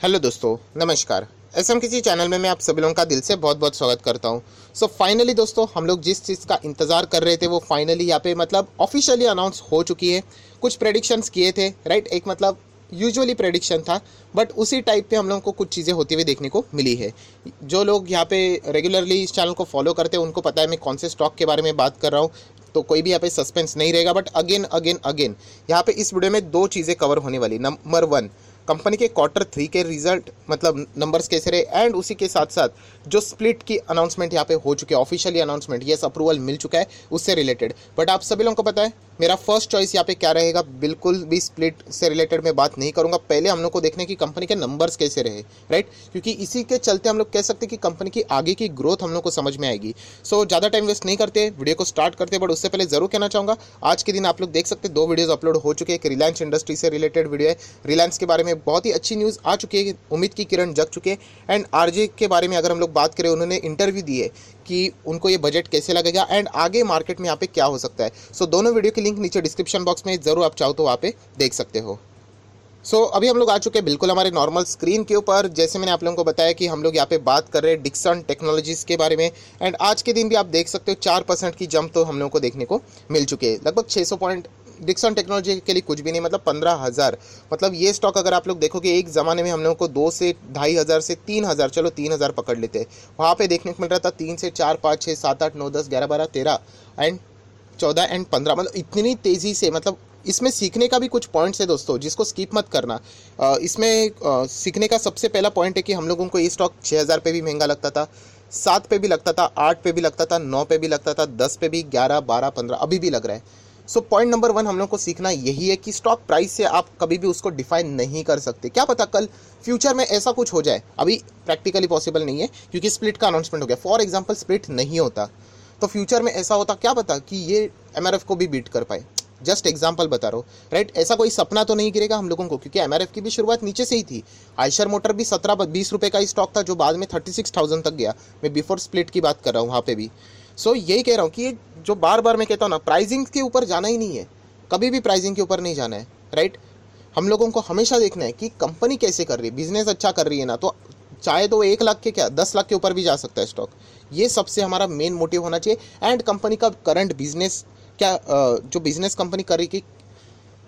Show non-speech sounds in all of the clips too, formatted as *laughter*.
Hello दोस्तों नमस्कार। S M किसी चैनल में मैं आप सभी लोगों का दिल से बहुत बहुत स्वागत करता हूँ। सो so, फाइनली दोस्तों हम लोग जिस चीज़ का इंतज़ार कर रहे थे वो फाइनली यहाँ पे मतलब ऑफिशियली अनाउंस हो चुकी है। कुछ प्रेडिक्शंस किए थे राइट एक मतलब यूजुअली प्रेडिक्शन था बट उसी टाइप पे हम लोगों को कुछ चीज़ें होती हुई देखने को मिली है। जो लोग यहाँ पे रेगुलरली इस चैनल को फॉलो करते हैं उनको पता है मैं कौन से स्टॉक के बारे में बात कर रहा हूँ। तो कोई भी यहाँ पे सस्पेंस नहीं रहेगा बट अगेन अगेन अगेन यहाँ पे इस वीडियो में दो चीज़ें कवर होने वाली। नंबर वन कंपनी के क्वार्टर थ्री के रिज़ल्ट मतलब नंबर्स कैसे रहे? एंड उसी के साथ साथ, जो स्प्लिट की अनाउंसमेंट यहाँ पे हो चुकी है ऑफिशियली अनाउंसमेंट येस अप्रूवल मिल चुका है, उससे रिलेटेड बट आप सभी लोगों को पता है मेरा फ़र्स्ट चॉइस यहाँ पे क्या रहेगा? बिल्कुल भी स्प्लिट से रिलेटेड मैं बात नहीं करूँगा। पहले हम लोग को देखने की कंपनी के नंबर्स कैसे रहे राइट क्योंकि इसी के चलते हम लोग कह सकते हैं कि कंपनी की आगे की ग्रोथ हम लोग को समझ में आएगी। सो so, ज़्यादा टाइम वेस्ट नहीं करते वीडियो को स्टार्ट करते बट उससे पहले ज़रूर कहना चाहूँगा आज के दिन आप लोग देख सकते दो वीडियोज़ अपलोड हो चुके हैं। एक रिलायंस इंडस्ट्री से रिलेटेड वीडियो है। रिलायंस के बारे में बहुत ही अच्छी न्यूज़ आ चुकी है। उम्मीद की किरण जग चुके हैं। एंड आरजे के बारे में अगर हम लोग बात करें उन्होंने इंटरव्यू दिए। कि उनको ये बजट कैसे लगेगा एंड आगे मार्केट में यहाँ पे क्या हो सकता है। सो so, दोनों वीडियो की लिंक नीचे डिस्क्रिप्शन बॉक्स में ज़रूर आप चाहो तो वहाँ पे देख सकते हो। सो so, अभी हम लोग आ चुके हैं बिल्कुल हमारे नॉर्मल स्क्रीन के ऊपर। जैसे मैंने आप लोगों को बताया कि हम लोग यहाँ पे बात कर रहे हैं डिक्सन टेक्नोलॉजीज़ के बारे में। एंड आज के दिन भी आप देख सकते हो चार परसेंट की जंप तो हम लोगों को देखने को मिल चुके हैं। लगभग 600 पॉइंट डिक्सन टेक्नोलॉजी के लिए कुछ भी नहीं मतलब पंद्रह हज़ार। मतलब ये स्टॉक अगर आप लोग देखोगे, एक ज़माने में हम लोगों को दो से ढाई हज़ार से तीन हज़ार, चलो तीन हज़ार पकड़ लेते हैं। वहाँ पे देखने को मिल रहा था तीन से चार, पाँच, छः, सात, आठ, नौ, दस, ग्यारह, बारह, तेरह एंड चौदह एंड पंद्रह। मतलब इतनी तेज़ी से मतलब इसमें सीखने का भी कुछ पॉइंट्स है दोस्तों, जिसको स्किप मत करना। इसमें सीखने का सबसे पहला पॉइंट है कि हम लोगों को ये स्टॉक छः हज़ार पे भी महँगा लगता था, सात पे भी लगता था, आठ पे भी लगता था, नौ पे भी लगता था, दस पे भी, ग्यारह, बारह, पंद्रह, अभी भी लग रहा है। सो पॉइंट नंबर वन हम लोग को सीखना यही है कि स्टॉक प्राइस से आप कभी भी उसको डिफाइन नहीं कर सकते। क्या पता कल फ्यूचर में ऐसा कुछ हो जाए। अभी प्रैक्टिकली पॉसिबल नहीं है, क्योंकि स्प्लिट का अनाउंसमेंट हो गया। फॉर एग्ज़ाम्पल स्प्लिट नहीं होता। तो फ्यूचर में ऐसा होता, क्या पता कि ये एमआरएफ को भी बीट कर पाए। जस्ट एग्ज़ाम्पल बता रहा हूँ। राइट ऐसा कोई सपना तो नहीं गिरेगा हम लोगों को, क्योंकि एमआरएफ की भी शुरुआत नीचे से ही थी। आयशर मोटर भी सत्रह, बीस रुपये का स्टॉक था, जो बाद में थर्टी सिक्स थाउज़ेंड तक गया। मैं बिफोर स्प्लिट की बात कर रहा हूँ, वहाँ पे भी। सो so, यही कह रहा हूँ कि जो बार बार मैं कहता हूँ ना प्राइजिंग के ऊपर जाना ही नहीं है। कभी भी प्राइजिंग के ऊपर नहीं जाना है राइट हम लोगों को हमेशा देखना है कि कंपनी कैसे कर रही है बिज़नेस अच्छा कर रही है ना तो चाहे तो एक लाख के क्या दस लाख के ऊपर भी जा सकता है स्टॉक ये सबसे हमारा मेन मोटिव होना चाहिए। एंड कंपनी का करंट बिज़नेस क्या जो बिज़नेस कंपनी कर रही है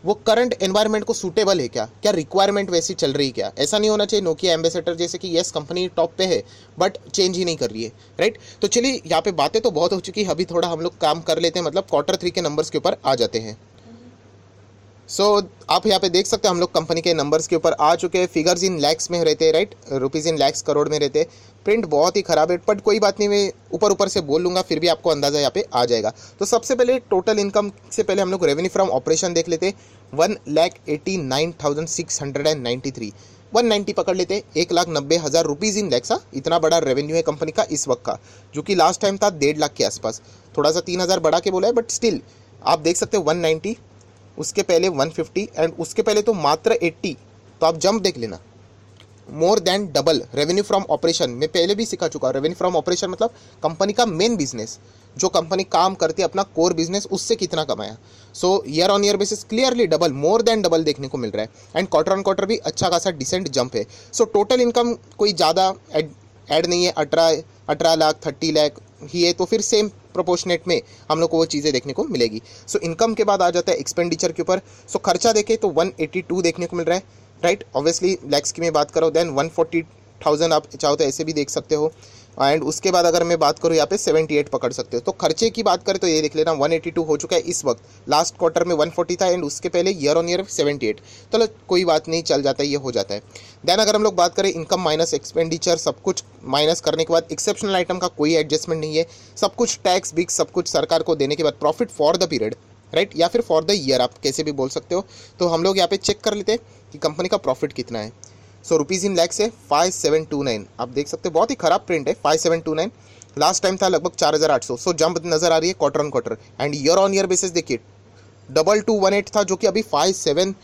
वो करंट एनवायरनमेंट को सूटेबल है क्या? क्या रिक्वायरमेंट वैसी चल रही है क्या? ऐसा नहीं होना चाहिए नोकिया एम्बेसडर जैसे कि यस कंपनी टॉप पे है बट चेंज ही नहीं कर रही है राइट तो चलिए, यहाँ पे बातें तो बहुत हो चुकी है, अभी थोड़ा हम लोग काम कर लेते हैं मतलब क्वार्टर थ्री के नंबर्स के ऊपर आ जाते हैं। सो so, आप यहाँ पे देख सकते हैं हम लोग कंपनी के नंबर्स के ऊपर आ चुके हैं। फिगर्स इन लैक्स में रहते हैं right rupees in lakhs crore में रहते हैं। प्रिंट बहुत ही ख़राब है बट कोई बात नहीं मैं ऊपर ऊपर से बोल लूँगा फिर भी आपको अंदाज़ा यहाँ पे आ जाएगा। तो सबसे पहले टोटल इनकम से पहले हम लोग रेवेन्यू फ्रॉम ऑपरेशन देख लेते one lakh eighty nine thousand six hundred and ninety three one ninety पकड़ लेते एक लाख नब्बे हज़ार रुपीज़ इन लैक्स इतना बड़ा रेवेन्यू है कंपनी का इस वक्त का जो कि लास्ट टाइम था डेढ़ लाख के आसपास। थोड़ा सा तीन हज़ार बढ़ा के बोला है बट स्टिल आप देख सकते हैं वन नाइन्टी उसके पहले 150 एंड उसके पहले तो मात्र 80 तो आप जंप देख लेना। More than double revenue from operation मैं पहले भी सिखा चुका रेवेन्यू फ्रॉम ऑपरेशन मतलब कंपनी का मेन बिज़नेस जो कंपनी काम करती है अपना कोर बिज़नेस उससे कितना कमाया। So year on year basis clearly double more than double देखने को मिल रहा है। एंड क्वार्टर ऑन क्वार्टर भी अच्छा खासा डिसेंट जंप है। सो टोटल इनकम कोई ज़्यादा ऐड नहीं है, अठारह अठारह लाख थर्टी लाख ही है तो फिर सेम प्रोपोर्शनेट में हम लोग को वो चीज़ें देखने को मिलेगी। सो so, इनकम के बाद आ जाता है एक्सपेंडिचर के ऊपर। सो so, खर्चा देखें तो 182 देखने को मिल रहा है राइट ऑब्वियसली लैक्स की मैं बात करो देन 140,000 आप चाहो तो ऐसे भी देख सकते हो। एंड उसके बाद अगर मैं बात करूँ यहाँ पे 78 पकड़ सकते हो। तो खर्चे की बात करें तो ये देख लेना 182 हो चुका है इस वक्त। लास्ट क्वार्टर में 140 था एंड उसके पहले ईयर ऑन ईयर 78 चलो, कोई बात नहीं, चल जाता है, ये हो जाता है। देन अगर हम लोग बात करें इनकम माइनस एक्सपेंडिचर सब कुछ माइनस करने के बाद एक्सेप्शनल आइटम का कोई एडजस्टमेंट नहीं है। सब कुछ टैक्स बिक्स सब कुछ सरकार को देने के बाद profit for the period right या फिर फॉर द ईयर आप कैसे भी बोल सकते हो। तो हम लोग यहाँ पे चेक कर लेते हैं कि कंपनी का प्रॉफिट कितना है। सो रुपीज़ इन लैक्स है फाइव सेवन टू नाइन। आप देख सकते हैं, बहुत ही खराब प्रिंट है, five seven two nine. Last time था लगभग चार हज़ार आठ सौ। सो जंप नज़र आ रही है quarter on quarter and year on year basis देखिए डबल टू वन एट था जो कि अभी फाइव सेवन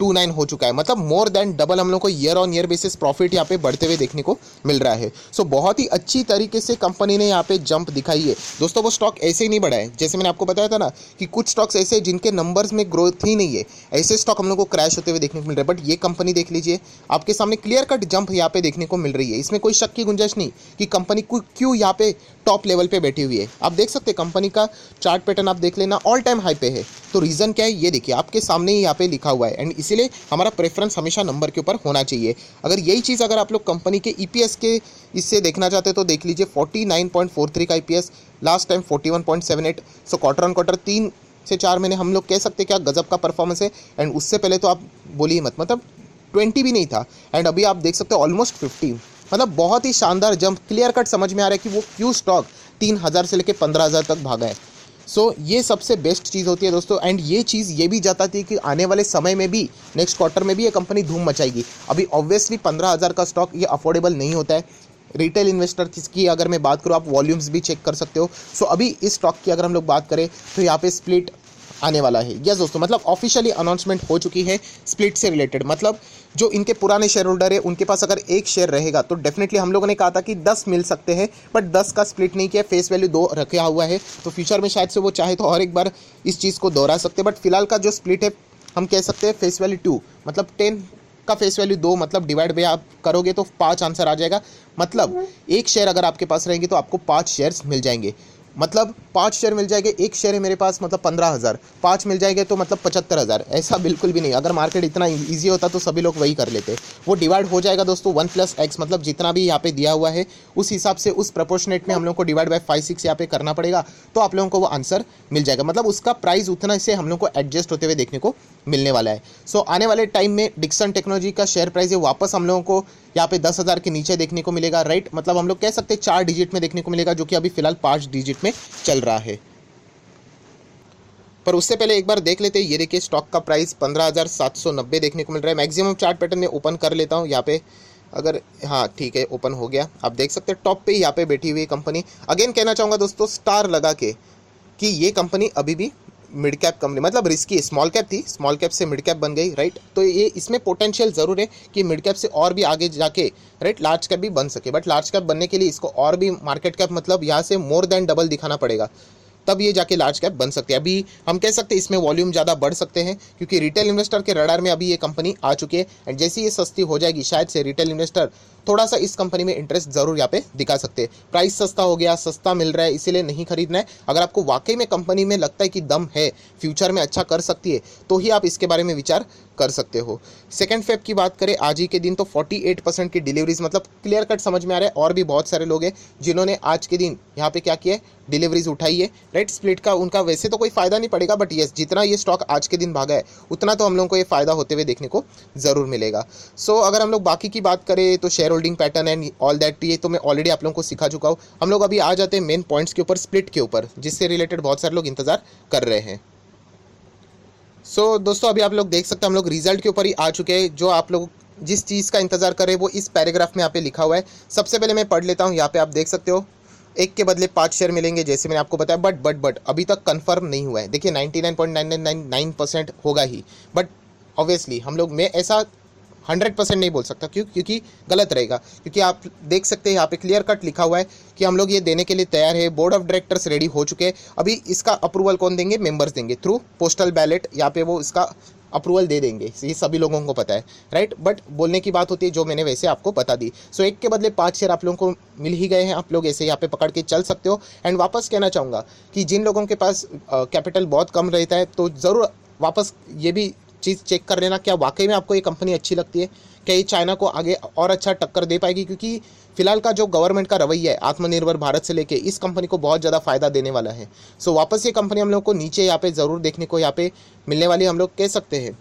टू नाइन हो चुका है। मतलब मोर देन डबल हम लोग को year on year basis profit यहाँ पे बढ़ते हुए देखने को मिल रहा है। सो so, बहुत ही अच्छी तरीके से कंपनी ने यहाँ पे जंप दिखाई है। दोस्तों वो स्टॉक ऐसे ही नहीं बढ़ा है जैसे मैंने आपको बताया था ना कि कुछ स्टॉक्स ऐसे जिनके नंबर्स में ग्रोथ ही नहीं है ऐसे स्टॉक हम लोग को क्रैश होते हुए देखने को मिल रहा है। बट ये कंपनी देख लीजिए आपके सामने क्लियर कट जंप यहाँ पे देखने को मिल रही है। इसमें कोई शक की गुंजाइश नहीं कि कंपनी क्यों यहाँ पे टॉप लेवल पे बैठी हुई है। आप देख सकते हैं कंपनी का चार्ट पैटर्न आप देख लेना ऑल टाइम हाई पे है। तो रीज़न क्या है? ये देखिए आपके सामने ही यहाँ पे लिखा हुआ है। एंड इसीलिए हमारा प्रेफरेंस हमेशा नंबर के ऊपर होना चाहिए। अगर यही चीज़ अगर आप लोग कंपनी के ई e के इससे देखना चाहते तो देख लीजिए forty nine point four three का E e last time forty one point seven eight so quarter on quarter तीन से चार महीने हम लोग कह सकते हैं क्या गजब का परफॉर्मेंस है। एंड उससे पहले तो आप बोलिए मत मतलब ट्वेंटी भी नहीं था। एंड अभी आप देख सकते हो ऑलमोस्ट फिफ्टी मतलब बहुत ही शानदार जंप क्लियर कट समझ में आ रहा है कि वो क्यों स्टॉक तीन हज़ार से लेकर पंद्रह हज़ार तक भागा है। सो so, ये सबसे बेस्ट चीज़ होती है दोस्तों एंड ये चीज़ ये भी जाता थी कि आने वाले समय में भी नेक्स्ट क्वार्टर में भी ये कंपनी धूम मचाएगी। अभी ऑब्वियसली पंद्रह हज़ार का स्टॉक ये अफोर्डेबल नहीं होता है। रिटेल इन्वेस्टर की अगर मैं बात करूँ आप वॉल्यूम्स भी चेक कर सकते हो। सो so, अभी इस स्टॉक की अगर हम लोग बात करें तो यहाँ पे स्प्लिट आने वाला है। यस दोस्तों मतलब ऑफिशियली अनाउंसमेंट हो चुकी है स्प्लिट से रिलेटेड मतलब जो इनके पुराने शेयर होल्डर है, उनके पास अगर एक शेयर रहेगा तो डेफिनेटली हम लोगों ने कहा था कि दस मिल सकते हैं बट दस का स्प्लिट नहीं किया फेस वैल्यू दो रखा हुआ है। तो फ्यूचर में शायद से वो चाहे तो और एक बार इस चीज़ को दोहरा सकते बट फ़िलहाल का जो स्प्लिट है, हम कह सकते हैं फेस वैल्यू टू मतलब टेन का फेस वैल्यू दो मतलब डिवाइड बाई आप करोगे तो पाँच आंसर आ जाएगा। मतलब एक शेयर अगर आपके पास रहेंगे तो आपको पाँच शेयर्स मिल जाएँगे। मतलब पाँच शेयर मिल जाएँगे, एक शेयर है मेरे पास मतलब पंद्रह हज़ार। पाँच मिल जाएँगे तो मतलब पचहत्तर हज़ार। ऐसा बिल्कुल भी नहीं। अगर मार्केट इतना ईजी होता तो सभी लोग वही कर लेते। वो डिवाइड हो जाएगा दोस्तों वन प्लस एक्स मतलब जितना भी यहाँ पे दिया हुआ है, उस हिसाब से, उस प्रपोर्शनेट में हम लोग को डिवाइड बाई फाइव सिक्स यहाँ पे करना पड़ेगा तो आप लोगों को वो आंसर मिल जाएगा। मतलब उसका प्राइस उतना से हम लोग को एडजस्ट होते हुए देखने को मिलने वाला है। सो so, आने वाले टाइम में डिक्सन टेक्नोलॉजी का शेयर प्राइस है वापस हम लोगों को यहाँ पे दस हज़ार के नीचे देखने को मिलेगा राइट मतलब हम लोग कह सकते हैं चार डिजिट में देखने को मिलेगा जो कि अभी फ़िलहाल पाँच डिजिट में चल रहा है। पर उससे पहले एक बार देख लेते हैं ये देखिए स्टॉक का प्राइस पंद्रह हज़ार सात सौ नब्बे देखने को मिल रहा है। मैक्सिमम चार्ट पैटर्न में ओपन कर लेता हूँ यहाँ पे। अगर हाँ ठीक है ओपन हो गया। आप देख सकते हैं टॉप पे यहाँ पे बैठी हुई कंपनी अगेन कहना चाहूँगा दोस्तों स्टार लगा के कि ये कंपनी अभी भी मिड कैप कंपनी मतलब रिस्की स्मॉल कैप थी स्मॉल कैप से मिड कैप बन गई राइट तो ये इसमें पोटेंशियल ज़रूर है कि मिड कैप से और भी आगे जाके राइट लार्ज कैप भी बन सके। बट लार्ज कैप बनने के लिए इसको और भी मार्केट कैप मतलब यहाँ से मोर देन डबल दिखाना पड़ेगा। तब ये जाके लार्ज कैप बन सकती है। अभी हम कह सकते हैं इसमें वॉल्यूम ज़्यादा बढ़ सकते हैं, क्योंकि रिटेल इन्वेस्टर के रडार में अभी ये कंपनी आ चुकी है। एंड जैसे ये सस्ती हो जाएगी, शायद से रिटेल इन्वेस्टर थोड़ा सा इस कंपनी में इंटरेस्ट ज़रूर यहाँ पे दिखा सकते हैं। प्राइस सस्ता हो गया, सस्ता मिल रहा है, इसीलिए नहीं खरीदना है। अगर आपको वाकई में कंपनी में लगता है कि दम है फ्यूचर में अच्छा कर सकती है तो ही आप इसके बारे में विचार कर सकते हो। सेकेंड फेब की बात करें आज ही के दिन तो 48 परसेंट की डिलीवरीज मतलब क्लियर कट समझ में आ रहा है और भी बहुत सारे लोग हैं जिन्होंने आज के दिन यहाँ पे क्या किया है डिलीवरीज उठाई है। राइट स्प्लिट का उनका वैसे तो कोई फ़ायदा नहीं पड़ेगा बट येस जितना ये स्टॉक आज के दिन भागा है उतना तो हम लोग को ये फ़ायदा होते हुए देखने को ज़रूर मिलेगा। सो so, अगर हम लोग बाकी की बात करें तो share holding pattern and all that ये तो मैं ऑलरेडी आप लोगों को सिखा चुका हूँ। हम लोग अभी आ जाते हैं मेन पॉइंट्स के ऊपर स्प्लिट के ऊपर जिससे रिलेटेड बहुत सारे लोग इंतज़ार कर रहे हैं। सो so, दोस्तों अभी आप लोग देख सकते हैं हम लोग रिज़ल्ट के ऊपर ही आ चुके हैं जो आप लोग जिस चीज़ का इंतज़ार कर रहे हैं वो इस पैराग्राफ में यहाँ पे लिखा हुआ है। सबसे पहले मैं पढ़ लेता हूँ यहाँ पे आप देख सकते हो एक के बदले पाँच शेयर मिलेंगे जैसे मैंने आपको बताया बट बट बट अभी तक कंफर्म नहीं हुआ है। देखिए ninety nine point nine nine nine percent होगा ही। बट ऑब्वियसली हम लोग मैं ऐसा हंड्रेड परसेंट नहीं बोल सकता, क्यों? क्योंकि गलत रहेगा। क्योंकि आप देख सकते हैं, यहाँ पे क्लियर कट लिखा हुआ है कि हम लोग ये देने के लिए तैयार है। बोर्ड ऑफ़ डायरेक्टर्स रेडी हो चुके हैं। अभी इसका अप्रूवल कौन देंगे? मेंबर्स देंगे थ्रू पोस्टल बैलेट यहाँ पे वो इसका अप्रूवल दे देंगे। ये सभी लोगों को पता है राइट बट बोलने की बात होती है, जो मैंने वैसे आपको बता दी। सो एक के बदले पाँच शेयर आप लोगों को मिल ही गए हैं। आप लोग ऐसे यहाँ पे पकड़ के चल सकते हो। एंड वापस कहना चाहूँगा कि जिन लोगों के पास कैपिटल बहुत कम रहता है तो ज़रूर वापस ये भी चीज़ चेक कर लेना क्या वाकई में आपको ये कंपनी अच्छी लगती है? क्या ये चाइना को आगे और अच्छा टक्कर दे पाएगी? क्योंकि फ़िलहाल का जो गवर्नमेंट का रवैया है, आत्मनिर्भर भारत से लेके इस कंपनी को बहुत ज़्यादा फ़ायदा देने वाला है। सो वापस ये कंपनी हम लोग को नीचे यहाँ पे ज़रूर देखने को, यहाँ पे मिलने वाली हम लोग कह सकते हैं।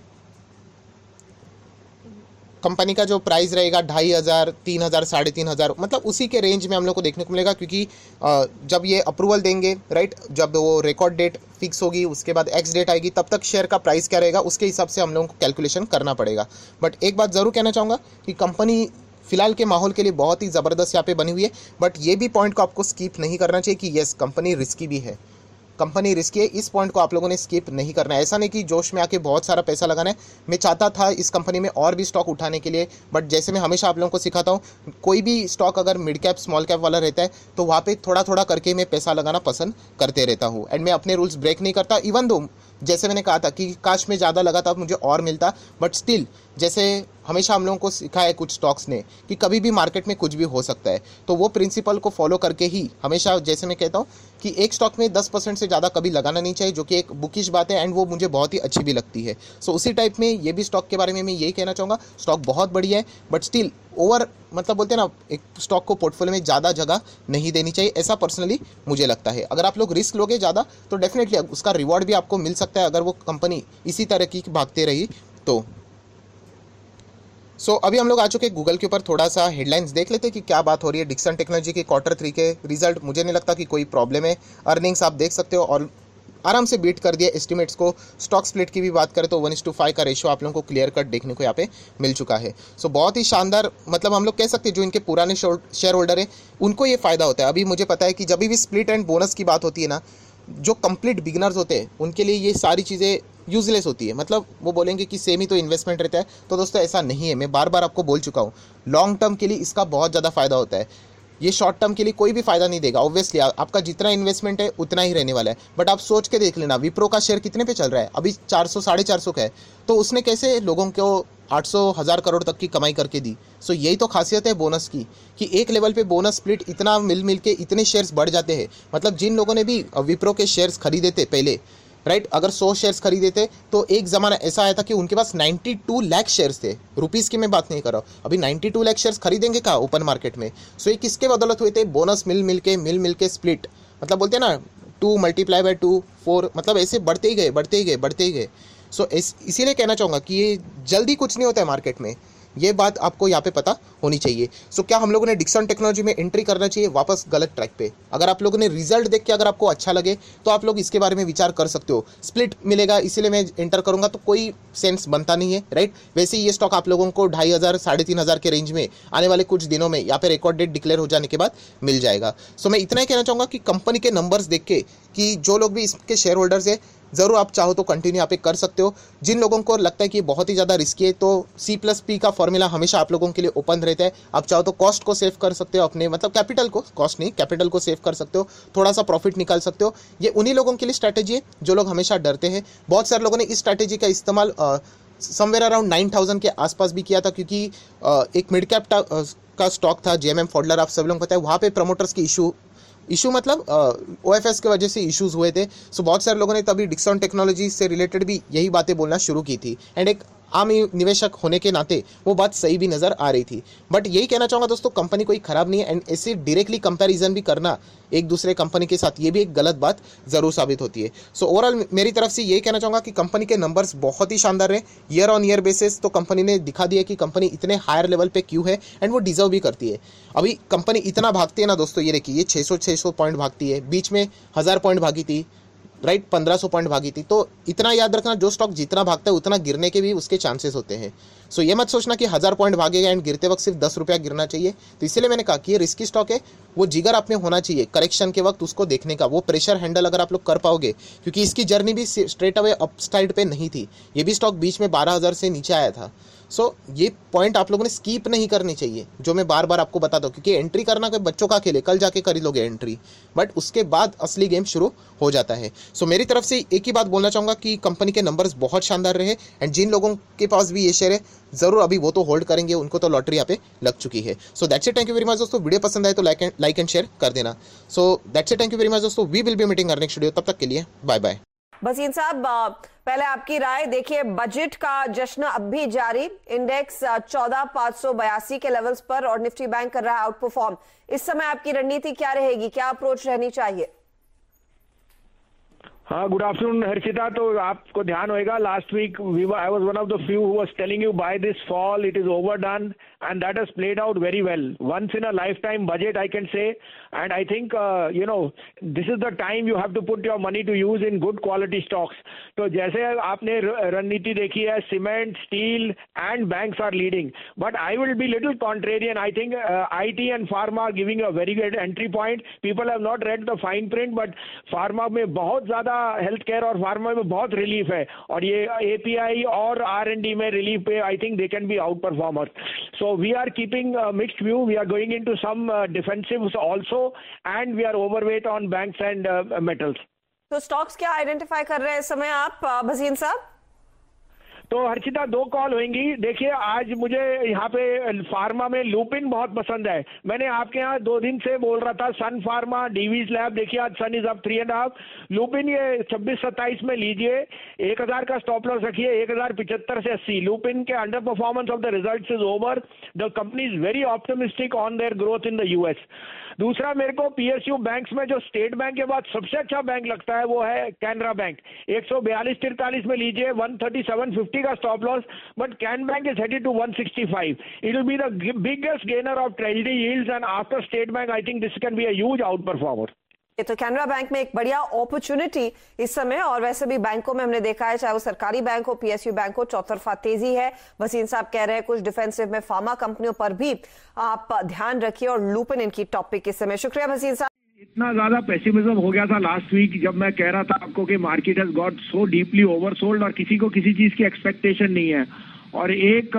कंपनी का जो प्राइस रहेगा, ढाई हज़ार, तीन हज़ार, साढ़े तीन हज़ार मतलब उसी के रेंज में हम लोग को देखने को मिलेगा, क्योंकि जब ये अप्रूवल देंगे राइट जब वो रिकॉर्ड डेट फिक्स होगी, उसके बाद एक्स डेट आएगी, तब तक शेयर का प्राइस क्या रहेगा, उसके हिसाब से हम लोगों को कैलकुलेशन करना पड़ेगा। बट एक बात ज़रूर कहना चाहूँगा कि कंपनी फ़िलहाल के माहौल के लिए बहुत ही ज़बरदस्त यहाँ पे बनी हुई है। बट ये भी पॉइंट को आपको स्कीप नहीं करना चाहिए कि येस कंपनी रिस्की भी है। कंपनी रिस्की है, इस पॉइंट को आप लोगों ने स्किप नहीं करना है। ऐसा नहीं कि जोश में आके बहुत सारा पैसा लगाना है। मैं चाहता था इस कंपनी में और भी स्टॉक उठाने के लिए बट जैसे मैं हमेशा आप लोगों को सिखाता हूँ, कोई भी स्टॉक अगर मिड कैप स्मॉल कैप वाला रहता है तो वहाँ पर थोड़ा थोड़ा करके मैं पैसा लगाना पसंद करते रहता हूँ। एंड मैं अपने रूल्स ब्रेक नहीं करता इवन दो जैसे मैंने कहा था कि काश में ज़्यादा लगा था मुझे और मिलता बट स्टिल जैसे हमेशा हम लोगों को सिखाया है कुछ स्टॉक्स ने कि कभी भी मार्केट में कुछ भी हो सकता है। तो वो प्रिंसिपल को फॉलो करके ही हमेशा जैसे मैं कहता हूँ कि एक स्टॉक में दस परसेंट से ज़्यादा कभी लगाना नहीं चाहिए जो कि एक बुकिश बात है एंड वो मुझे बहुत ही अच्छी भी लगती है। सो so, उसी टाइप में ये भी स्टॉक के बारे में मैं यही कहना चाहूँगा स्टॉक बहुत बढ़िया है बट स्टिल ओवर मतलब बोलते हैं ना एक स्टॉक को पोर्टफोलियो में ज़्यादा जगह नहीं देनी चाहिए ऐसा पर्सनली मुझे लगता है। अगर आप लोग रिस्क लोगे ज़्यादा तो डेफिनेटली उसका रिवॉर्ड भी आपको मिल सकता है अगर वो कंपनी इसी तरह की भागते रही तो। सो so, अभी हम लोग आ चुके हैं गूगल के ऊपर थोड़ा सा हेडलाइंस देख लेते हैं कि क्या बात हो रही है। डिक्सन टेक्नोलॉजी के क्वार्टर थ्री के रिज़ल्ट मुझे नहीं लगता कि कोई प्रॉब्लम है। अर्निंग्स आप देख सकते हो और आराम से बीट कर दिया एस्टिमेट्स को। स्टॉक स्प्लिट की भी बात करें तो वन इस टू फाइव का रेशियो आप लोगों को क्लियर कट देखने को यहाँ पे मिल चुका है। सो बहुत ही शानदार मतलब हम लोग कह सकते हैं जो इनके पुराने शेयर होल्डर है, उनको ये फ़ायदा होता है। अभी मुझे पता है कि जब भी स्प्लिट एंड बोनस की बात होती है ना, जो कंप्लीट बिगनर्स होते हैं, उनके लिए ये सारी चीज़ें यूजलेस होती है। मतलब वो बोलेंगे कि सेम ही तो इन्वेस्टमेंट रहता है। तो दोस्तों, ऐसा नहीं है। मैं बार बार आपको बोल चुका हूँ लॉन्ग टर्म के लिए इसका बहुत ज़्यादा फ़ायदा होता है। ये शॉर्ट टर्म के लिए कोई भी फ़ायदा नहीं देगा ऑब्वियसली आपका जितना इन्वेस्टमेंट है, उतना ही रहने वाला है। बट आप सोच के देख लेना विप्रो का शेयर कितने पे चल रहा है? अभी चार सौ, साढ़े चार सौ का है। तो उसने कैसे लोगों को आठ सौ, हज़ार करोड़ तक की कमाई करके दी? सो यही तो खासियत है बोनस की, कि एक लेवल पे बोनस स्प्लिट इतना मिल मिल के इतने शेयर्स बढ़ जाते हैं। मतलब जिन लोगों ने भी विप्रो के शेयर्स खरीदे थे पहले राइट? अगर सौ शेयर्स खरीदे थे तो एक ज़माना ऐसा आया था कि उनके पास 92 लाख शेयर्स थे। रुपीज़ की मैं बात नहीं कर रहा हूँ। अभी 92 लाख शेयर्स खरीदेंगे कहा? ओपन मार्केट में। सो ये किसके बदौलत हुए थे? बोनस मिल मिल के, मिल मिल के स्प्लिट मतलब बोलते हैं ना, two multiply by two, four मतलब ऐसे बढ़ते ही गए, बढ़ते ही गए, बढ़ते ही गए। सो इसीलिए कहना चाहूँगा कि ये जल्दी कुछ नहीं होता है मार्केट में। ये बात आपको यहाँ पे पता होनी चाहिए। सो so, क्या हम लोगों ने डिक्सन टेक्नोलॉजी में एंट्री करना चाहिए वापस गलत ट्रैक पे? अगर आप लोगों ने रिज़ल्ट देख के अगर आपको अच्छा लगे तो आप लोग इसके बारे में विचार कर सकते हो। स्प्लिट मिलेगा इसीलिए मैं एंटर करूँगा तो कोई सेंस बनता नहीं है राइट वैसे ये स्टॉक आप लोगों को ढाई हज़ार साढ़े तीन हज़ार के रेंज में आने वाले कुछ दिनों में या फिर रिकॉर्ड डेट डिक्लेयर हो जाने के बाद मिल जाएगा। सो so, मैं इतना ही कहना चाहूँगा कि कंपनी के नंबर्स देख के कि जो लोग भी इसके शेयर होल्डर्स है ज़रूर आप चाहो तो कंटिन्यू यहाँ पे कर सकते हो। जिन लोगों को लगता है कि बहुत ही ज़्यादा रिस्की है तो सी प्लस पी का फॉर्मूला हमेशा आप लोगों के लिए ओपन रहता है। आप चाहो तो कॉस्ट को सेव कर सकते हो अपने मतलब कैपिटल को कॉस्ट नहीं कैपिटल को सेव कर सकते हो थोड़ा सा प्रॉफिट निकाल सकते हो। ये उन्हीं लोगों के लिए स्ट्रैटेजी है, जो लोग हमेशा डरते हैं। बहुत सारे लोगों ने इस स्ट्रैटेजी का इस्तेमाल समवेयर अराउंड नाइन थाउज़ेंड के आसपास भी किया था, क्योंकि एक मिड कैप का स्टॉक था जे एम एम फॉडलर आप सब लोग पता है, वहाँ पे प्रमोटर्स की इशू इशू मतलब ओ एफ़ एस के वजह से इशूज हुए थे। सो so, बहुत सारे लोगों ने तभी डिक्सॉन टेक्नोलॉजी से रिलेटेड भी यही बातें बोलना शुरू की थी। एंड एक आम निवेशक होने के नाते वो बात सही भी नज़र आ रही थी। बट यही कहना चाहूँगा दोस्तों कंपनी कोई ख़राब नहीं है एंड ऐसे डायरेक्टली कंपैरिजन भी करना एक दूसरे कंपनी के साथ ये भी एक गलत बात ज़रूर साबित होती है। सो so, ओवरऑल मेरी तरफ़ से यही कहना चाहूँगा कि कंपनी के नंबर्स बहुत ही शानदार है ईयर ऑन ईयर बेसिस तो कंपनी ने दिखा दिया कि कंपनी इतने हायर लेवल पे क्यों है एंड वो डिजर्व भी करती है। अभी कंपनी इतना भागती है ना दोस्तों ये देखिए ये छः सौ छः सौ पॉइंट भागती है। बीच में हज़ार पॉइंट भागी थी राइट, पंद्रह सौ पॉइंट भागी थी। तो इतना याद रखना, जो स्टॉक जितना भागता है, उतना गिरने के भी उसके चांसेस होते हैं। सो ये मत सोचना कि हज़ार पॉइंट भागेगा एंड गिरते वक्त सिर्फ़ दस रुपया गिरना चाहिए। तो इसीलिए मैंने कहा कि ये रिस्की स्टॉक है, वो जिगर आप में होना चाहिए करेक्शन के वक्त उसको देखने का। वो प्रेशर हैंडल अगर आप लोग कर पाओगे, क्योंकि इसकी जर्नी भी स्ट्रेट अवे अप साइड पे नहीं थी। ये भी स्टॉक बीच में बारह से नीचे आया था। सो so, ये पॉइंट आप लोगों ने स्कीप नहीं करनी चाहिए जो मैं बार बार आपको बताता हूँ क्योंकि एंट्री करना कोई बच्चों का खेले कल जाके कर लोगे एंट्री बट उसके बाद असली गेम शुरू हो जाता है। सो so, मेरी तरफ़ से एक ही बात बोलना चाहूँगा कि कंपनी के नंबर्स बहुत शानदार रहे एंड जिन लोगों के पास भी ये शेयर है ज़रूर अभी वो तो होल्ड करेंगे उनको तो लॉटरी यहाँ पे लग चुकी है। So that's it thank you very much दोस्तों। वीडियो पसंद आए तो like and like and share कर देना। So that's it thank you very much दोस्तों। We will be meeting earning studio तब तक के लिए बाय बाय बसीन साहब पहले आपकी राय, देखिए बजट का जश्न अब भी जारी। इंडेक्स चौदह पाँच सौ बयासी के लेवल्स पर और निफ्टी बैंक कर रहा है आउट परफॉर्म इस समय आपकी रणनीति क्या रहेगी? क्या अप्रोच रहनी चाहिए? हाँ गुड आफ्टरनून हर्षिता। तो आपको ध्यान होएगा last week I was one of the few who was telling you buy this fall it is overdone and that has played out very well. Once in a lifetime budget, i can say and i think uh, you know this is the time you have to put your money to use in good quality stocks. तो जैसे आपने रणनीति देखी है cement steel and banks are leading but I will be little contrarian I think IT and pharma are giving a very good entry point people have not read the fine print but pharma में बहुत ज़्यादा health care और pharma में बहुत relief है. और ये API और आर एंड डी में रिलीफ पे I think they can be outperformers so we are keeping a mixed view. We are going into some uh, defensives also, and we are overweight on banks and uh, metals. तो stocks क्या identify कर रहे हैं इस समय आप भसीन साहब? तो हर्षिता दो कॉल होंगी। देखिए आज मुझे यहाँ पे फार्मा में लूपिन बहुत पसंद है। मैंने आपके यहाँ दो दिन से बोल रहा था सन फार्मा डीवीज लैब देखिए आज Sun is up three and half. Lupin ये छब्बीस सत्ताईस में लीजिए एक हज़ार का स्टॉप लॉस रखिए एक हज़ार पिछहत्तर से अस्सी। लूपिन के underperformance of the result is over. The company is very optimistic on their growth in the US. दूसरा, मेरे को पीएसयू बैंक्स में जो स्टेट बैंक के बाद सबसे अच्छा बैंक लगता है वो है कैनरा बैंक एक सौ बयालीस तिरतालीस में लीजिए वन थर्टी सेवन फिफ्टी का stop loss but Can bank is headed to one sixty five it will be the biggest gainer of treasury yields and after State Bank I think this can be a huge outperformer ये तो Canara bank में एक बढ़िया opportunity इस समय और वैसे भी बैंकों में हमने देखा है चाहे वो सरकारी बैंक हो पीएसयू बैंक हो चौतरफा तेज़ी है। वसीन साहब कह रहे हैं कुछ डिफेंसिव में फार्मा कंपनियों पर भी आप ध्यान रखिए और लूपन इनकी टॉपिक इस समय। शुक्रिया वसीन साहब। इतना ज़्यादा पेसिमिज्म हो गया था लास्ट वीक जब मैं कह रहा था आपको कि market has got so deeply oversold और किसी को किसी चीज़ की एक्सपेक्टेशन नहीं है। और एक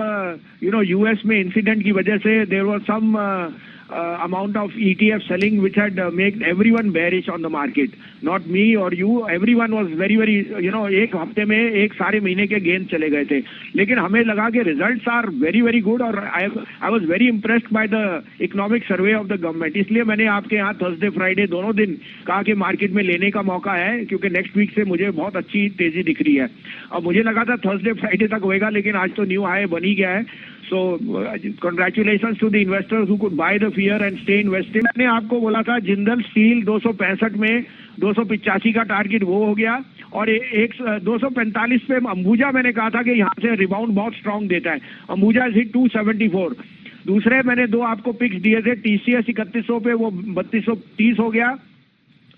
यू नो यूएस में इंसिडेंट की वजह से there was some uh, amount of ETF selling which had uh, made everyone bearish on the market. Not me or you. Everyone was very very you know एक हफ़्ते में एक सारे महीने के गेंद चले गए थे लेकिन हमें लगा कि results are very very good और I was very impressed by the economic survey of the government इसलिए मैंने आपके यहाँ थर्सडे फ्राइडे दोनों दिन कहा कि मार्केट में लेने का मौका है क्योंकि नेक्स्ट वीक से मुझे बहुत अच्छी तेज़ी दिख रही है अब मुझे लगा था थर्सडे फ्राइडे तक होएगा लेकिन आज तो न्यू हाई बन गया है so congratulation to the investors who could buy the fear and stay invested मैंने आपको बोला था, जिंदल स्टील दो सौ पैंसठ में दो का टारगेट वो हो गया और एक दो सौ पे अंबुजा मैंने कहा था कि यहाँ से रिबाउंड बहुत स्ट्रांग देता है। Ambuja is hit two seventy four दूसरे मैंने दो आपको पिक्स दिए थे टीसीएस इकतीस पे वो बत्तीस हो गया।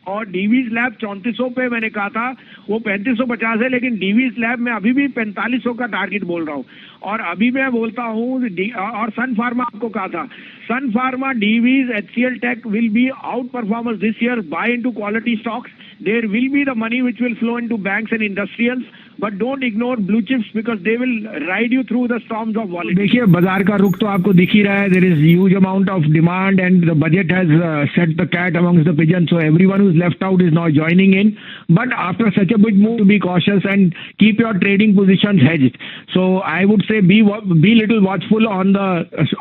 और डीवी लैब चौंतीस पे मैंने कहा था, वो पैंतीस है, लेकिन डीवी लैब में अभी भी पैंतालीस का टारगेट बोल रहा हूँ। और अभी मैं बोलता हूँ और सन फार्मा आपको कहा था Sun pharma Divi's H C L tech will be outperformance this year buy into quality stocks there will be the money which will flow into bank and industrials but don't ignore blue chips because they will ride you through the storms of wallet देखिए, बाज़ार का रुख तो आपको दिख ही रहा है। There is huge amount of demand and the budget has set the cat amongst the pigeon so everyone who is left out is not joining in but after such a big move to be cautious and keep your trading position hedged. So i would say be be little watchful on the,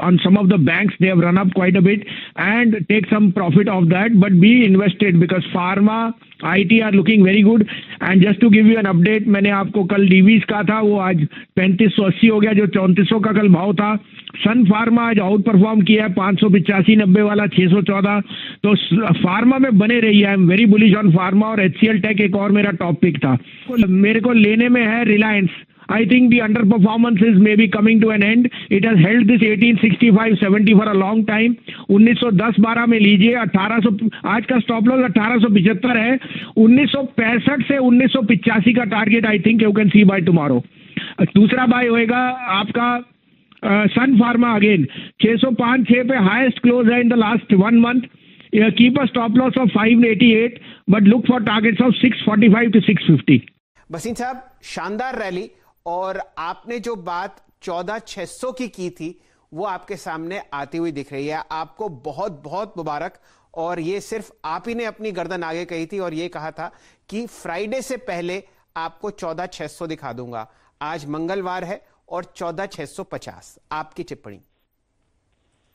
on some of the banks. They have run up quite a bit and take some profit of that. But be invested because pharma IT are looking very good and just to give you an update मैंने आपको कल डीवीज का था, वो आज पैंतीस सौ अस्सी हो गया, जो चौंतीस सौ का कल भाव था। सन फार्मा आज आउट परफॉर्म किया है, पाँच सौ पिचासी नब्बे वाला छः सौ चौदह। तो फार्मा में बने रही है I am very bullish on pharma और एच सी एल टेक एक और मेरा टॉपिक था। मेरे को लेने में है Reliance I think the underperformance is maybe coming to an end. It has held this 1865-70 for a long time. 1910-12 में लीजिए 1800 आज का स्टॉप लॉस 1875 है। 1965 से 1985 का target I think you can see by tomorrow दूसरा बाय होएगा आपका सन फार्मा अगेन 605 6 पे हाईएस्ट क्लोज है in the last one month keep a stop loss of 588 but look for targets of 645 to 650 Bhasin साहब, शानदार rally और आपने जो बात चौदह छह सौ की की थी, वो आपके सामने आती हुई दिख रही है। आपको बहुत बहुत मुबारक। और ये सिर्फ़ आप ही ने अपनी गर्दन आगे कही थी और ये कहा था कि फ्राइडे से पहले आपको चौदह छह सौ दिखा दूँगा। आज मंगलवार है और चौदह छह सौ पचास। आपकी टिप्पणी।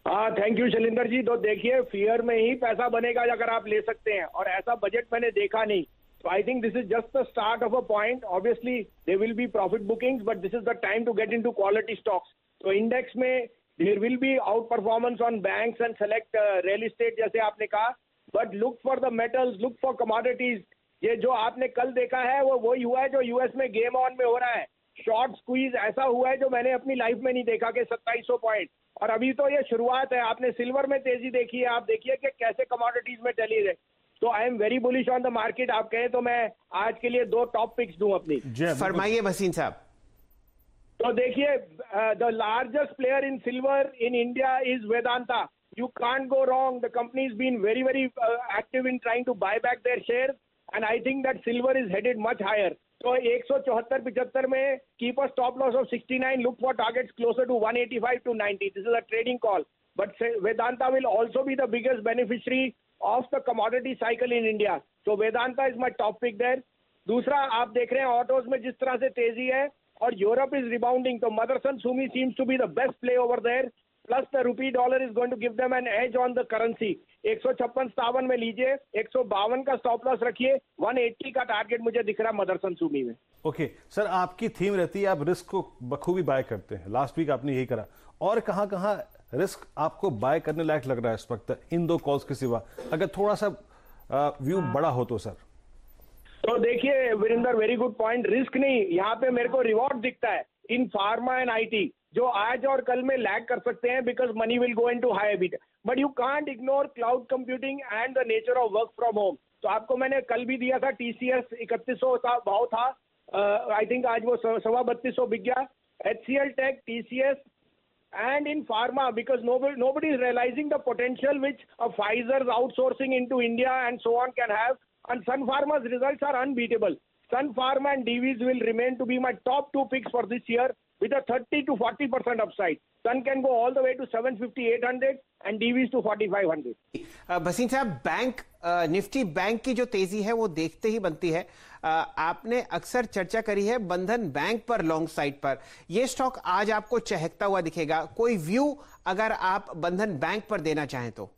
हाँ थैंक यू शैलेंद्र जी। तो देखिए फियर में ही पैसा बनेगा अगर आप ले सकते हैं। और ऐसा बजट मैंने देखा नहीं। So I think this is just the start of a point. Obviously, there will be profit bookings, but this is the time to get into quality stocks. So index may there will be outperformance on banks and select uh, real estate, jaise aapne kaha. But look for the metals, look for commodities. ये जो आपने कल देखा है वो वही हुआ है जो यूएस में गेम ऑन में हो रहा है शॉर्ट स्क्वीज ऐसा हुआ है जो मैंने अपनी लाइफ में नहीं देखा कि 2700 पॉइंट और अभी तो ये शुरुआत है आपने सिल्वर में तेज़ी देखी है आप देखिए कि कैसे कमोडिटीज में चली है तो I am very bullish on the market आप कहें तो मैं आज के लिए दो टॉप पिक्स दूँ अपनी। फरमाइए भसीन साहब। तो देखिए the largest player in silver in India is Vedanta you can't go wrong the company is been very very active in trying to buy back their share and I think that silver is headed much higher तो एक सौ चौहत्तर पिछहत्तर में keep a stop loss of 69 look for targets closer to 185 to 90 this is a trading call but Vedanta will also be the biggest beneficiary of the commodity cycle in India so Vedanta is my top pick there दूसरा आप देख रहे हैं autos में जिस तरह से तेज़ी है और यूरोप इज़ रिबाउंडिंग तो Motherson Sumi seems to be the best play over there plus the rupee dollar is going to give them an edge on the currency एक सौ छप्पन सतावन में लीजिए एक सौ बावन का स्टॉप लॉस रखिए 180 का टारगेट मुझे दिख रहा है मदरसन सुमी में। ओके okay, सर आपकी थीम रहती है आप रिस्क को बखूबी बाय करते हैं। लास्ट वीक आपने यही करा। और कहाँ कहाँ रिस्क आपको बाय करने लायक लग रहा है इस वक्त इन दो कॉल्स के सिवा। अगर थोड़ा सा व्यू बड़ा हो तो सर तो देखिए Virender very good point risk नहीं यहाँ पे मेरे को रिवॉर्ड दिखता है इन फार्मा एंड आईटी जो आज और कल में लैग कर सकते हैं because money will go into high beta but you can't ignore cloud computing and the nature of work from home तो आपको मैंने कल भी दिया था टीसीएस इकतीस सौ भाव था। आई uh, थिंक आज वो सवा बत्तीस सौ बिक गया। H C L tech TCS and in pharma because nobody nobody is realizing the potential which a Pfizer's outsourcing into India and so on can have. And Sun Pharma's results are unbeatable. Sun Pharma and Divi's will remain to be my top two picks for this year with a 30 to 40 percent upside. Sun can go all the way to 750, 800 and Divi's to 4500. Uh, Bhasin साहब bank Nifty bank की जो तेजी है वो देखते ही बनती है आपने अक्सर चर्चा करी है बंधन बैंक पर लॉन्ग साइड पर। यह स्टॉक आज आपको चहकता हुआ दिखेगा। कोई व्यू अगर आप बंधन बैंक पर देना चाहें तो?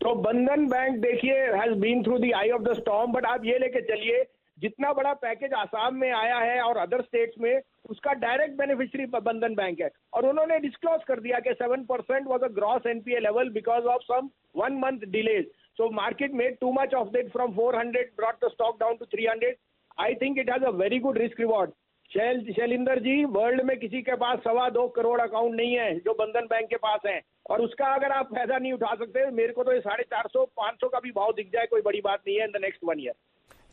तो बंधन बैंक देखिए has been through the eye of the storm but आप ये लेके चलिए, जितना बड़ा पैकेज आसाम में आया है और अदर स्टेट्स में, उसका डायरेक्ट बेनिफिशियरी बंधन बैंक है। और उन्होंने डिस्क्लोज कर दिया कि seven percent was a gross NPA level because of some one month delays So market made too much of that from 400, brought the stock down to 300. I think it has a very good risk reward. Shail Shailendra ji world में किसी के पास सवा दो crore account नहीं है जो बंधन bank के पास है और उसका अगर आप फ़ायदा नहीं उठा सकते मेरे को तो ये साढ़े चार सौ पाँच सौ का भी भाव दिख जाए कोई बड़ी बात नहीं है in the next one year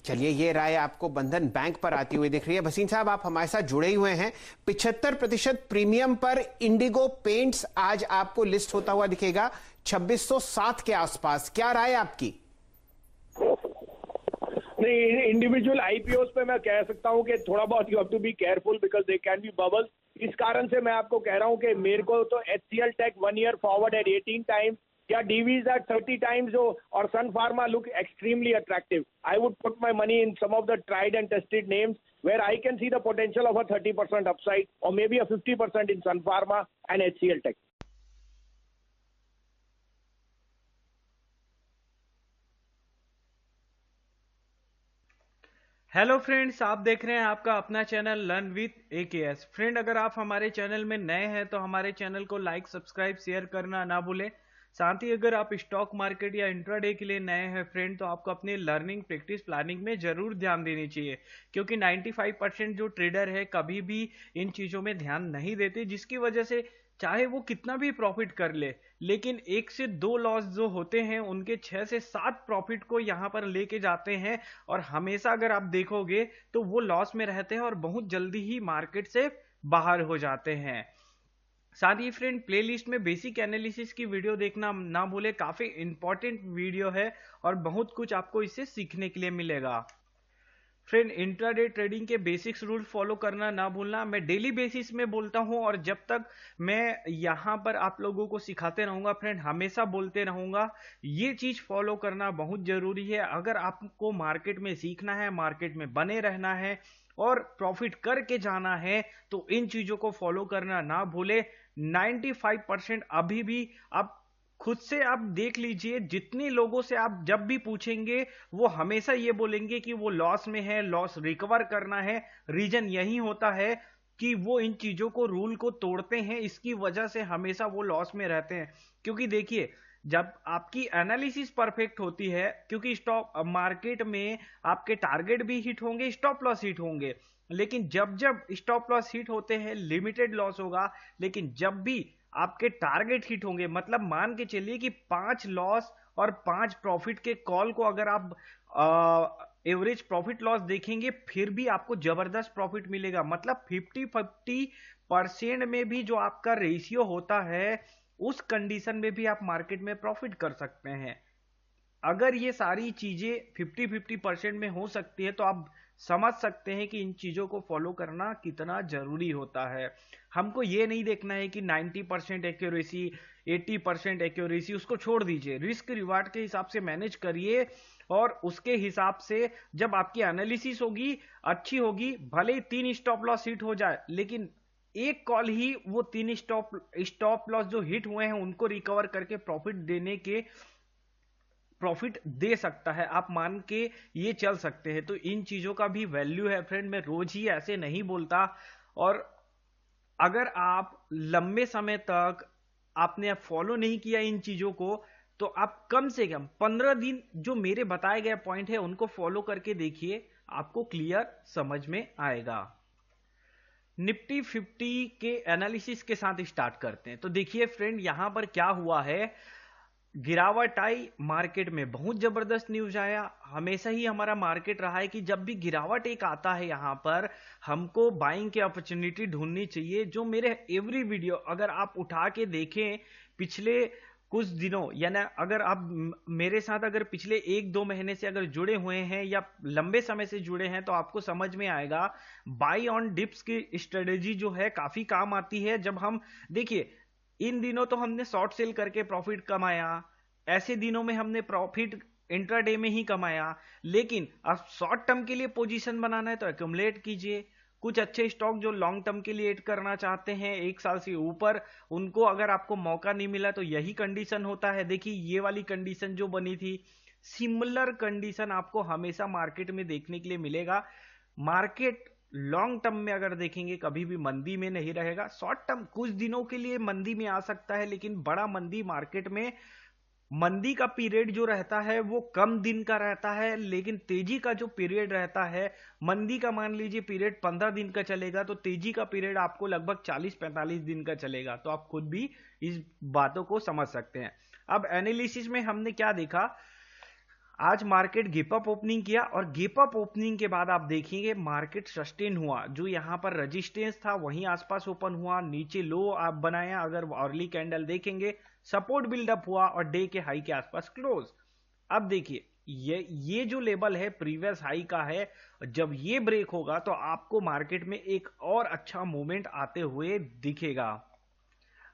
चलिए, ये राय आपको बंधन बैंक पर आती हुई दिख रही है। भसीन साहब, आप हमारे साथ जुड़े हुए हैं। पिछहत्तर प्रतिशत प्रीमियम पर इंडिगो पेंट्स आज आपको लिस्ट होता हुआ दिखेगा 2607 के आसपास। क्या राय आपकी? नहीं इंडिविजुअल आईपीओ पे मैं कह सकता हूँ कि थोड़ा बहुत you have to be careful because they can be bubble इस कारण से मैं आपको कह रहा हूँ कि मेरे को तो H C L tech one year forward at eighteen times या डीवीज एट थर्टी टाइम्स और Sun pharma look extremely attractive I would put my money in some of the tried and tested names where I can see the potential of a 30% upside or maybe a 50% in Sun Pharma and HCL Tech. Hello friends आप देख रहे हैं आपका अपना channel learn with A K friend अगर आप हमारे channel में नए हैं तो हमारे चैनल को लाइक सब्सक्राइब शेयर करना ना भूलें। साथ ही अगर आप स्टॉक मार्केट या इंट्राडे के लिए नए हैं फ्रेंड तो आपको अपने लर्निंग प्रैक्टिस प्लानिंग में ज़रूर ध्यान देनी चाहिए। क्योंकि 95 परसेंट जो ट्रेडर है, कभी भी इन चीज़ों में ध्यान नहीं देते, जिसकी वजह से चाहे वो कितना भी प्रॉफिट कर ले, लेकिन एक से दो लॉस जो होते हैं, उनके छह से सात प्रॉफिट को यहाँ पर लेके जाते हैं, और हमेशा अगर आप देखोगे तो वो लॉस में रहते हैं और बहुत जल्दी ही मार्केट से बाहर हो जाते हैं। साथ ही फ्रेंड प्लेलिस्ट में बेसिक एनालिसिस की वीडियो देखना ना भूले, काफ़ी इंपॉर्टेंट वीडियो है और बहुत कुछ आपको इससे सीखने के लिए मिलेगा। फ्रेंड इंट्राडे ट्रेडिंग के बेसिक्स रूल फॉलो करना ना भूलना, मैं डेली बेसिस में बोलता हूँ और जब तक मैं यहाँ पर आप लोगों को सिखाते रहूँगा फ्रेंड हमेशा बोलते रहूँगा, ये चीज़ फॉलो करना बहुत ज़रूरी है। अगर आपको मार्केट में सीखना है मार्केट में बने रहना है और प्रॉफिट करके जाना है तो इन चीज़ों को फॉलो करना ना भूले। 95 परसेंट अभी भी आप खुद से आप देख लीजिए, जितने लोगों से आप जब भी पूछेंगे, वो हमेशा ये बोलेंगे कि वो लॉस में है लॉस रिकवर करना है। रीजन यही होता है कि वो इन चीज़ों को रूल को तोड़ते हैं, इसकी वजह से हमेशा वो लॉस में रहते हैं। क्योंकि देखिए, जब आपकी एनालिसिस परफेक्ट होती है, क्योंकि स्टॉक मार्केट में आपके टारगेट भी हिट होंगे स्टॉप लॉस हिट होंगे। लेकिन जब जब स्टॉप लॉस हिट होते हैं लिमिटेड लॉस होगा, लेकिन जब भी आपके टारगेट हिट होंगे मतलब मान के चलिए कि पाँच लॉस और पाँच प्रॉफिट के कॉल को अगर आप एवरेज प्रॉफिट लॉस देखेंगे, फिर भी आपको ज़बरदस्त प्रॉफिट मिलेगा। मतलब 50 50 परसेंट में भी जो आपका रेशियो होता है, उस कंडीशन में भी आप मार्केट में प्रॉफिट कर सकते हैं। अगर ये सारी चीज़ें 50 50 परसेंट में हो सकती है तो आप समझ सकते हैं कि इन चीज़ों को फॉलो करना कितना ज़रूरी होता है। हमको ये नहीं देखना है कि 90 परसेंट एक्यूरेसी 80 परसेंट एक्यूरेसी उसको छोड़ दीजिए। रिस्क रिवार्ड के हिसाब से मैनेज करिए और उसके हिसाब से जब आपकी एनालिसिस होगी, अच्छी होगी, भले ही तीन स्टॉप लॉस हिट हो जाए, लेकिन एक कॉल ही वो तीन स्टॉप स्टॉप लॉस जो हिट हुए हैं, उनको रिकवर करके प्रॉफिट देने के प्रॉफिट दे सकता है, आप मान के ये चल सकते हैं। तो इन चीज़ों का भी वैल्यू है फ्रेंड मैं रोज ही ऐसे नहीं बोलता। और अगर आप लंबे समय तक आपने फॉलो नहीं किया इन चीज़ों को तो आप कम से कम पंद्रह दिन जो मेरे बताए गए पॉइंट है, उनको फॉलो करके देखिए, आपको क्लियर समझ में आएगा। निफ्टी फिफ्टी के एनालिसिस के साथ स्टार्ट करते हैं। तो देखिए फ्रेंड यहाँ पर क्या हुआ है? गिरावट आई, मार्केट में बहुत ज़बरदस्त न्यूज़ आया। हमेशा ही हमारा मार्केट रहा है कि जब भी गिरावट एक आता है यहाँ पर, हमको बाइंग की अपॉर्चुनिटी ढूंढनी चाहिए, जो मेरे एवरी वीडियो अगर आप उठा के देखें, पिछले कुछ दिनों, यानी अगर आप मेरे साथ अगर पिछले एक दो महीने से अगर जुड़े हुए हैं, या लंबे समय से जुड़े हैं तो आपको समझ में आएगा बाई ऑन डिप्स की स्ट्रेटेजी जो है, काफ़ी काम आती है। जब हम, देखिए इन दिनों तो हमने शॉर्ट सेल करके प्रॉफिट कमाया, ऐसे दिनों में हमने प्रॉफिट इंट्राडे में ही कमाया, लेकिन अब शॉर्ट टर्म के लिए पोजीशन बनाना है तो एक्यूमुलेट कीजिए। कुछ अच्छे स्टॉक जो लॉन्ग टर्म के लिए एड करना चाहते हैं, एक साल से ऊपर, उनको अगर आपको मौका नहीं मिला तो यही कंडीशन होता है। देखिए, ये वाली कंडीशन जो बनी थी सिमिलर कंडीशन आपको हमेशा मार्केट में देखने के लिए मिलेगा। मार्केट लॉन्ग टर्म में अगर देखेंगे, कभी भी मंदी में नहीं रहेगा। शॉर्ट टर्म कुछ दिनों के लिए मंदी में आ सकता है, लेकिन बड़ा मंदी मार्केट में मंदी का पीरियड जो रहता है, वो कम दिन का रहता है, लेकिन तेज़ी का जो पीरियड रहता है, मंदी का मान लीजिए पीरियड पंद्रह दिन का चलेगा तो तेज़ी का पीरियड आपको लगभग चालीस पैंतालीस दिन का चलेगा। तो आप खुद भी इस बातों को समझ सकते हैं। अब एनालिसिस में हमने क्या देखा? आज मार्केट गिपअप ओपनिंग किया और गिपअप ओपनिंग के बाद आप देखेंगे मार्केट सस्टेन हुआ। जो यहाँ पर रजिस्टेंस था, वहीं आसपास ओपन हुआ, नीचे लो आप बनाया अगर अर्ली कैंडल देखेंगे, सपोर्ट बिल्डअप हुआ और डे के हाई के आसपास क्लोज। अब देखिए, ये ये जो लेवल है, प्रीवियस हाई का है, जब ये ब्रेक होगा तो आपको मार्केट में एक और अच्छा मूवमेंट आते हुए दिखेगा।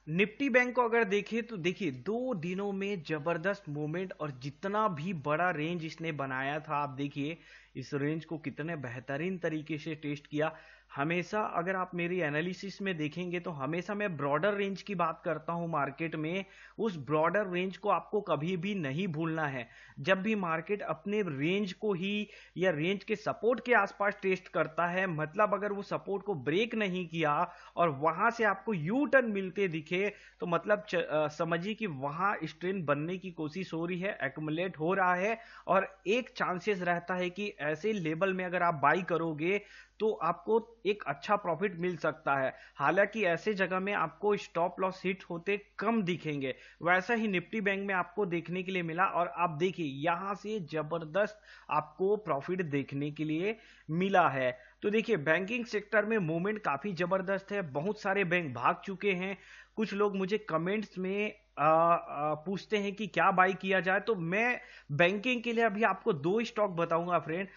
निफ्टी बैंक को अगर देखें तो देखिए, दो दिनों में ज़बरदस्त मूवमेंट और जितना भी बड़ा रेंज इसने बनाया था, आप देखिए, इस रेंज को कितने बेहतरीन तरीके से टेस्ट किया। हमेशा अगर आप मेरी एनालिसिस में देखेंगे तो हमेशा मैं ब्रॉडर रेंज की बात करता हूँ मार्केट में। उस ब्रॉडर रेंज को आपको कभी भी नहीं भूलना है। जब भी मार्केट अपने रेंज को ही या रेंज के सपोर्ट के आसपास टेस्ट करता है मतलब अगर वो सपोर्ट को ब्रेक नहीं किया और वहाँ से आपको यू टर्न मिलते दिखे तो मतलब समझिए कि वहाँ स्ट्रेन बनने की कोशिश हो रही है एक्मुलेट हो रहा है और एक चांसेस रहता है कि ऐसे लेवल में अगर आप बाई करोगे तो आपको एक अच्छा प्रॉफिट मिल सकता है। हालाँकि ऐसे जगह में आपको स्टॉप लॉस हिट होते कम दिखेंगे। वैसा ही निफ्टी बैंक में आपको देखने के लिए मिला और आप देखिए यहाँ से ज़बरदस्त आपको प्रॉफिट देखने के लिए मिला है। तो देखिए बैंकिंग सेक्टर में मूवमेंट काफ़ी ज़बरदस्त है। बहुत सारे बैंक भाग चुके हैं। कुछ लोग मुझे कमेंट्स में आ, आ, पूछते हैं कि क्या बाई किया जाए। तो मैं बैंकिंग के लिए अभी आपको दो स्टॉक बताऊँगा फ्रेंड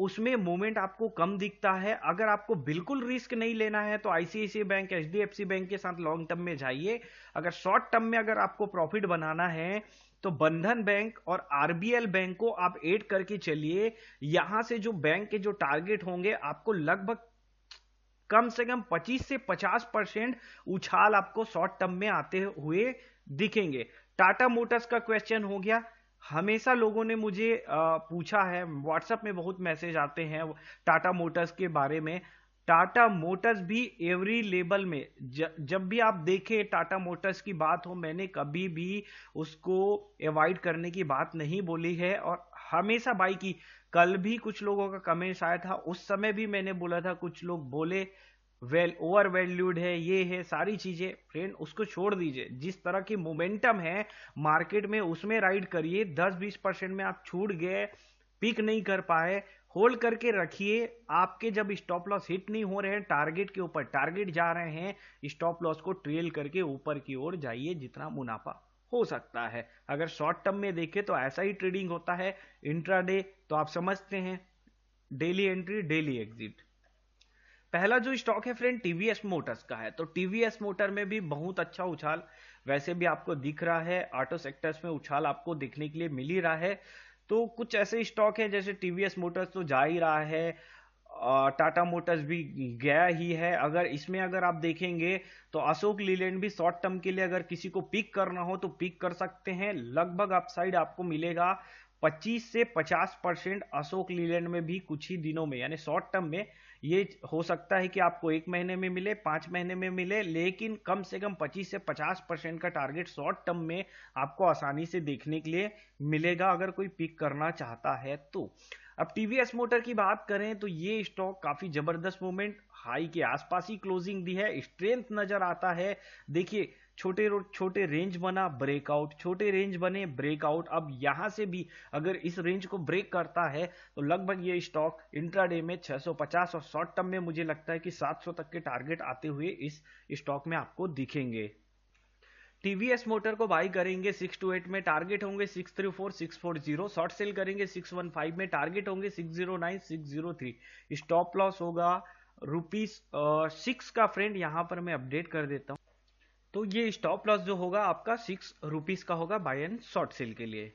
उसमें मूवमेंट आपको कम दिखता है। अगर आपको बिल्कुल रिस्क नहीं लेना है तो आईसीआईसी बैंक एच बैंक के साथ लॉन्ग टर्म में जाइए। अगर शॉर्ट टर्म में अगर आपको प्रॉफिट बनाना है तो बंधन बैंक और आरबीएल बैंक को आप एड करके चलिए। यहाँ से जो बैंक के जो टारगेट होंगे, आपको लगभग कम से कम 25 से 50 परसेंट उछाल आपको शॉर्ट टर्म में आते हुए दिखेंगे। टाटा मोटर्स का क्वेश्चन हो गया। हमेशा लोगों ने मुझे पूछा है व्हाट्सएप में बहुत मैसेज आते हैं टाटा मोटर्स के बारे में। टाटा मोटर्स भी एवरी लेवल में ज, जब भी आप देखें टाटा मोटर्स की बात हो मैंने कभी भी उसको अवॉइड करने की बात नहीं बोली है और हमेशा बाई की कल भी कुछ लोगों का कमेंट्स आया था उस समय भी मैंने बोला था कुछ लोग बोले वेल ओवर वैल्यूड है, ये है, सारी चीज़ें। फ्रेंड, उसको छोड़ दीजिए। जिस तरह की मोमेंटम है, मार्केट में उसमें राइड करिए। 10-20 परसेंट में आप छूट गए, पिक नहीं कर पाए, होल्ड करके रखिए। आपके जब स्टॉप लॉस हिट नहीं हो रहे हैं टारगेट के ऊपर टारगेट जा रहे हैं स्टॉप लॉस को ट्रेल करके ऊपर की ओर जाइए, जितना मुनाफा हो सकता है। अगर शॉर्ट टर्म में देखें तो ऐसा ही ट्रेडिंग होता है। इंट्राडे तो आप समझते हैं। डेली एंट्री डेली एग्जिट पहला जो स्टॉक है फ्रेंड टीवीएस मोटर्स का है। तो टीवीएस मोटर में भी बहुत अच्छा उछाल वैसे भी आपको दिख रहा है। ऑटो सेक्टर्स में उछाल आपको देखने के लिए मिल ही रहा है। तो कुछ ऐसे स्टॉक है जैसे टीवीएस मोटर्स तो जा ही रहा है। टाटा मोटर्स भी गया ही है। अगर इसमें अगर आप देखेंगे तो अशोक लीलैंड भी शॉर्ट टर्म के लिए अगर किसी को पिक करना हो तो पिक कर सकते हैं। लगभग अपसाइड आपको मिलेगा। 25 से 50 परसेंट अशोक लीलैंड में भी कुछ ही दिनों में, यानी शॉर्ट टर्म में ये हो सकता है कि आपको एक महीने में मिले, पाँच महीने में मिले, लेकिन कम से कम 25 से 50 परसेंट का टारगेट शॉर्ट टर्म में आपको आसानी से देखने के लिए मिलेगा अगर कोई पिक करना चाहता है तो। अब टीवीएस मोटर की बात करें तो ये स्टॉक काफ़ी ज़बरदस्त मूवमेंट हाई के आसपास ही क्लोजिंग दी है स्ट्रेंथ नज़र आता है। देखिए छोटे छोटे रेंज बना ब्रेकआउट छोटे रेंज बने ब्रेकआउट अब यहाँ से भी अगर इस रेंज को ब्रेक करता है तो लगभग ये स्टॉक इंट्राडे में 650 और शॉर्ट टर्म में मुझे लगता है कि 700 तक के टारगेट आते हुए इस स्टॉक में आपको दिखेंगे। टीवीएस मोटर को बाई करेंगे सिक्स टू एट में टारगेट होंगे six three four six four zero short sell करेंगे सिक्स वन फाइव में टारगेट होंगे six zero nine six zero three stop loss होगा रुपीज़ सिक्स का फ्रेंड यहाँ पर मैं अपडेट कर देता हूँ। तो ये स्टॉप लॉस जो होगा आपका सिक्स रुपीज़ का होगा बाय एंड शॉर्ट सेल के लिए।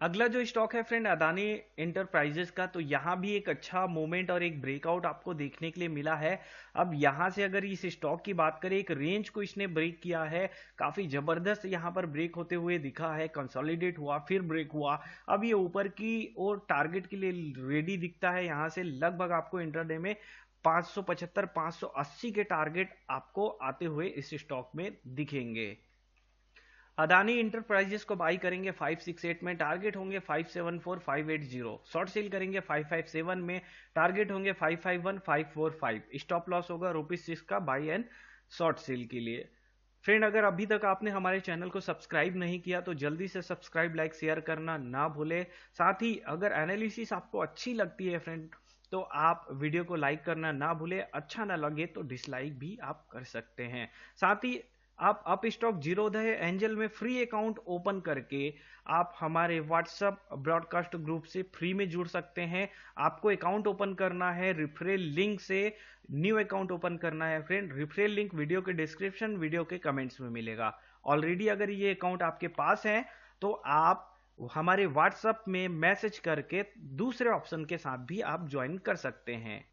अगला जो स्टॉक है फ्रेंड अदानी इंटरप्राइजेस का तो यहाँ भी एक अच्छा मोमेंट और एक ब्रेकआउट आपको देखने के लिए मिला है। अब यहाँ से अगर इस स्टॉक की बात करें, एक रेंज को इसने ब्रेक किया है। काफ़ी ज़बरदस्त यहाँ पर ब्रेक होते हुए दिखा है कंसोलिडेट हुआ, फिर ब्रेक हुआ। अब ये ऊपर की और टारगेट के लिए रेडी दिखता है, यहाँ से लगभग आपको इंटरडे में 575 580 के टारगेट आपको आते हुए इस स्टॉक में दिखेंगे। अदानी इंटरप्राइजेस को बाई करेंगे 568 में, टारगेट होंगे 574 580 शॉर्ट सेल करेंगे 557 में, टारगेट होंगे 551 545 स्टॉप लॉस होगा रुपीज़ सिक्स का बाई एंड शॉर्ट सेल के लिए। फ्रेंड, अगर अभी तक आपने हमारे चैनल को सब्सक्राइब नहीं किया तो जल्दी से सब्सक्राइब, लाइक, शेयर करना ना भूले। साथ ही अगर एनालिसिस आपको अच्छी लगती है फ्रेंड तो आप वीडियो को लाइक करना ना भूले अच्छा ना लगे तो डिसलाइक भी आप कर सकते हैं। साथ ही आप अप स्टॉक जीरोदय एंजल में फ्री अकाउंट ओपन करके आप हमारे व्हाट्सएप ब्रॉडकास्ट ग्रुप से फ्री में जुड़ सकते हैं। आपको अकाउंट ओपन करना है रिफरेल लिंक से न्यू अकाउंट ओपन करना है फ्रेंड रिफरेल लिंक वीडियो के डिस्क्रिप्शन वीडियो के कमेंट्स में मिलेगा। ऑलरेडी अगर ये अकाउंट आपके पास है तो आप हमारे व्हाट्सएप में मैसेज करके दूसरे ऑप्शन के साथ भी आप ज्वाइन कर सकते हैं।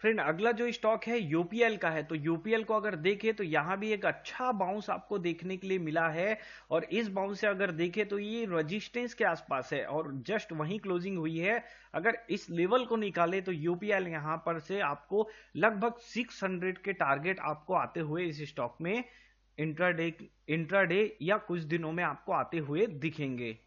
फ्रेंड अगला जो स्टॉक है यूपीएल का है। तो यूपीएल को अगर देखें तो यहाँ भी एक अच्छा बाउंस आपको देखने के लिए मिला है। और इस बाउंस से अगर देखें तो ये रजिस्टेंस के आसपास है। और जस्ट वहीं क्लोजिंग हुई है। अगर इस लेवल को निकाले तो यूपीएल यहाँ पर से आपको लगभग 600 के टारगेट आपको आते हुए इस स्टॉक में इंट्राडे इंट्राडे या कुछ दिनों में आपको आते हुए दिखेंगे।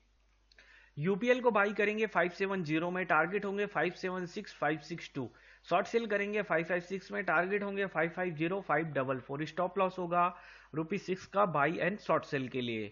यूपीएल को बाई करेंगे 570 में टारगेट होंगे 576 562 शॉर्ट सेल करेंगे 556 में टारगेट होंगे 550 544 स्टॉप लॉस होगा रुपी सिक्स का बाई एंड शॉर्ट सेल के लिए।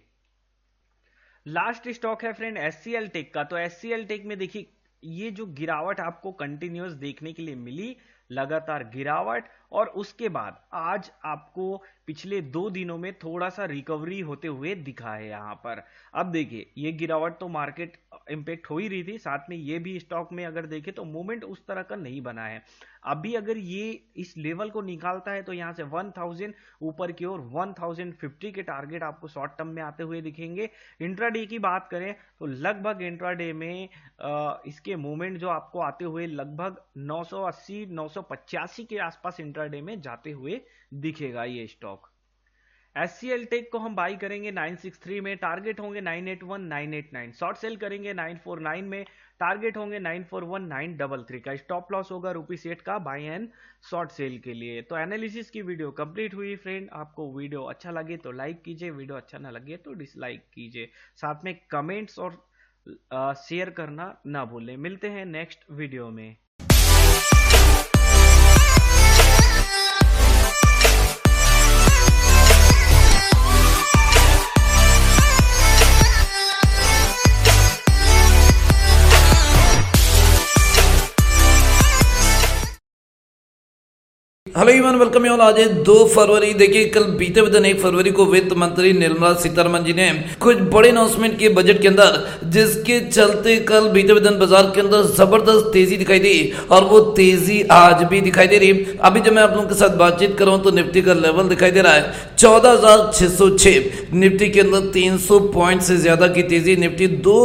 लास्ट स्टॉक है फ्रेंड एससीएल टेक का। तो एससीएल टेक में देखिए, ये जो गिरावट आपको कंटिन्यूस देखने के लिए मिली, लगातार गिरावट और उसके बाद आज आपको पिछले दो दिनों में थोड़ा सा रिकवरी होते हुए दिखा है यहाँ पर। अब देखिए, ये गिरावट तो मार्केट इंपेक्ट हो ही रही थी। साथ में ये भी स्टॉक में अगर देखें तो मूवमेंट उस तरह का नहीं बना है। अभी अगर ये इस लेवल को निकालता है तो यहाँ से 1000 ऊपर की ओर 1050 के टारगेट आपको शॉर्ट टर्म में आते हुए दिखेंगे। इंट्राडे की बात करें तो लगभग इंट्राडे में इसके मूवमेंट जो आपको आते हुए लगभग 980 985 के आसपास इंट्राडे में जाते हुए दिखेगा ये stock. S C L tech को हम बाई करेंगे 963 में टारगेट होंगे 981 989 शॉर्ट सेल करेंगे 949 में टारगेट होंगे 941 933 का। स्टॉप लॉस होगा रुपीस एट का बाई एंड शॉर्ट सेल के लिए। तो एनालिसिस की वीडियो कंप्लीट हुई फ्रेंड आपको वीडियो अच्छा लगे तो लाइक कीजिए वीडियो अच्छा ना लगे तो डिसलाइक कीजिए। साथ में कमेंट्स और शेयर करना ना भूलें। मिलते हैं नेक्स्ट वीडियो में। हेलो ईवन वेलकम ऑल आज है दो फरवरी। देखिए, कल बीते हुए दिन एक फरवरी को वित्त मंत्री निर्मला सीतारमन जी ने कुछ बड़े अनाउंसमेंट किए बजट के अंदर, जिसके चलते कल बीते हुए दिन बाज़ार के अंदर ज़बरदस्त तेज़ी दिखाई दी और वो तेज़ी आज भी दिखाई दे रही। अभी जब मैं आप लोगों के साथ बातचीत कर रहा हूँ तो निफ्टी का लेवल दिखाई दे रहा है। चौदह निफ्टी के अंदर तीन सौ पॉइंट से ज़्यादा की तेज़ी। निफ्टी दो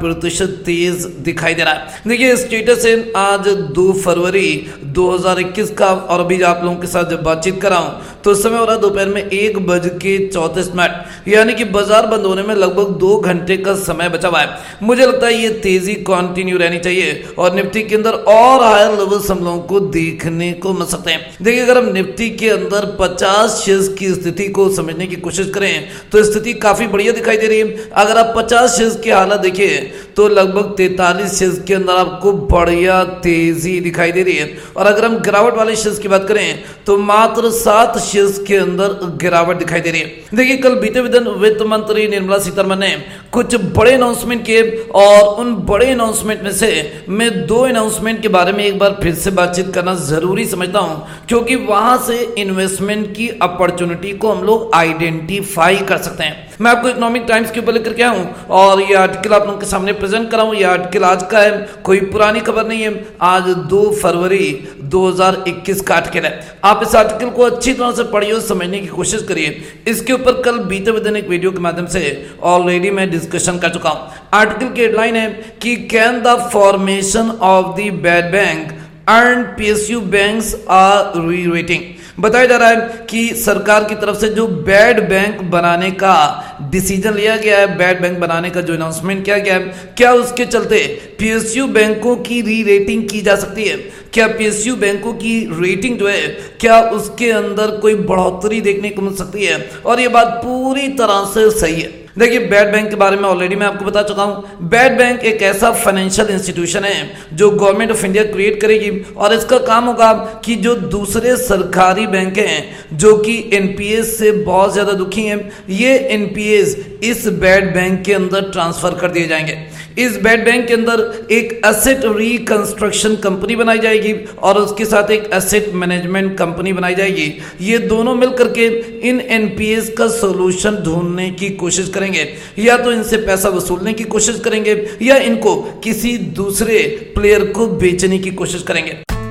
प्रतिशत तेज दिखाई दे रहा है। देखिए स्टेटस है आज दो फरवरी दो हज़ार इक्कीस हज़ार इक्कीस का और भी आप लोगों के साथ जब बातचीत कर रहा हूँ तो समय हो रहा दोपहर में एक बज के चौतीस मिनट। यानी कि बाज़ार बंद होने में लगभग दो घंटे का समय बचा हुआ है। मुझे लगता है ये तेज़ी कंटिन्यू रहनी चाहिए और निफ्टी के अंदर और हायर लेवल्स हम को देखने को मिल सकते हैं। देखिए, अगर हम निफ्टी के अंदर 50 शेयर्स की स्थिति को समझने की कोशिश करें तो स्थिति काफ़ी बढ़िया दिखाई दे रही है। अगर आप 50 शेयर्स की हालत देखिए तो लगभग 43 शेयर्स के अंदर आपको बढ़िया तेज़ी दिखाई दे रही है। और अगर हम गिरावट वाले शेयर्स की बात करें तो मात्र सात शेयर्स के अंदर गिरावट दिखाई दे रही है। देखिए, कल बीते हुए दिन वित्त मंत्री निर्मला सीतारमन ने कुछ बड़े अनाउंसमेंट किए और उन बड़े अनाउंसमेंट में से मैं दो अनाउंसमेंट के बारे में एक बार फिर से बातचीत करना ज़रूरी समझता हूँ, क्योंकि वहाँ से इन्वेस्टमेंट की अपॉर्चुनिटी को हम लोग आइडेंटिफाई कर सकते हैं। मैं आपको इकोनॉमिक टाइम्स के ऊपर लेकर के आऊँ और ये आर्टिकल आप लोगों के सामने प्रेजेंट कर रहा हूँ ये आर्टिकल आज का है, कोई पुरानी खबर नहीं है। आज दो फरवरी 2021 का आर्टिकल है। आप इस आर्टिकल को अच्छी तरह से पढ़िए और समझने की कोशिश करिए। इसके ऊपर कल बीते हुए दिन एक वीडियो के माध्यम से ऑलरेडी मैं डिस्कशन कर चुका हूँ। आर्टिकल की हेडलाइन है कि can the formation of the bad bank earn you bank are re rating बताया जा रहा है कि सरकार की तरफ़ से जो बैड बैंक बनाने का डिसीज़न लिया गया है, बैड बैंक बनाने का जो अनाउंसमेंट किया गया है, क्या उसके चलते पीएसयू बैंकों की री रेटिंग की जा सकती है? क्या पीएसयू बैंकों की रेटिंग जो है, क्या उसके अंदर कोई बढ़ोतरी देखने को मिल सकती है? और ये बात पूरी तरह से सही है। देखिए बैड बैंक के बारे में ऑलरेडी मैं आपको बता चुका हूँ। बैड बैंक एक ऐसा फाइनेंशियल इंस्टीट्यूशन है जो गवर्नमेंट ऑफ़ इंडिया क्रिएट करेगी और इसका काम होगा कि जो दूसरे सरकारी बैंक हैं, जो कि एनपीएस से बहुत ज़्यादा दुखी हैं, ये एनपीएस इस बैड बैंक के अंदर ट्रांसफ़र कर दिए जाएँगे। इस बेड बैंक के अंदर एक एसेट रिकंस्ट्रक्शन कंपनी बनाई जाएगी और उसके साथ एक एसेट मैनेजमेंट कंपनी बनाई जाएगी। ये दोनों मिलकर के इन एनपीएस का सोल्यूशन ढूँढने की कोशिश करेंगे। या तो इनसे पैसा वसूलने की कोशिश करेंगे या इनको किसी दूसरे प्लेयर को बेचने की कोशिश करेंगे।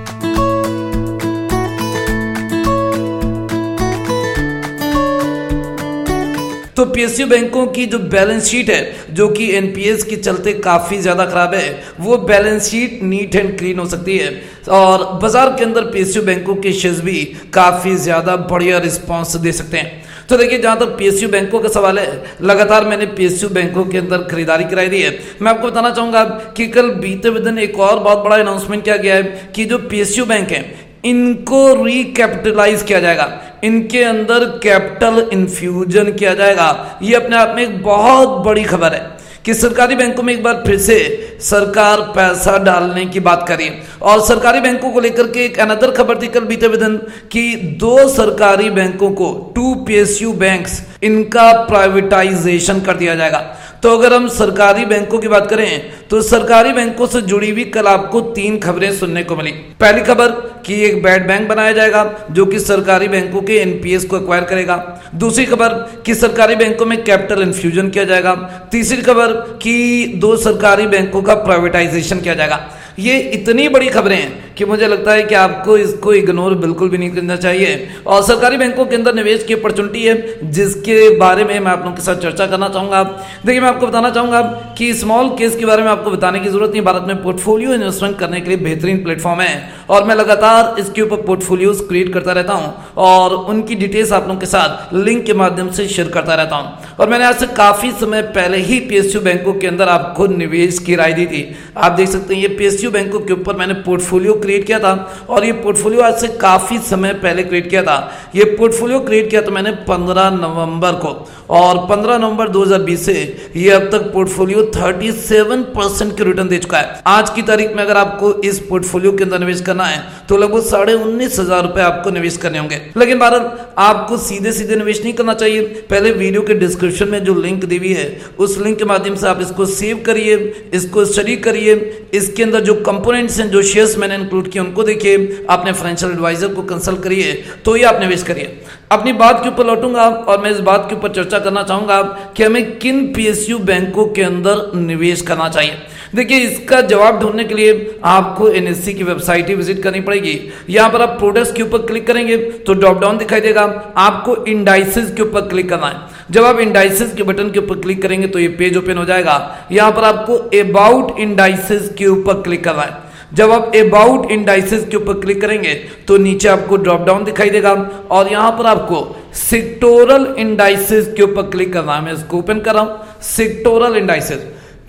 तो पीएसयू बैंकों की जो बैलेंस शीट है, जो कि एनपीएस के चलते काफ़ी ज़्यादा खराब है, वो balance sheet neat and clean हो सकती है। और बाज़ार के अंदर पीएसयू बैंकों के शेयर्स भी काफ़ी ज़्यादा बढ़िया रिस्पॉन्स दे सकते हैं। तो देखिए, जहाँ तक पीएसयू बैंकों का सवाल है, लगातार मैंने पीएसयू बैंकों के अंदर खरीदारी कराई दी है। मैं आपको बताना चाहूँगा कि कल बीते हुए दिन एक और बहुत बड़ा अनाउंसमेंट किया गया है कि जो पीएसयू बैंक है इनको रिकैपिटलाइज किया जाएगा। इनके अंदर कैपिटल इन्फ्यूजन किया जाएगा। ये अपने आप में एक बहुत बड़ी खबर है कि सरकारी बैंकों में एक बार फिर से सरकार पैसा डालने की बात करी। और सरकारी बैंकों को लेकर के एक अनदर खबर थी कल बीते दिन कि दो सरकारी बैंकों को टू पीएसयू बैंक्स इनका प्राइवेटाइजेशन कर दिया जाएगा। तो अगर हम सरकारी बैंकों की बात करें तो सरकारी बैंकों से जुड़ी हुई कल आपको तीन खबरें सुनने को मिली। पहली खबर कि एक बैड बैंक बनाया जाएगा, जो कि सरकारी बैंकों के एनपीएस को एक्वायर करेगा। दूसरी खबर कि सरकारी बैंकों में कैपिटल इन्फ्यूजन किया जाएगा। तीसरी खबर कि दो सरकारी बैंकों का प्राइवेटाइजेशन किया जाएगा। ये इतनी बड़ी खबरें हैं कि मुझे लगता है कि आपको इसको इग्नोर बिल्कुल भी नहीं करना चाहिए। और सरकारी बैंकों के अंदर निवेश की अपॉर्चुनिटी है, जिसके बारे में मैं आप लोगों के साथ चर्चा करना चाहूँगा। देखिए, मैं आपको बताना चाहूँगा कि स्मॉल केस के बारे में आपको बताने की ज़रूरत नहीं। भारत में पोर्टफोलियो इन्वेस्टमेंट करने के लिए बेहतरीन प्लेटफॉर्म है। और मैं लगातार इसके ऊपर पोर्टफोलियोज क्रिएट करता रहता हूँ और उनकी डिटेल्स आप लोगों के साथ लिंक के माध्यम से शेयर करता रहता हूँ। और मैंने आज से काफ़ी समय पहले ही पीएसयू बैंकों के अंदर आपको निवेश की राय दी थी। आप देख सकते हैं, ये पीएसयू बैंकों के ऊपर मैंने पोर्टफोलियो क्रिएट किया था और ये पोर्टफोलियो आज से काफ़ी समय पहले क्रिएट किया था। ये पोर्टफोलियो क्रिएट किया था मैंने 15 नवंबर को। और 15 नवंबर 2020 से ये अब तक पोर्टफोलियो 37 परसेंट के रिटर्न दे चुका है। आज की तारीख में अगर आपको इस पोर्टफोलियो के अंदर निवेश करना है तो लगभग साढ़े उन्नीस हज़ार रुपए आपको निवेश करने होंगे। लेकिन भारत, आपको सीधे सीधे निवेश नहीं करना चाहिए। पहले वीडियो के डिस्क्रिप्शन में जो लिंक दी हुई है, उस लिंक के माध्यम से आप इसको सेव करिए, इसको स्टडी करिए। इसके अंदर जो कंपोनेंट्स हैं, जो शेयर्स मैंने इंक्लूड किए, उनको देखिए। अपने फाइनेंशियल एडवाइजर को कंसल्ट करिए तो ही आप निवेश करिए। अपनी बात के ऊपर लौटूँगा और मैं इस बात के ऊपर चर्चा करना चाहूँगा कि हमें किन पीएसयू बैंकों के अंदर निवेश करना चाहिए। देखिए, इसका जवाब ढूँढने के लिए आपको एनएससी की वेबसाइट ही विज़िट करनी पड़ेगी। यहाँ पर आप प्रोडक्ट्स के ऊपर क्लिक करेंगे तो ड्रॉप डाउन दिखाई देगा। आपको इंडाइसिस के ऊपर क्लिक करना है। जब आप इंडाइसिस के बटन के ऊपर क्लिक करेंगे तो ये पेज ओपन हो जाएगा। यहाँ पर आपको अबाउट इंडाइसिस के ऊपर क्लिक करना है। जब आप अबाउट इंडाइसिस के ऊपर क्लिक करेंगे तो नीचे आपको ड्रॉप डाउन दिखाई देगा। और यहाँ पर आपको सेक्टोरल इंडाइसिस के ऊपर क्लिक करना है। मैं इसको ओपन कर रहा हूँ। सेक्टोरल इंडाइसिस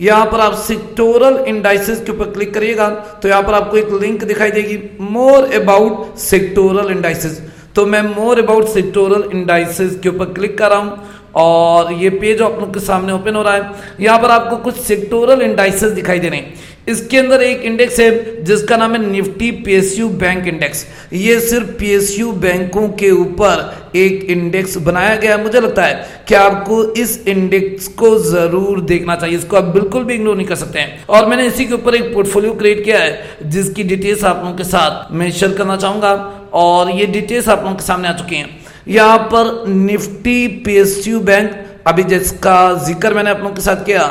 यहाँ पर आप सेक्टोरल इंडाइसिस के ऊपर क्लिक करिएगा तो यहाँ पर आपको एक लिंक दिखाई देगी। मोर अबाउट सेक्टोरल इंडाइसिस तो मैं मोर अबाउट सेक्टोरल इंडाइसिस के ऊपर क्लिक कर रहा हूँ। और ये पेज आप लोग के सामने ओपन हो रहा है। यहाँ पर आपको कुछ सेक्टोरल इंडाइसिस दिखाई दे रहे हैं। इसके अंदर एक इंडेक्स है, जिसका नाम है निफ्टी पीएसयू बैंक इंडेक्स ये सिर्फ़ पीएसयू बैंकों के ऊपर एक इंडेक्स बनाया गया मुझे लगता है कि आपको इस इंडेक्स को ज़रूर देखना चाहिए। इसको आप बिल्कुल भी इग्नोर नहीं कर सकते हैं। और मैंने इसी के ऊपर एक पोर्टफोलियो क्रिएट किया है, जिसकी डिटेल्स आप लोगों के साथ मैं शेयर करना चाहूँगा। और ये डिटेल्स आप लोगों के सामने आ चुकी हैं। यहाँ पर निफ्टी पीएसयू बैंक अभी जिसका ज़िक्र मैंने आप लोगों के साथ किया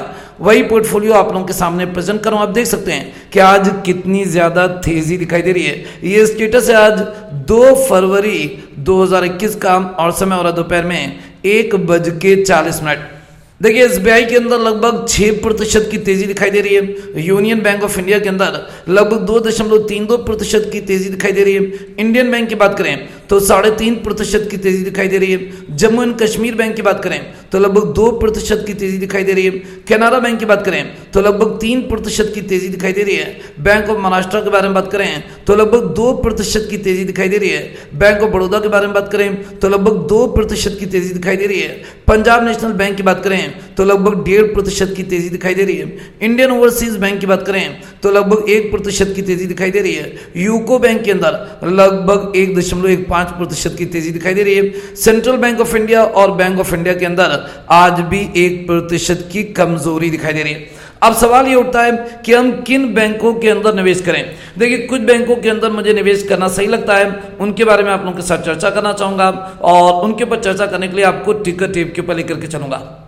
वही पोर्टफोलियो आप लोगों के सामने प्रेजेंट करूँ। आप देख सकते हैं कि आज कितनी ज़्यादा तेज़ी दिखाई दे रही है। ये स्टेटस है आज 2 फरवरी 2021 का और समय रहा दोपहर में एक बज के चालीस मिनट। देखिए एस के अंदर लगभग छह प्रतिशत की तेज़ी दिखाई दे रही है। यूनियन बैंक ऑफ़ इंडिया के अंदर लगभग दो दशमलव तीन दो प्रतिशत की तेज़ी दिखाई दे रही है। इंडियन बैंक की बात करें तो साढ़े तीन प्रतिशत की तेज़ी दिखाई दे रही है। जम्मू एंड कश्मीर बैंक की बात करें तो लगभग दो प्रतिशत की तेज़ी दिखाई दे रही है। कैनारा बैंक की बात करें तो लगभग तीन प्रतिशत की तेज़ी दिखाई दे रही है। बैंक ऑफ़ महाराष्ट्र के बारे में बात करें तो लगभग दो प्रतिशत की तेज़ी दिखाई दे रही है। बैंक ऑफ़ बड़ौदा के बारे में बात करें तो लगभग दो प्रतिशत की तेज़ी दिखाई दे रही है। पंजाब नेशनल बैंक की बात करें तो लगभग डेढ़ प्रतिशत की तेज़ी दिखाई दे रही है। इंडियन ओवरसीज बैंक की बात करें तो लगभग एक प्रतिशत की तेज़ी दिखाई दे रही है। यूको बैंक के अंदर लगभग एक दशमलव एक पाँच प्रतिशत की तेज़ी दिखाई दे रही है। सेंट्रल बैंक ऑफ़ इंडिया और बैंक ऑफ़ इंडिया के अंदर आज भी एक प्रतिशत की कमज़ोरी दिखाई दे रही है। अब सवाल ये उठता है कि हम किन बैंकों के अंदर निवेश करें? देखिए, कुछ बैंकों के अंदर मुझे निवेश करना सही लगता है, उनके बारे में आप लोगों के साथ चर्चा करना चाहूँगा और उनके ऊपर चर्चा करने के लिए आपको टिकट टेप के ऊपर लेकर के चलूँगा।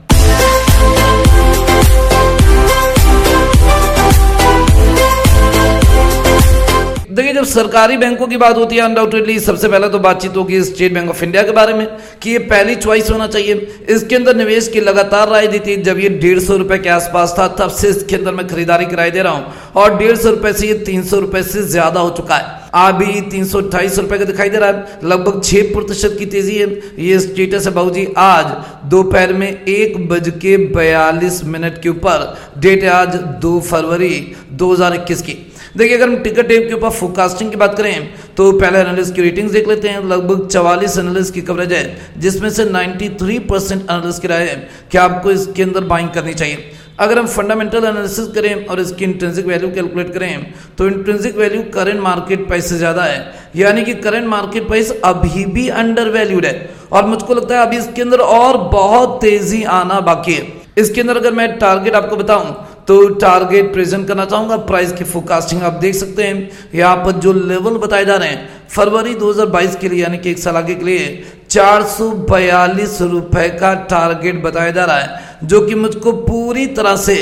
देखिए, जब सरकारी बैंकों की बात होती है अनडाउटेडली सबसे पहले तो बातचीत होगी स्टेट बैंक ऑफ़ इंडिया के बारे में कि ये पहली चॉइस होना चाहिए। इसके अंदर निवेश की लगातार राय दी थी। जब ये डेढ़ सौ रुपए के आसपास था, तब से इसके अंदर मैं खरीदारी कराई दे रहा हूँ। और डेढ़ सौ रुपए से ये तीन सौ रुपए से ज़्यादा हो चुका है। अभी तीन सौ अट्ठाईस रुपए का दिखाई दे रहा है। लगभग छह प्रतिशत की तेज़ी है। ये स्टेटस है बाबूजी आज दोपहर में एक बज के बयालीस मिनट के ऊपर। डेट है आज दो फरवरी 2021 की। देखिए, अगर हम टिकट टेप के ऊपर फोरकास्टिंग की बात करें तो पहले एनालिस्ट की रेटिंग्स देख लेते हैं, लगभग चवालीस एनालिस्ट की कवरेज है, जिसमें से 93 परसेंट एनालिस्ट की राय है कि आपको इसके अंदर बाइंग करनी चाहिए। अगर हम फंडामेंटल एनालिसिस करें और इसकी इंट्रेंसिक वैल्यू कैलकुलेट करें तो intrinsic value current market price से ज़्यादा है। यानी कि करंट मार्केट प्राइस अभी भी अंडर वैल्यूड है। और मुझको लगता है अभी इसके अंदर और बहुत तेज़ी आना बाकी है। इसके अंदर अगर मैं टारगेट आपको बताऊँ तो टारगेट प्रेजेंट करना चाहूँगा प्राइस की फोरकास्टिंग आप देख सकते हैं। यहाँ पर जो लेवल बताए जा रहे हैं, फरवरी 2022 के लिए, यानी कि एक साल आगे के लिए, चार सौ बयालीस रुपए का टारगेट बताया जा रहा है, जो कि मुझको पूरी तरह से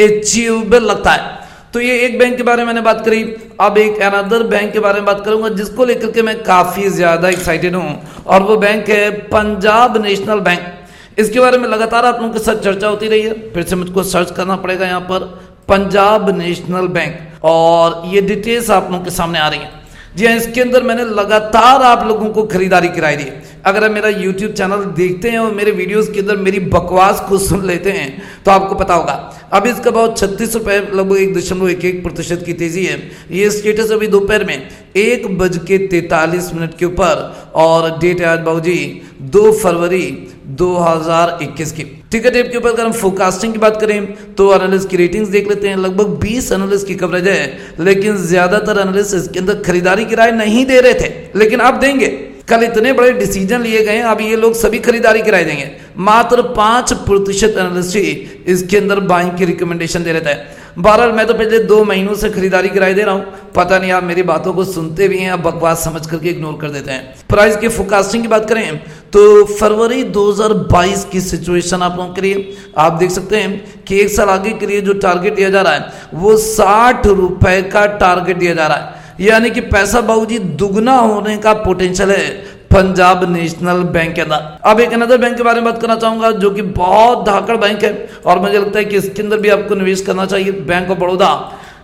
अचीवेबल लगता है। तो ये एक बैंक के बारे में मैंने बात करी। अब एक अनदर बैंक के बारे में बात करूँगा, जिसको लेकर के मैं काफ़ी ज़्यादा एक्साइटेड हूँ, और वो बैंक है पंजाब नेशनल बैंक इसके बारे में लगातार आप लोगों के साथ चर्चा होती रही है। फिर से मुझको सर्च करना पड़ेगा यहाँ पर, पंजाब नेशनल बैंक। और ये डिटेल्स आप लोगों के सामने आ रही है। जी हाँ इसके अंदर मैंने लगातार आप लोगों को खरीदारी कराई दी अगर आप मेरा YouTube चैनल देखते हैं और मेरे वीडियोस के अंदर मेरी बकवास को सुन लेते हैं तो आपको पता होगा। अभी इसका भाव छत्तीस रुपए, लगभग एक दशमलव एक एक प्रतिशत की तेज़ी है। ये स्टेटस अभी दोपहर में एक बज के तैतालीस मिनट के ऊपर। और डेट है आज बाबू जी दो फरवरी 2021 की। टिकट टेप के ऊपर अगर हम फोरकास्टिंग की बात करें तो एनालिस्ट की रेटिंग्स देख लेते हैं। लगभग 20 एनालिस्ट की कवरेज है, लेकिन ज़्यादातर एनालिस्ट इसके अंदर खरीदारी की राय नहीं दे रहे थे। लेकिन अब देंगे। कल इतने बड़े डिसीज़न लिए गए अब ये लोग सभी खरीदारी कराए देंगे। मात्र पाँच प्रतिशत एनालिस्ट ही इसके अंदर बाइंग की रिकमेंडेशन दे रहे थे। बहरहाल, मैं तो पिछले दो महीनों से खरीदारी कराई दे रहा हूँ। पता नहीं आप मेरी बातों को सुनते भी हैं आप बकवास समझ करके इग्नोर कर देते हैं। प्राइस की फोकास्टिंग की बात करें तो फरवरी 2022 की सिचुएशन आप लोगों के लिए, आप देख सकते हैं कि एक साल आगे के लिए जो टारगेट दिया जा रहा है, वो साठ रुपए का टारगेट दिया जा रहा है। यानी कि पैसा बाबूजी, दुगना होने का पोटेंशियल है। पंजाब नेशनल बैंक अंदर अब एक अनदर बैंक के बारे में बात करना चाहूँगा, जो कि बहुत धाकड़ बैंक है, और मुझे लगता है कि इसके अंदर भी आपको निवेश करना चाहिए बैंक ऑफ़ बड़ौदा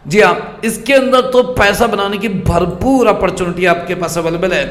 जी हाँ इसके अंदर तो पैसा बनाने की भरपूर अपॉर्चुनिटी आपके पास अवेलेबल है।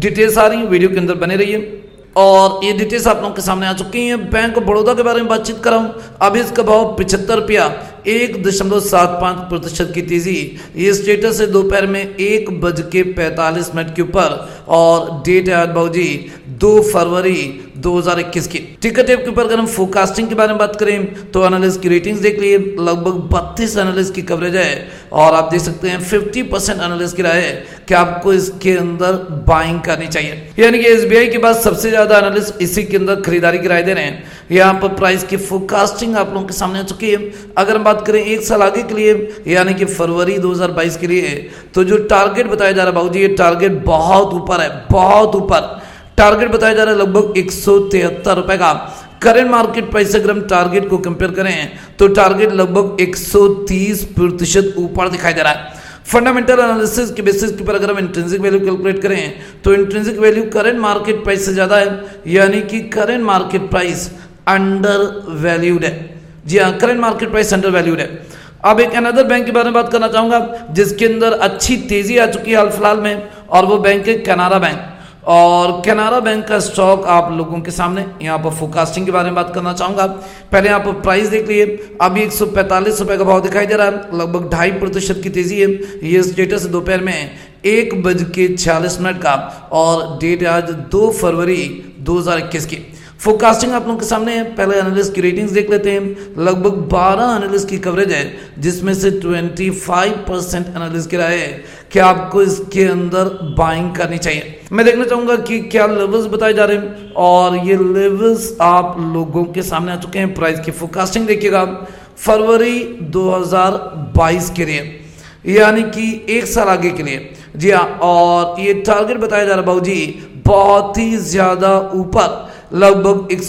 डिटेल्स आ रही है वीडियो के अंदर बने रहिए। और ये डिटेल्स आप लोगों के सामने आ चुकी हैं। बैंक ऑफ़ बड़ौदा के बारे में बातचीत कर रहा हूँ। अभी इसका भाव पिछहत्तर रुपया। एक दशमलव सात पाँच प्रतिशत की तेज़ी। ये स्टेटस है दोपहर में एक बज के पैंतालीस मिनट के ऊपर। और डेट है आज बाबूजी, दो फरवरी 2021 की। टिकट टेप के ऊपर अगर हम फोकास्टिंग के बारे में बात करें तो एनालिस्ट की रेटिंग्स देख लिए। लगभग बत्तीस एनालिस्ट की कवरेज है। और आप देख सकते हैं 50 परसेंट एनालिस्ट की राय है कि आपको इसके अंदर बाइंग करनी चाहिए। यानी कि एसबीआई के बाद सबसे ज़्यादा एनालिस्ट इसी के अंदर खरीदारी की राय दे रहे हैं। यहाँ पर प्राइस की फोरकास्टिंग आप लोगों के सामने आ चुकी है। अगर हम बात करें एक साल आगे के लिए, यानी कि फरवरी 2022 के लिए तो जो टारगेट बताया जा रहा है बाबूजी, ये टारगेट बहुत ऊपर है, बहुत ऊपर। टारगेट बताया जा रहा है लगभग एक सौ तिहत्तर रुपए का। करेंट मार्केट प्राइस अगर हम टारगेट को कंपेयर करें तो टारगेट लगभग 130 प्रतिशत ऊपर दिखाई दे रहा है। फंडामेंटल एनालिसिस के बेसिस के ऊपर अगर हम इंट्रेंसिक वैल्यू कैलकुलेट करें तो intrinsic value current market price से ज़्यादा है, यानी कि current market price undervalued है जी हाँ current market price undervalued है अब एक अनदर बैंक के बारे में बात करना चाहूँगा, जिसके अंदर अच्छी तेज़ी आ चुकी है हाल फ़िलहाल में, और वो बैंक है कैनारा बैंक और कैनारा बैंक का स्टॉक आप लोगों के सामने, यहाँ पर फोकास्टिंग के बारे में बात करना चाहूँगा. पहले पर प्राइस देख लिए अभी एक सौ पैंतालीस रुपए का भाव दिखाई दे रहा है. लगभग ढाई प्रतिशत की तेज़ी है. ये स्टेटस दोपहर में एक बज के छियालीस मिनट का, और डेट आज दो फरवरी 2021 की. फोरकास्टिंग आप लोगों के सामने है। पहले एनालिस्ट की रेटिंग्स देख लेते हैं। लगभग 12 एनालिस्ट की कवरेज है, जिसमें से 25 परसेंट एनालिस्ट की राय है कि आपको इसके अंदर बाइंग करनी चाहिए। मैं देखना चाहूँगा कि क्या लेवल्स बताए जा रहे हैं। और ये लेवल्स आप लोगों के सामने आ चुके हैं प्राइस की। फोरकास्टिंग देखिएगा फरवरी 2022 के लिए, यानी कि एक साल आगे के लिए। जी हाँ और ये टारगेट बताया जा रहा है बाबू बहुत ही ज़्यादा ऊपर। लगभग एक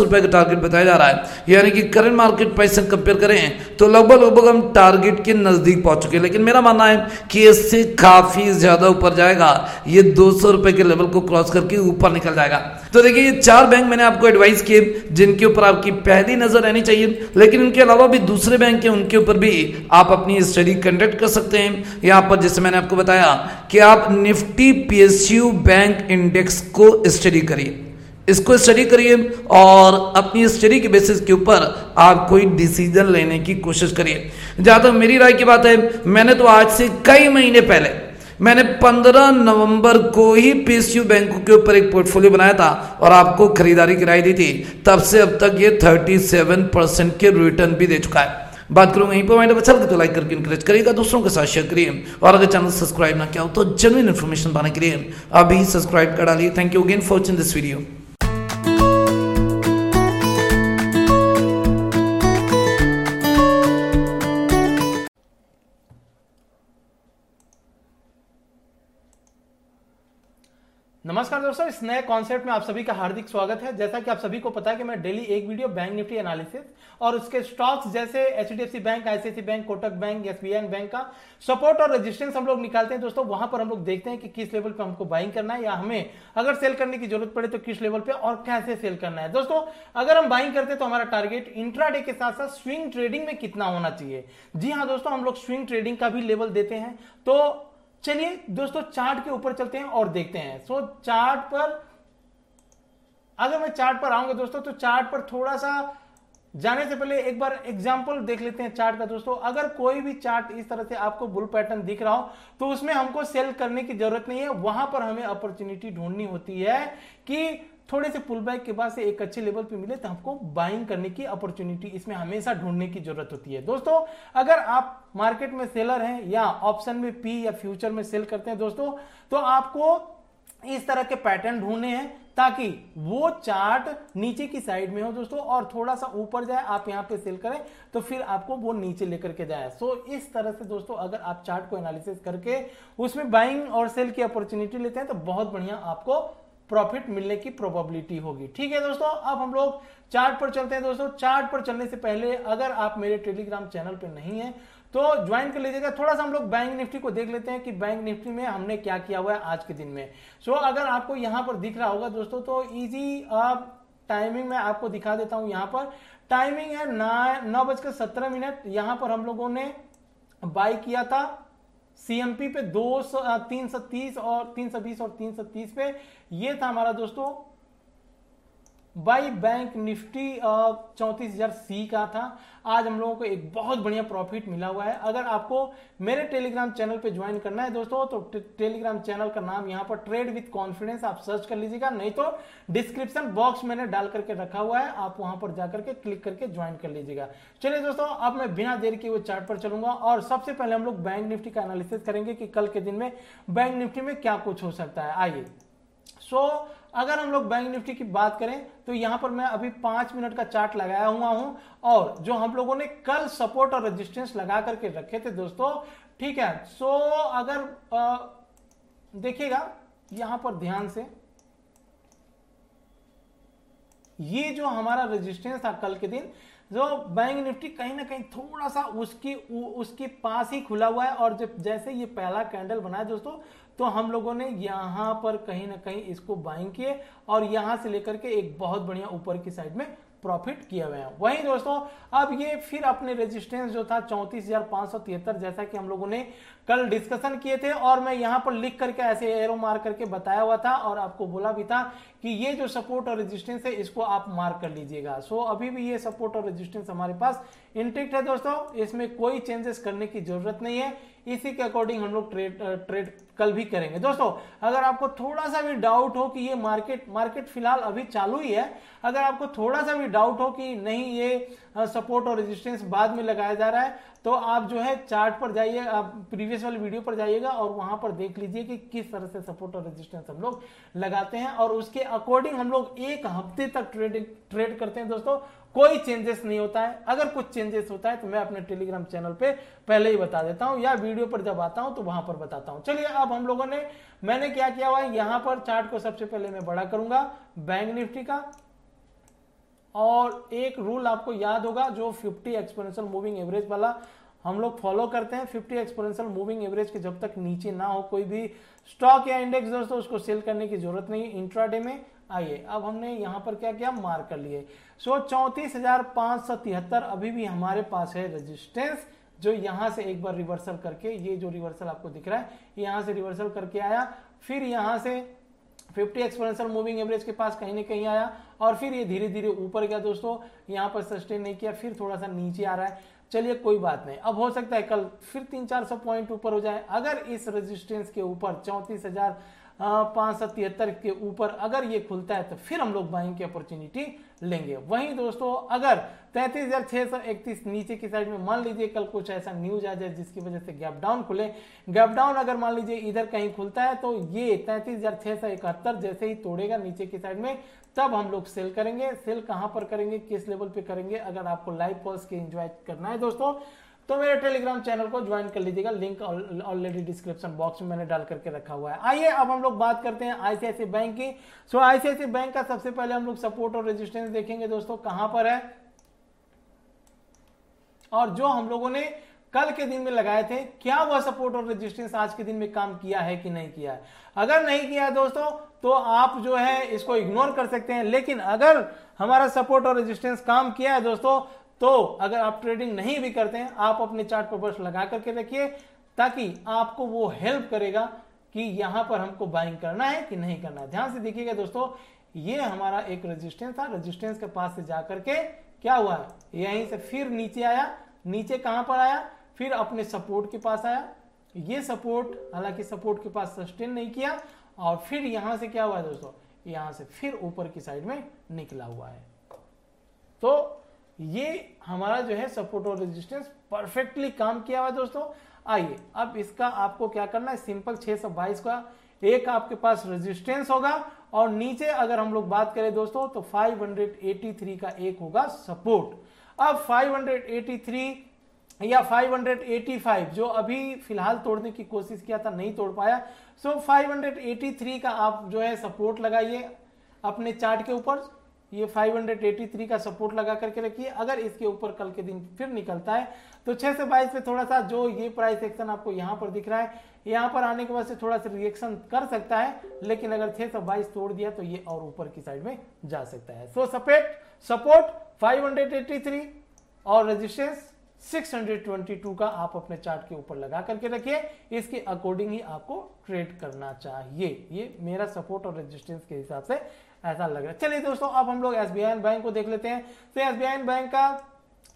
रुपए का टारगेट बताया जा रहा है। यानी कि करंट मार्केट प्राइस से कंपेयर करें तो लगभग लगभग हम टारगेट के नज़दीक पहुँच चुके हैं। लेकिन मेरा मानना है कि इससे काफ़ी ज़्यादा ऊपर जाएगा। ये दो रुपए के लेवल को क्रॉस करके ऊपर निकल जाएगा। तो देखिए, ये चार बैंक मैंने आपको एडवाइस किए, जिनके ऊपर आपकी पहली नज़र रहनी चाहिए। लेकिन इनके अलावा भी दूसरे बैंक है, उनके ऊपर भी आप अपनी स्टडी कंडक्ट कर सकते हैं। यहाँ पर जैसे मैंने आपको बताया कि आप निफ्टी पीएसयू बैंक इंडेक्स को स्टडी करिए। इसको स्टडी करिए और अपनी स्टडी के बेसिस के ऊपर आप कोई डिसीज़न लेने की कोशिश करिए। जहाँ तक मेरी राय की बात है, मैंने तो आज से कई महीने पहले, मैंने 15 नवंबर को ही पीएसयू बैंक के ऊपर एक पोर्टफोलियो बनाया था और आपको खरीदारी कराई दी थी। तब से अब तक ये 37 परसेंट के रिटर्न भी दे चुका है। बात करूँगा यहीं पर मैंने अच्छा लगे तो लाइक करके इंकरेज करिएगा, दूसरों के साथ शेयर करिए। और अगर चैनल सब्सक्राइब ना किया हो तो जेनुइन इन्फॉर्मेशन पाने के लिए अभी सब्सक्राइब कर डालिए। Thank you again for watching this video नमस्कार दोस्तों, इस नए कॉन्सेप्ट में आप सभी का हार्दिक स्वागत है। जैसा कि आप सभी को पता है कि मैं डेली एक वीडियो बैंक निफ्टी एनालिसिस और उसके स्टॉक्स जैसे HDFC bank ICICI bank Kotak bank SBI bank का सपोर्ट और रेजिस्टेंस हम लोग निकालते हैं। दोस्तों, वहाँ पर हम लोग देखते हैं कि किस लेवल पर हमको बाइंग करना है या हमें अगर सेल करने की ज़रूरत पड़े तो किस लेवल पर और कैसे सेल करना है। दोस्तों, अगर हम बाइंग करते हैं तो हमारा टारगेट इंट्राडे के साथ साथ स्विंग ट्रेडिंग में कितना होना चाहिए। जी हाँ दोस्तों, हम लोग स्विंग ट्रेडिंग का भी लेवल देते हैं। तो चलिए दोस्तों चार्ट के ऊपर चलते हैं और देखते हैं। सो चार्ट पर, अगर मैं चार्ट पर आऊँगा दोस्तों तो चार्ट पर थोड़ा सा जाने से पहले एक बार एग्ज़ाम्पल देख लेते हैं चार्ट का दोस्तों। अगर कोई भी चार्ट इस तरह से आपको बुल पैटर्न दिख रहा हो तो उसमें हमको सेल करने की ज़रूरत नहीं है। वहाँ पर हमें अपॉर्चुनिटी ढूंढनी होती है कि थोड़े से पुल बैक के बाद से एक अच्छे लेवल पे मिले तो हमको बाइंग करने की अपॉर्चुनिटी इसमें हमेशा ढूँढने की ज़रूरत होती है। दोस्तों, अगर आप मार्केट में सेलर हैं या ऑप्शन में पी या फ्यूचर में सेल करते हैं दोस्तों तो आपको इस तरह के पैटर्न ढूँढने हैं ताकि वो चार्ट नीचे की साइड में हो दोस्तों और थोड़ा सा ऊपर जाए, आप यहाँ पे सेल करें तो फिर आपको वो नीचे लेकर के जाए। सो इस तरह से दोस्तों अगर आप चार्ट को एनालिसिस करके उसमें बाइंग और सेल की अपॉर्चुनिटी लेते हैं तो बहुत बढ़िया आपको प्रॉफिट मिलने की प्रोबेबिलिटी होगी। ठीक है दोस्तों, अब हम लोग चार्ट पर चलते हैं दोस्तों। चार्ट पर चलने से पहले अगर आप मेरे टेलीग्राम चैनल पर नहीं है तो ज्वाइन कर लीजिएगा। थोड़ा सा हम लोग बैंक निफ्टी को देख लेते हैं कि बैंक निफ्टी में हमने क्या किया हुआ है आज के दिन में। सो अगर आपको यहाँ पर दिख रहा होगा दोस्तों तो इजी टाइमिंग में आपको दिखा देता हूँ यहाँ पर। टाइमिंग है नौ बजकर सत्रह मिनट। यहाँ पर हम लोगों ने बाई किया था। सीएमपी पे दो सौ तीन सौ तीस और तीन सौ बीस और तीन सौ तीस पे। ये था हमारा दोस्तों, बाई बैंक निफ्टी चौंतीस हज़ार सी का था। आज हम लोगों को एक बहुत बढ़िया प्रॉफिट मिला हुआ है। अगर आपको मेरे टेलीग्राम चैनल पे ज्वाइन करना है दोस्तों तो टेलीग्राम चैनल का नाम यहाँ पर ट्रेड विथ कॉन्फिडेंस आप सर्च कर लीजिएगा। नहीं तो डिस्क्रिप्शन बॉक्स मैंने डाल करके रखा हुआ है, आप वहाँ पर जाकर के क्लिक करके ज्वाइन कर लीजिएगा। चलिए दोस्तों, अब मैं बिना देर के वो चार्ट पर चलूँगा और सबसे पहले हम लोग बैंक निफ्टी का एनालिसिस करेंगे कि कल के दिन में बैंक निफ्टी में क्या कुछ हो सकता है। आइए। सो अगर हम लोग बैंक निफ्टी की बात करें तो यहाँ पर मैं अभी पाँच मिनट का चार्ट लगाया हुआ हूँ और जो हम लोगों ने कल सपोर्ट और रेजिस्टेंस लगा करके रखे थे दोस्तों, ठीक है? सो अगर देखिएगा, यहाँ पर ध्यान से, ये जो हमारा रेजिस्टेंस था कल के दिन, जो बैंक निफ्टी कहीं ना कहीं थोड़ा सा उसकी उसके पास ही खुला हुआ है और जब, जैसे ये पहला कैंडल बना है दोस्तों तो हम लोगों ने यहाँ पर कहीं ना कहीं इसको बाइंग किए और यहाँ से लेकर के एक बहुत बढ़िया ऊपर की साइड में प्रॉफिट किया हुआ है। वहीं दोस्तों, अब ये फिर अपने रेजिस्टेंस जो था चौंतीस जैसा कि हम लोगों ने कल डिस्कशन किए थे और मैं यहाँ पर लिख करके ऐसे एरो मार करके बताया हुआ था और आपको बोला भी था कि ये जो सपोर्ट और रेजिस्टेंस है, इसको आप मार्क कर लीजिएगा। सो अभी भी ये सपोर्ट और रेजिस्टेंस हमारे पास इंटेक्ट है दोस्तों। इसमें कोई चेंजेस करने की ज़रूरत नहीं है। इसी के अकॉर्डिंग हम लोग ट्रेड ट्रेड कल भी करेंगे। दोस्तों, अगर आपको थोड़ा सा भी डाउट हो कि ये मार्केट मार्केट फ़िलहाल अभी चालू ही है, अगर आपको थोड़ा सा भी डाउट हो कि नहीं, ये सपोर्ट और रेजिस्टेंस बाद में लगाया जा रहा है। तो आप जो है चार्ट पर जाइए प्रीवियस वाली वीडियो पर जाइएगा और वहाँ पर देख लीजिए कि किस तरह से सपोर्ट और रेजिस्टेंस हम लोग लगाते हैं और उसके अकॉर्डिंग हम लोग एक हफ़्ते तक ट्रेड ट्रेड करते हैं दोस्तों। कोई चेंजेस नहीं होता है। अगर कुछ चेंजेस होता है तो मैं अपने टेलीग्राम चैनल पे पहले ही बता देता हूँ या वीडियो पर जब आता हूँ तो वहाँ पर बताता हूँ। चलिए अब हम लोगों ने, मैंने क्या किया हुआ है? यहाँ पर चार्ट को सबसे पहले मैं बड़ा करूँगा। बैंक निफ्टी का। और एक रूल आपको याद होगा, जो 50 एक्सपोनेंशियल मूविंग एवरेज वाला, हम लोग फॉलो करते हैं 50 एक्सपोनेंशियल मूविंग एवरेज के जब तक नीचे ना हो कोई भी स्टॉक या इंडेक्स दोस्तों उसको सेल करने की ज़रूरत नहीं इंट्राडे में आइए, अब हमने यहाँ पर क्या किया? मार्क कर लिए। सो चौंतीस अभी भी हमारे पास है रेजिस्टेंस जो यहाँ से एक बार रिवर्सल करके, ये जो रिवर्सल आपको दिख रहा है, यहाँ से रिवर्सल करके आया। फिर यहाँ से 50 एक्सपोनेंशियल मूविंग एवरेज के पास कहीं ना कहीं आया। और फिर ये धीरे धीरे ऊपर गया दोस्तों, यहाँ पर सस्टेन नहीं किया, फिर थोड़ा सा नीचे आ रहा है। चलिए, कोई बात नहीं। अब हो सकता है कल फिर तीन चार सौ पॉइंट ऊपर हो जाए। अगर इस रेजिस्टेंस के ऊपर चौंतीस हज़ार पाँच सौ तिहत्तर के ऊपर अगर ये खुलता है तो फिर हम लोग बाइंग की अपॉर्चुनिटी लेंगे। वहीं दोस्तों, अगर तैतीस हज़ार छह सौ इकतीस नीचे की साइड में, मान लीजिए कल कुछ ऐसा न्यूज़ आ जाए जिसकी वजह से गैप डाउन खुले। गैप डाउन अगर मान लीजिए इधर कहीं खुलता है तो ये तैतीस हज़ार छह सौ इकहत्तर जैसे ही तोड़ेगा नीचे की साइड में तब हम लोग सेल करेंगे। सेल कहाँ पर करेंगे, किस लेवल पे करेंगे, अगर आपको लाइव कॉल्स के एंजॉय करना है दोस्तों तो मेरे टेलीग्राम चैनल को ज्वाइन कर लीजिएगा। लिंक ऑलरेडी डिस्क्रिप्शन बॉक्स में मैंने डाल करके रखा हुआ है। आइए, अब हम लोग बात करते हैं आईसीआईसी बैंक की। सो आईसीआईसी बैंक का सबसे पहले हम लोग सपोर्ट और रेजिस्टेंस देखेंगे दोस्तों, कहाँ पर है? और जो हम लोगों ने कल के दिन में लगाए थे, क्या वह सपोर्ट और रेजिस्टेंस आज के दिन में काम किया है कि नहीं किया है? अगर नहीं किया है दोस्तों तो आप जो है इसको इग्नोर कर सकते हैं। लेकिन अगर हमारा सपोर्ट और रेजिस्टेंस काम किया है दोस्तों तो अगर आप ट्रेडिंग नहीं भी करते हैं, आप अपने चार्ट पर बस लगा करके रखिए, ताकि आपको वो हेल्प करेगा कि यहाँ पर हमको बाइंग करना है कि नहीं करना है। ध्यान से देखिएगा दोस्तों, ये हमारा एक रेजिस्टेंस था। रेजिस्टेंस के पास से जाकर के क्या हुआ? है यहीं से फिर नीचे आया। नीचे कहाँ पर आया? फिर अपने सपोर्ट के पास आया। ये सपोर्ट हालाँकि सपोर्ट के पास सस्टेन नहीं किया। और फिर यहाँ से क्या हुआ है दोस्तों? यहाँ से फिर ऊपर की साइड में निकला हुआ है। तो ये हमारा जो है सपोर्ट और रेजिस्टेंस परफेक्टली काम किया हुआ है दोस्तों। आइए, अब इसका आपको क्या करना है? सिंपल 622 का एक आपके पास रेजिस्टेंस होगा और नीचे अगर हम लोग बात करें दोस्तों तो 583 का एक होगा सपोर्ट अब 583 या 585 जो अभी फ़िलहाल तोड़ने की कोशिश किया था, नहीं तोड़ पाया सो so 583 का आप जो है सपोर्ट लगाइए अपने चार्ट के ऊपर। ये 583 का सपोर्ट लगा करके रखिए। अगर इसके ऊपर कल के दिन फिर निकलता है तो 6 से 22 पे थोड़ा सा जो ये प्राइस एक्शन आपको यहाँ पर दिख रहा है, यहाँ पर आने के बाद से थोड़ा सा रिएक्शन कर सकता है, लेकिन अगर 6 से 22 तोड़ दिया तो ये और ऊपर की साइड में जा सकता है। सो सपेट सपोर्ट 583 और रेजिस्टेंस 622 का आप अपने चार्ट के ऊपर लगा करके रखिए। इसके अकॉर्डिंग ही आपको ट्रेड करना चाहिए। ये मेरा सपोर्ट और रेजिस्टेंस के हिसाब से ऐसा लग रहा है। चलिए दोस्तों, अब हम लोग एसबीआई बैंक को देख लेते हैं। तो एसबीआई बैंक का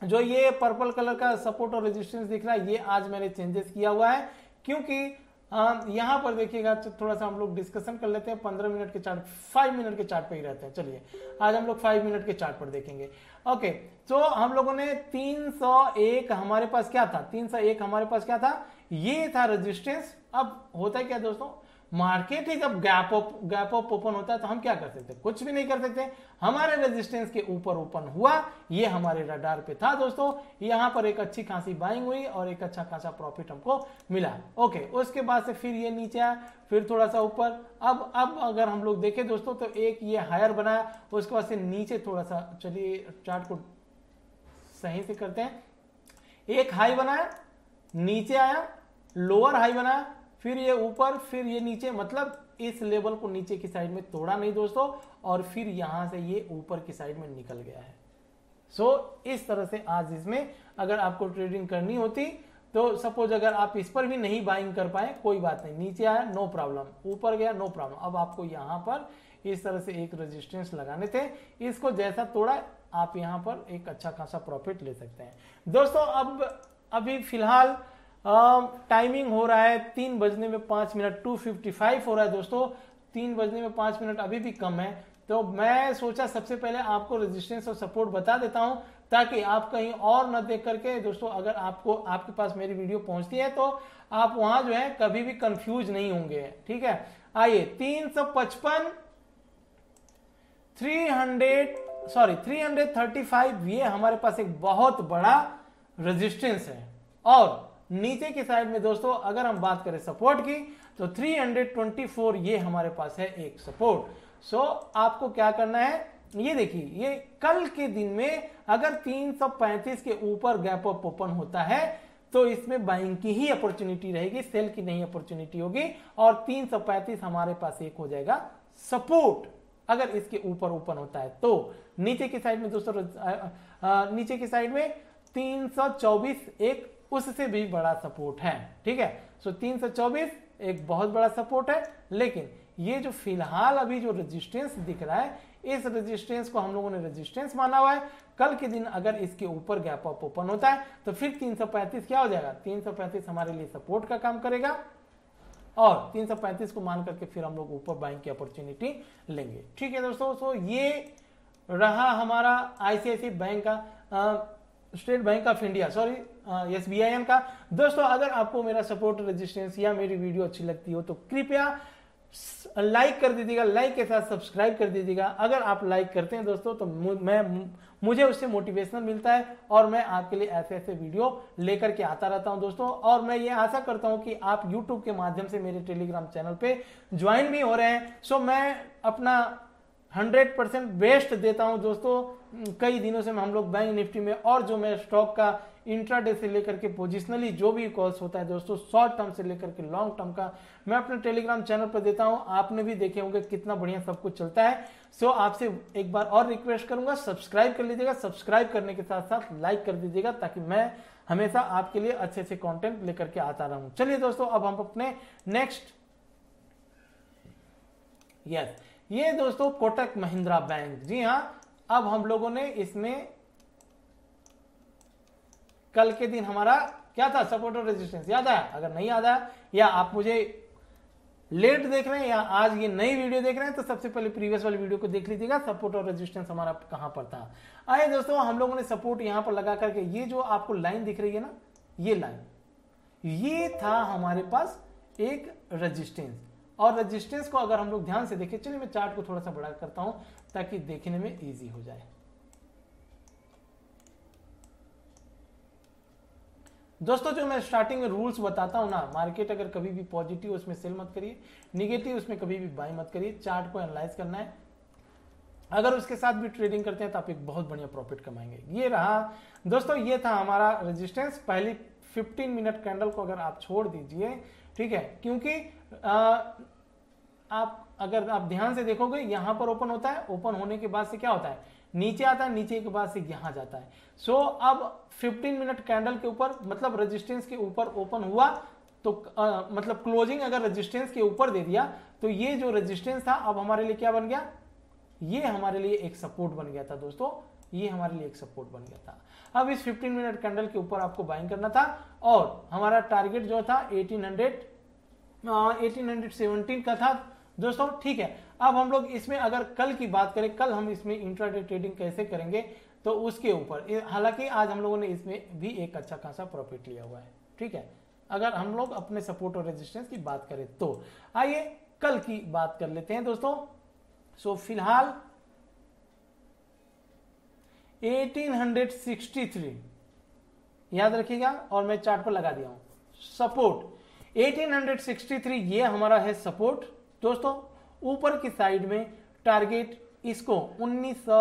जो ये पर्पल कलर का सपोर्ट और रेजिस्टेंस दिख रहा है, ये आज मैंने चेंजेस किया हुआ है, क्योंकि यहाँ पर देखिएगा थोड़ा सा हम लोग डिस्कशन कर लेते हैं, पंद्रह मिनट के चार्ट फाइव मिनट के चार्ट पे ही रहते हैं। चलिए, आज हम लोग फाइव मिनट के चार्ट पर देखेंगे। ओके तो हम लोगों ने 301 हमारे पास क्या था? 301 हमारे पास क्या था? ये था रेजिस्टेंस अब होता है क्या दोस्तों? मार्केट ही जब gap up gap up open होता है तो हम क्या कर सकते कुछ भी नहीं कर सकते हमारे रेजिस्टेंस के ऊपर ओपन हुआ। ये हमारे रडार पे था दोस्तों। यहाँ पर एक अच्छी खासी बाइंग हुई और एक अच्छा खासा प्रॉफिट हमको मिला। ओके उसके बाद से फिर ये नीचे आया, फिर थोड़ा सा ऊपर। अब अब अगर हम लोग देखें दोस्तों तो एक ये हायर बनाया उसके बाद से नीचे थोड़ा सा, चलिए चार्ट को सही से करते हैं। एक हाई बनाया, नीचे आया लोअर हाई बनाया फिर ये ऊपर फिर ये नीचे मतलब इस लेवल को नीचे की साइड में तोड़ा नहीं दोस्तों और फिर यहाँ से ये ऊपर की साइड में निकल गया है। सो so, इस तरह से आज इसमें अगर आपको ट्रेडिंग करनी होती तो सपोज़ अगर आप इस पर भी नहीं बाइंग कर पाए कोई बात नहीं नीचे आया नो प्रॉब्लम ऊपर गया नो प्रॉब्लम अब आपको यहाँ पर इस तरह से एक रेजिस्टेंस लगाने थे। इसको जैसा तोड़ा आप यहाँ पर एक अच्छा खासा प्रॉफिट ले सकते हैं। दोस्तों अब अभी फ़िलहाल टाइमिंग हो रहा है तीन बजने में पाँच मिनट टू फिफ्टी फाइव हो रहा है दोस्तों। तीन बजने में पाँच मिनट अभी भी कम है। तो मैं सोचा सबसे पहले आपको रेजिस्टेंस और सपोर्ट बता देता हूँ, ताकि आप कहीं और न देख करके दोस्तों, अगर आपको, आपके पास मेरी वीडियो पहुँचती है तो आप वहाँ जो है कभी भी कंफ्यूज नहीं होंगे। ठीक है? आइए, तीन सौ पचपन three hundred sorry three hundred thirty five ये हमारे पास एक बहुत बड़ा रेजिस्टेंस है। और नीचे की साइड में दोस्तों अगर हम बात करें सपोर्ट की तो 324 ये हमारे पास है एक सपोर्ट सो so, आपको क्या करना है? ये देखिए ये कल के दिन में अगर 335 के ऊपर गैप अप ओपन होता है तो इसमें बाइंग की ही अपॉर्चुनिटी रहेगी सेल की नहीं अपॉर्चुनिटी होगी और 335 हमारे पास एक हो जाएगा सपोर्ट अगर इसके ऊपर ओपन होता है तो नीचे की साइड में दोस्तों नीचे की साइड में 324 एक उससे भी बड़ा सपोर्ट है, ठीक है? सो तीन सौ चौबीस एक बहुत बड़ा सपोर्ट है, लेकिन ये जो फ़िलहाल अभी जो रेजिस्टेंस दिख रहा है, इस रेजिस्टेंस को हम लोगों ने रेजिस्टेंस माना हुआ है। कल के दिन अगर इसके ऊपर गैप अप ओपन होता है तो फिर 335 क्या हो जाएगा? 335 हमारे लिए सपोर्ट का काम करेगा और 335 को मान करके फिर हम लोग ऊपर बाइंग की अपॉर्चुनिटी लेंगे। ठीक है दोस्तों? सो ये रहा हमारा आईसीआईसी बैंक का state bank of India sorry S B का। दोस्तों, अगर आपको मेरा सपोर्ट रजिस्टेंस या मेरी वीडियो अच्छी लगती हो तो कृपया लाइक कर दीजिएगा लाइक के साथ सब्सक्राइब कर दीजिएगा। अगर आप लाइक करते हैं दोस्तों तो मैं मुझे उससे मोटिवेशन मिलता है और मैं आपके लिए ऐसे ऐसे वीडियो लेकर के आता रहता हूँ दोस्तों। और मैं ये आशा करता हूँ कि आप यूट्यूब के माध्यम से मेरे टेलीग्राम चैनल पे ज्वाइन भी हो रहे हैं। सो मैं अपना हंड्रेड परसेंट बेस्ट देता हूँ दोस्तों। कई दिनों से हम लोग बैंक निफ्टी में और जो मैं स्टॉक का इंट्राडे से लेकर के पोजिशनली जो भी कॉल्स होता है दोस्तों शॉर्ट टर्म से लेकर के लॉन्ग टर्म का, मैं अपने टेलीग्राम चैनल पर देता हूँ। आपने भी देखे होंगे कितना बढ़िया सब कुछ चलता है। सो आपसे एक बार और रिक्वेस्ट करूँगा सब्सक्राइब कर लीजिएगा। सब्सक्राइब करने के साथ साथ लाइक कर दीजिएगा ताकि मैं हमेशा आपके लिए अच्छे अच्छे कॉन्टेंट लेकर के आता रहूँ। चलिए दोस्तों, अब हम अपने नेक्स्ट यस ये दोस्तों कोटक महिंद्रा बैंक जी हाँ अब हम लोगों ने इसमें कल के दिन हमारा क्या था? सपोर्ट और रेजिस्टेंस याद आया? अगर नहीं याद आया, या आप मुझे लेट देख रहे हैं, या आज ये नई वीडियो देख रहे हैं तो सबसे पहले प्रीवियस वाली वीडियो को देख लीजिएगा। सपोर्ट और रेजिस्टेंस हमारा कहाँ पर था? आए दोस्तों, हम लोगों ने सपोर्ट यहाँ पर लगा करके, ये जो आपको लाइन दिख रही है ना, ये लाइन ये था हमारे पास एक रेजिस्टेंस और रेजिस्टेंस को अगर हम लोग ध्यान से देखें, चलिए मैं चार्ट को थोड़ा सा बड़ा करता हूँ, ताकि देखने में इजी हो जाए। दोस्तों जो मैं स्टार्टिंग में रूल्स बताता हूँ ना मार्केट अगर कभी भी पॉजिटिव उसमें सेल मत करिए। निगेटिव उसमें कभी भी बाई मत करिए। चार्ट को एनालाइज करना है। अगर उसके साथ भी ट्रेडिंग करते हैं तो आप एक बहुत बढ़िया प्रॉफिट कमाएँगे। ये रहा दोस्तों ये था हमारा रेजिस्टेंस पहली 15 मिनट कैंडल को अगर आप छोड़ दीजिए ठीक है? क्योंकि आ, आप अगर आप ध्यान से देखोगे यहाँ पर ओपन होता है। ओपन होने के बाद से क्या होता है? नीचे आता है नीचे के बाद से यहाँ जाता है। सो so, अब 15 मिनट कैंडल के ऊपर मतलब रेजिस्टेंस के ऊपर ओपन हुआ तो आ, मतलब क्लोजिंग अगर रेजिस्टेंस के ऊपर दे दिया तो ये जो रेजिस्टेंस था अब हमारे लिए क्या बन गया? ये हमारे लिए एक सपोर्ट बन गया था दोस्तों। ये हमारे लिए एक सपोर्ट बन गया था। अब इस 15 मिनट कैंडल के ऊपर आपको बाइंग करना था और हमारा टारगेट जो था 1800 1817 का था। दोस्तों ठीक है अब हम लोग इसमें अगर कल की बात करें, कल हम इसमें इंट्राडे ट्रेडिंग कैसे करेंगे तो उसके ऊपर हालाँकि आज हम लोगों ने इसमें भी एक अच्छा खासा प्रॉफिट लिया हुआ है, ठीक है? अगर हम लोग अपने सपोर्ट और रेजिस्टेंस की बात करें तो आइए कल की बात कर लेते हैं दोस्तों। सो फ़िलहाल 1863 याद रखिएगा, और मैं चार्ट पर लगा दिया हूँ। सपोर्ट 1863 ये हमारा है सपोर्ट दोस्तों ऊपर की साइड में टारगेट इसको 1900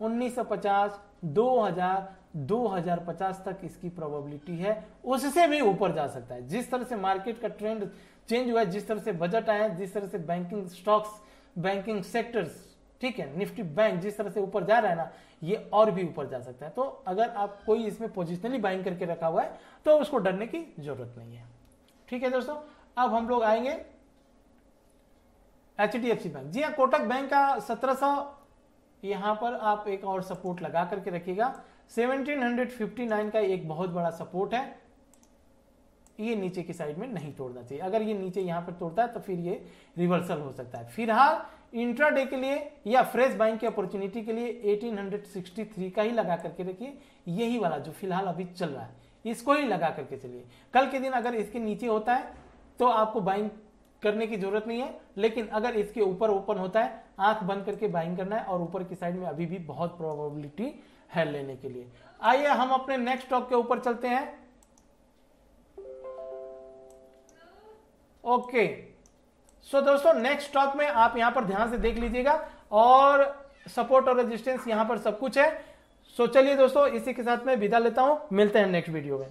1950 2000 2050 तक इसकी प्रोबेबिलिटी है। उससे भी ऊपर जा सकता है। जिस तरह से मार्केट का ट्रेंड चेंज हुआ है, जिस तरह से बजट आया है, जिस तरह से बैंकिंग स्टॉक्स बैंकिंग सेक्टर्स ठीक है, निफ्टी बैंक जिस तरह से ऊपर जा रहा है ना, ये और भी ऊपर जा सकता है। तो अगर आप कोई इसमें पोजिशनली बाइंग करके रखा हुआ है तो उसको डरने की ज़रूरत नहीं है। ठीक है दोस्तों, अब हम लोग आएँगे H D F C bank जी हाँ कोटक बैंक का सत्रह सौ, यहाँ पर आप एक और सपोर्ट लगा करके रखिएगा। 1759 का एक बहुत बड़ा सपोर्ट है। ये नीचे की साइड में नहीं तोड़ना चाहिए। अगर ये नीचे यहाँ पर तोड़ता है तो फिर ये रिवर्सल हो सकता है। फ़िलहाल इंट्राडे के लिए या फ्रेश बाइंग की अपॉर्चुनिटी के लिए 1863 का ही लगा करके रखिए। यही वाला जो फ़िलहाल अभी चल रहा है, इसको ही लगा करके चलिए। कल के दिन अगर इसके नीचे होता है तो आपको बाइंग करने की ज़रूरत नहीं है लेकिन अगर इसके ऊपर ओपन होता है आँख बंद करके बाइंग करना है और ऊपर की साइड में अभी भी बहुत प्रोबेबिलिटी है लेने के लिए। आइए हम अपने नेक्स्ट स्टॉक के ऊपर चलते हैं। ओके सो दोस्तों नेक्स्ट स्टॉक में आप यहाँ पर ध्यान से देख लीजिएगा और सपोर्ट और रेजिस्टेंस यहाँ पर सब कुछ है। सो so, चलिए दोस्तों इसी के साथ मैं विदा लेता हूँ। मिलते हैं नेक्स्ट वीडियो में।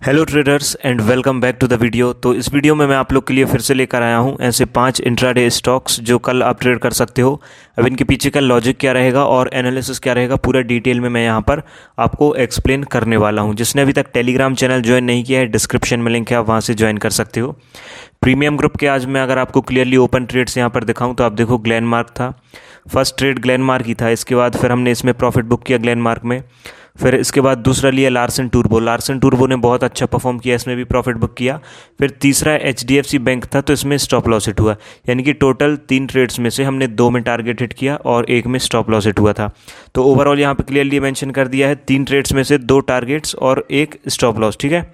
Hello traders and welcome back to the video तो इस वीडियो में मैं आप लोग के लिए फिर से लेकर आया हूँ ऐसे पाँच इंट्राडे स्टॉक्स जो कल आप ट्रेड कर सकते हो। अब इनके पीछे का लॉजिक क्या रहेगा और एनालिसिस क्या रहेगा, पूरा डिटेल में मैं यहाँ पर आपको एक्सप्लेन करने वाला हूँ। जिसने अभी तक टेलीग्राम चैनल ज्वाइन नहीं किया है डिस्क्रिप्शन में लिंक है, आप वहाँ से ज्वाइन कर सकते हो। प्रीमियम ग्रुप के आज मैं अगर आपको क्लियरली ओपन ट्रेड्स यहाँ पर दिखाऊँ तो आप देखो ग्लैन मार्क था। फ़र्स्ट ट्रेड ग्लैन मार्क ही था, इसके बाद फिर हमने इसमें प्रॉफिट बुक किया ग्लैन मार्क में। फिर इसके बाद दूसरा लिया लार्सन टूरबो। लार्सन टूरबो ने बहुत अच्छा परफॉर्म किया, इसमें भी प्रॉफिट बुक किया। फिर तीसरा एचडीएफसी बैंक था तो इसमें स्टॉप लॉस हिट हुआ। यानी कि टोटल तीन ट्रेड्स में से हमने दो में टारगेट हिट किया और एक में स्टॉप लॉस हिट हुआ था। तो ओवरऑल यहाँ पर क्लियरली मैंशन कर दिया है, तीन ट्रेड्स में से दो टारगेट्स और एक स्टॉप लॉस ठीक है?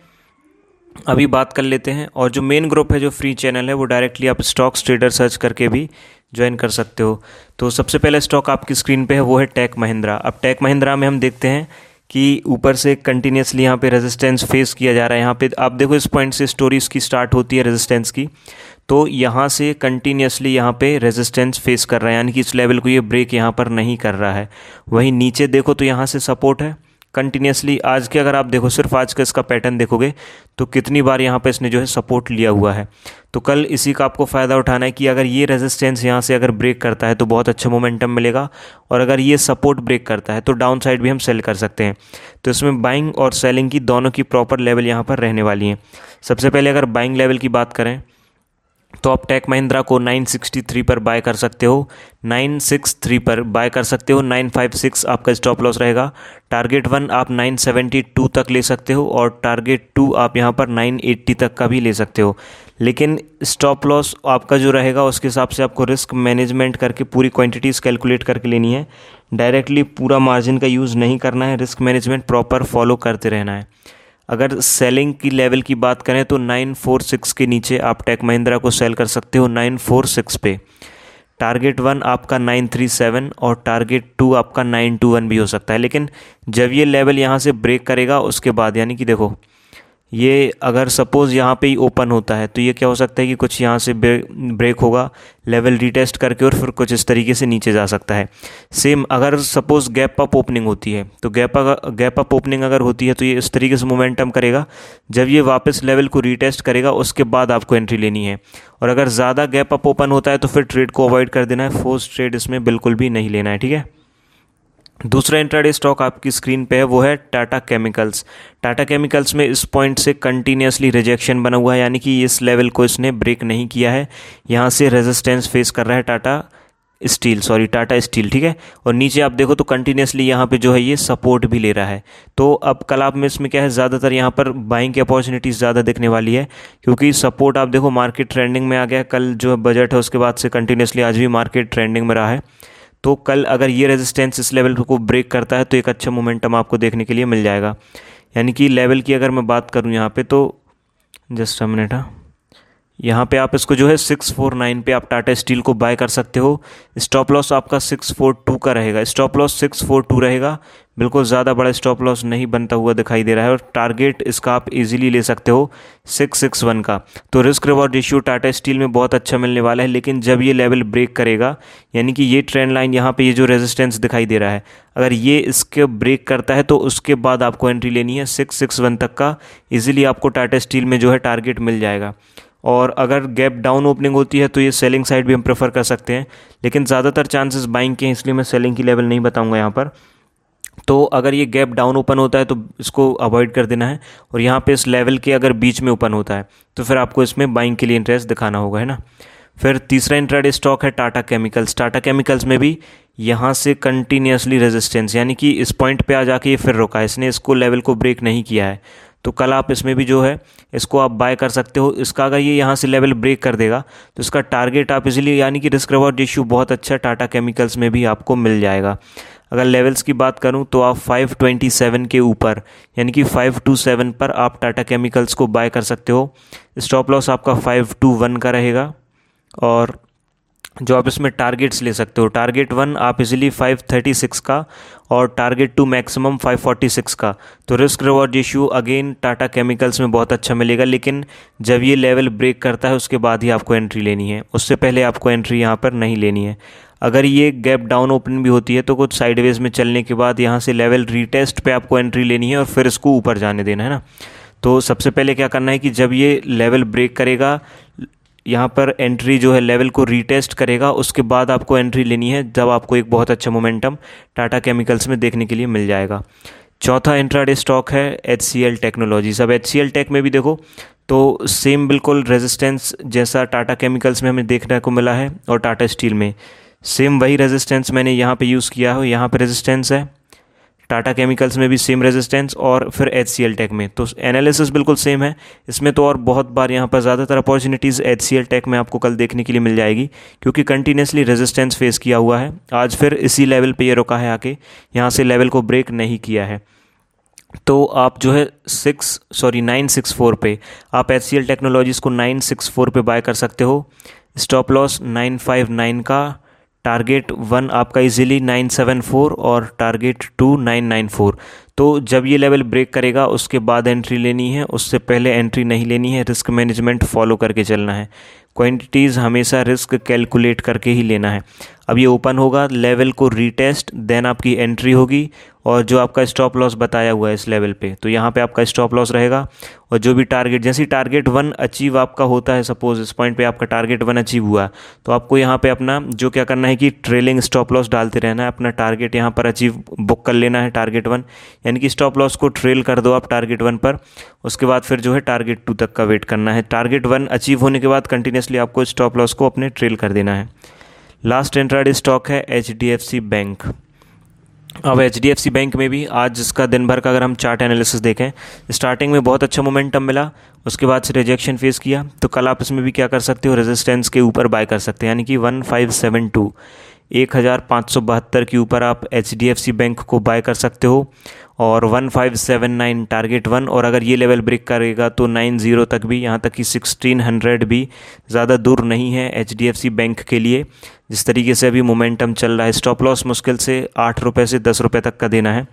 अभी बात कर लेते हैं और जो मेन ग्रुप है, जो फ्री चैनल है, वो डायरेक्टली आप स्टॉक्स ट्रेडर सर्च करके भी ज्वाइन कर सकते हो। तो सबसे पहले स्टॉक आपकी स्क्रीन पे है, वो है टेक महिंद्रा अब टेक महिंद्रा में हम देखते हैं कि ऊपर से कंटिन्यूसली यहाँ पे रेजिस्टेंस फेस किया जा रहा है। यहाँ पे आप देखो इस पॉइंट से स्टोरी इसकी स्टार्ट होती है रेजिस्टेंस की। तो यहाँ से कंटिन्यूसली यहाँ पे रेजिस्टेंस फेस कर रहा है। यानी कि इस लेवल को ये ब्रेक यहाँ पर नहीं कर रहा है। वहीं नीचे देखो तो यहाँ से सपोर्ट है। कंटिन्यूसली आज के अगर आप देखो, सिर्फ़ आज का इसका पैटर्न देखोगे तो कितनी बार यहाँ पे इसने जो है सपोर्ट लिया हुआ है। तो कल इसी का आपको फ़ायदा उठाना है कि अगर ये रेजिस्टेंस यहाँ से अगर ब्रेक करता है तो बहुत अच्छा मोमेंटम मिलेगा। और अगर ये सपोर्ट ब्रेक करता है तो डाउन साइड भी हम सेल कर सकते हैं। तो इसमें बाइंग और सेलिंग की दोनों की प्रॉपर लेवल यहाँ पर रहने वाली हैं। सबसे पहले अगर बाइंग लेवल की बात करें तो आप टेक महिंद्रा को 963 पर बाय कर सकते हो। 963 पर बाय कर सकते हो। 956 आपका स्टॉप लॉस रहेगा। टारगेट वन आप 972 तक ले सकते हो और टारगेट टू आप यहाँ पर 980 तक का भी ले सकते हो। लेकिन स्टॉप लॉस आपका जो रहेगा, उसके हिसाब से आपको रिस्क मैनेजमेंट करके पूरी क्वांटिटीज़ कैलकुलेट करके लेनी है। डायरेक्टली पूरा मार्जिन का यूज़ नहीं करना है। रिस्क मैनेजमेंट प्रॉपर फॉलो करते रहना है। अगर सेलिंग की लेवल की बात करें तो नाइन फोर सिक्स के नीचे आप टेक महिंद्रा को सेल कर सकते हो नाइन फोर सिक्स पे। टारगेट वन आपका नाइन थ्री सेवन और टारगेट टू आपका नाइन टू वन भी हो सकता है। लेकिन जब ये लेवल यहाँ से ब्रेक करेगा, उसके बाद यानी कि देखो ये अगर सपोज़ यहाँ पे ही ओपन होता है तो ये क्या हो सकता है कि कुछ यहाँ से ब्रेक होगा लेवल रीटेस्ट करके और फिर कुछ इस तरीके से नीचे जा सकता है। सेम अगर सपोज़ गैप अप ओपनिंग होती है तो गैप गैप अप ओपनिंग अगर होती है तो ये इस तरीके से मोमेंटम करेगा। जब ये वापस लेवल को रीटेस्ट करेगा, उसके बाद आपको एंट्री लेनी है। और अगर ज़्यादा गैप अप ओपन होता है तो फिर ट्रेड को अवॉइड कर देना है। फोर्स ट्रेड इसमें बिल्कुल भी नहीं लेना है, ठीक है? दूसरा इंट्राडे स्टॉक आपकी स्क्रीन पे है, वो है टाटा केमिकल्स टाटा केमिकल्स में इस पॉइंट से कंटिन्यूसली रिजेक्शन बना हुआ है, यानी कि इस लेवल को इसने ब्रेक नहीं किया है। यहाँ से रेजिस्टेंस फेस कर रहा है Tata steel sorry Tata steel ठीक है? और नीचे आप देखो तो कंटिन्यूसली यहाँ पे जो है ये सपोर्ट भी ले रहा है। तो अब कल आप में इसमें क्या है, ज़्यादातर यहाँ पर बाइंग की अपॉर्चुनिटीज़ ज़्यादा देखने वाली है, क्योंकि सपोर्ट आप देखो मार्केट ट्रेंडिंग में आ गया कल जो बजट है, उसके बाद से कंटिन्यूसली आज भी मार्केट ट्रेंडिंग में रहा है। तो कल अगर ये रेजिस्टेंस इस लेवल को ब्रेक करता है तो एक अच्छा मोमेंटम आपको देखने के लिए मिल जाएगा। यानी कि लेवल की अगर मैं बात करूँ यहाँ पे तो जस्ट अ मिनट हाँ। यहाँ पे आप इसको जो है सिक्स फोर नाइन पे आप टाटा स्टील को बाय कर सकते हो। स्टॉप लॉस आपका सिक्स फोर टू का रहेगा। Stop loss six four two रहेगा। बिल्कुल ज़्यादा बड़ा स्टॉप लॉस नहीं बनता हुआ दिखाई दे रहा है और टारगेट इसका आप इजीली ले सकते हो सिक्स सिक्स वन का। तो risk reward ratio Tata steel में बहुत अच्छा मिलने वाला है, लेकिन जब ये लेवल ब्रेक करेगा, यानी कि ये ट्रेंड लाइन यहाँ पे ये जो रेजिस्टेंस दिखाई दे रहा है, अगर ये इसके ब्रेक करता है तो उसके बाद आपको एंट्री लेनी है सिक्स सिक्स वन तक का। ईजिली आपको टाटा स्टील में जो है टारगेट मिल जाएगा। और अगर गैप डाउन ओपनिंग होती है तो ये सेलिंग साइड भी हम प्रेफर कर सकते हैं। लेकिन ज़्यादातर चांसेस बाइंग के हैं, इसलिए मैं सेलिंग की लेवल नहीं बताऊँगा यहाँ पर। तो अगर ये गैप डाउन ओपन होता है तो इसको अवॉइड कर देना है और यहाँ पे इस लेवल के अगर बीच में ओपन होता है तो फिर आपको इसमें बाइंग के लिए इंटरेस्ट दिखाना होगा, है ना? फिर तीसरा इंट्राडे स्टॉक है टाटा केमिकल्स टाटा केमिकल्स में भी यहाँ से कंटिन्यूसली रेजिस्टेंस यानी कि इस पॉइंट पे आ जाके ये फिर रुका है। इसने इसको लेवल को ब्रेक नहीं किया है। तो कल आप इसमें भी जो है, इसको आप बाय कर सकते हो। इसका अगर ये यहाँ से लेवल ब्रेक कर देगा तो इसका टारगेट आप इजीली यानी कि रिस्क रिवॉर्ड इशू बहुत अच्छा टाटा केमिकल्स में भी आपको मिल जाएगा। अगर लेवल्स की बात करूँ तो आप 527 के ऊपर, यानी कि 527 पर आप टाटा केमिकल्स को बाय कर सकते हो। स्टॉप लॉस आपका 521 का रहेगा, और जो आप इसमें टारगेट्स ले सकते हो। टारगेट वन आप इजीली 536 का और टारगेट टू मैक्सिमम 546 का। तो risk reward issue again Tata chemicals में बहुत अच्छा मिलेगा, लेकिन जब ये लेवल ब्रेक करता है, उसके बाद ही आपको एंट्री लेनी है। उससे पहले आपको एंट्री यहाँ पर नहीं लेनी है। अगर ये गैप डाउन ओपनिंग भी होती है तो कुछ साइडवेज में चलने के बाद यहाँ से लेवल रीटेस्ट पे आपको एंट्री लेनी है और फिर इसको ऊपर जाने देना है ना। तो सबसे पहले क्या करना है कि जब ये लेवल ब्रेक करेगा यहाँ पर एंट्री जो है लेवल को रीटेस्ट करेगा, उसके बाद आपको एंट्री लेनी है, जब आपको एक बहुत अच्छा मोमेंटम टाटा केमिकल्स में देखने के लिए मिल जाएगा। चौथा इंट्राडे स्टॉक है एच सी एल टेक्नोलॉजीज़ अब एच सी एल टेक में भी देखो तो सेम बिल्कुल रेजिस्टेंस जैसा टाटा केमिकल्स में हमें देखने को मिला है, और टाटा स्टील में। सेम वही रेजिस्टेंस मैंने यहाँ पे यूज़ किया हो, यहाँ पे रेजिस्टेंस है। टाटा केमिकल्स में भी सेम रेजिस्टेंस और फिर एच सी एल टेक में। तो एनालिसिस बिल्कुल सेम है। इसमें तो और बहुत बार यहाँ पर ज़्यादातर opportunities H C L tech में आपको कल देखने के लिए मिल जाएगी, क्योंकि कंटिन्यूसली रेजिस्टेंस फेस किया हुआ है। आज फिर इसी लेवल पे ये रुका है आके। यहाँ से लेवल को ब्रेक नहीं किया है। तो आप जो है six sorry nine six four पे, आप एच सी एल टेक्नोलॉजीज़ को नाइन सिक्स फोर पे बाय कर सकते हो। Stop loss nine five nine का टारगेट वन आपका इजीली नाइन सेवन फोर और target two nine nine four तो जब ये लेवल ब्रेक करेगा, उसके बाद एंट्री लेनी है, उससे पहले एंट्री नहीं लेनी है रिस्क मैनेजमेंट फॉलो करके चलना है। क्वांटिटीज़ हमेशा रिस्क कैलकुलेट करके ही लेना है। अब ये ओपन होगा, लेवल को रीटेस्ट देन आपकी एंट्री होगी, और जो आपका स्टॉप लॉस बताया हुआ है इस लेवल पे तो यहाँ पे आपका स्टॉप लॉस रहेगा, और जो भी टारगेट जैसे टारगेट वन अचीव आपका होता है सपोज़ इस पॉइंट पे आपका टारगेट वन अचीव हुआ तो आपको यहाँ पे अपना जो क्या करना है कि ट्रेलिंग स्टॉप लॉस डालते रहना है, अपना टारगेट यहाँ पर अचीव बुक कर लेना है टारगेट वन यानी कि स्टॉप लॉस को ट्रेल कर दो आप टारगेट वन पर, उसके बाद फिर जो है टारगेट टू तक का वेट करना है टारगेट वन अचीव होने के बाद कंटिन्यूसली आपको स्टॉप लॉस को अपने ट्रेल कर देना है। लास्ट इंट्राडे स्टॉक है HDFC बैंक अब H D F C bank में भी आज जिसका दिन भर का अगर हम चार्ट एनालिसिस देखें स्टार्टिंग में बहुत अच्छा मोमेंटम मिला, उसके बाद से रिजेक्शन फेस किया तो कल आप इसमें भी क्या कर सकते हो? रेजिस्टेंस के ऊपर बाय कर सकते हैं, यानी कि वन फाइव सेवन टू एक हज़ार पाँच सौ बहत्तर के ऊपर आप H D F C bank को बाय कर सकते हो और one five seven nine target one, और अगर ये लेवल ब्रेक करेगा तो नाइन ज़ीरो तक भी, यहाँ तक कि सिक्सटीन हंड्रेड भी ज़्यादा दूर नहीं है H D F C bank के लिए। जिस तरीके से अभी मोमेंटम चल रहा है स्टॉप लॉस मुश्किल से आठ रुपये से दस रुपये तक का देना है।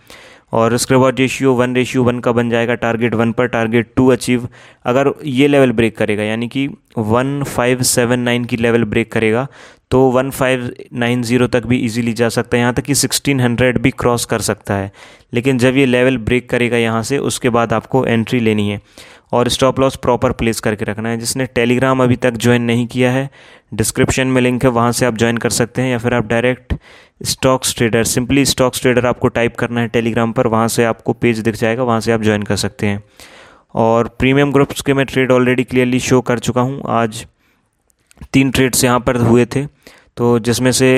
और उसके बाद रेशियो वन रेशियो वन का बन जाएगा टारगेट वन पर टारगेट टू अचीव अगर ये लेवल ब्रेक करेगा, यानी कि वन फाइव सेवन नाइन की लेवल ब्रेक करेगा तो वन फाइव नाइन ज़ीरो तक भी इजीली जा सकता है। यहाँ तक कि सिक्सटीन हंड्रेड भी क्रॉस कर सकता है। लेकिन जब ये लेवल ब्रेक करेगा यहाँ से, उसके बाद आपको एंट्री लेनी है। और स्टॉप लॉस प्रॉपर प्लेस करके रखना है। जिसने टेलीग्राम अभी तक ज्वाइन नहीं किया है डिस्क्रिप्शन में लिंक है, वहाँ से आप ज्वाइन कर सकते हैं या फिर आप direct stocks trader simply stocks trader आपको टाइप करना है टेलीग्राम पर, वहाँ से आपको पेज दिख जाएगा, वहाँ से आप ज्वाइन कर सकते हैं। और प्रीमियम ग्रुप्स के मैं ट्रेड ऑलरेडी क्लियरली शो कर चुका हूँ। आज तीन ट्रेड्स यहाँ पर हुए थे तो जिसमें से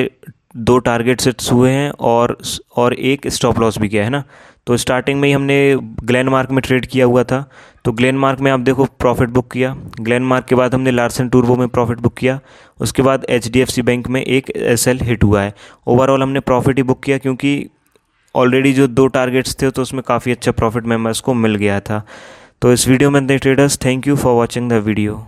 दो टारगेट सेट्स हुए हैं और और एक स्टॉप लॉस भी किया है ना। तो स्टार्टिंग में ही हमने ग्लैन मार्क में ट्रेड किया हुआ था। तो ग्लैन मार्क में आप देखो प्रॉफिट बुक किया। ग्लैन मार्क के बाद हमने लार्सन टूरबो में प्रॉफिट बुक किया। उसके बाद एचडीएफसी बैंक में एक एसएल हिट हुआ है। ओवरऑल हमने प्रॉफिट ही बुक किया क्योंकि ऑलरेडी जो दो टारगेट्स थे तो उसमें काफ़ी अच्छा प्रॉफिट मेंबर्स को मिल गया था। तो इस वीडियो में दे traders thank you for watching the video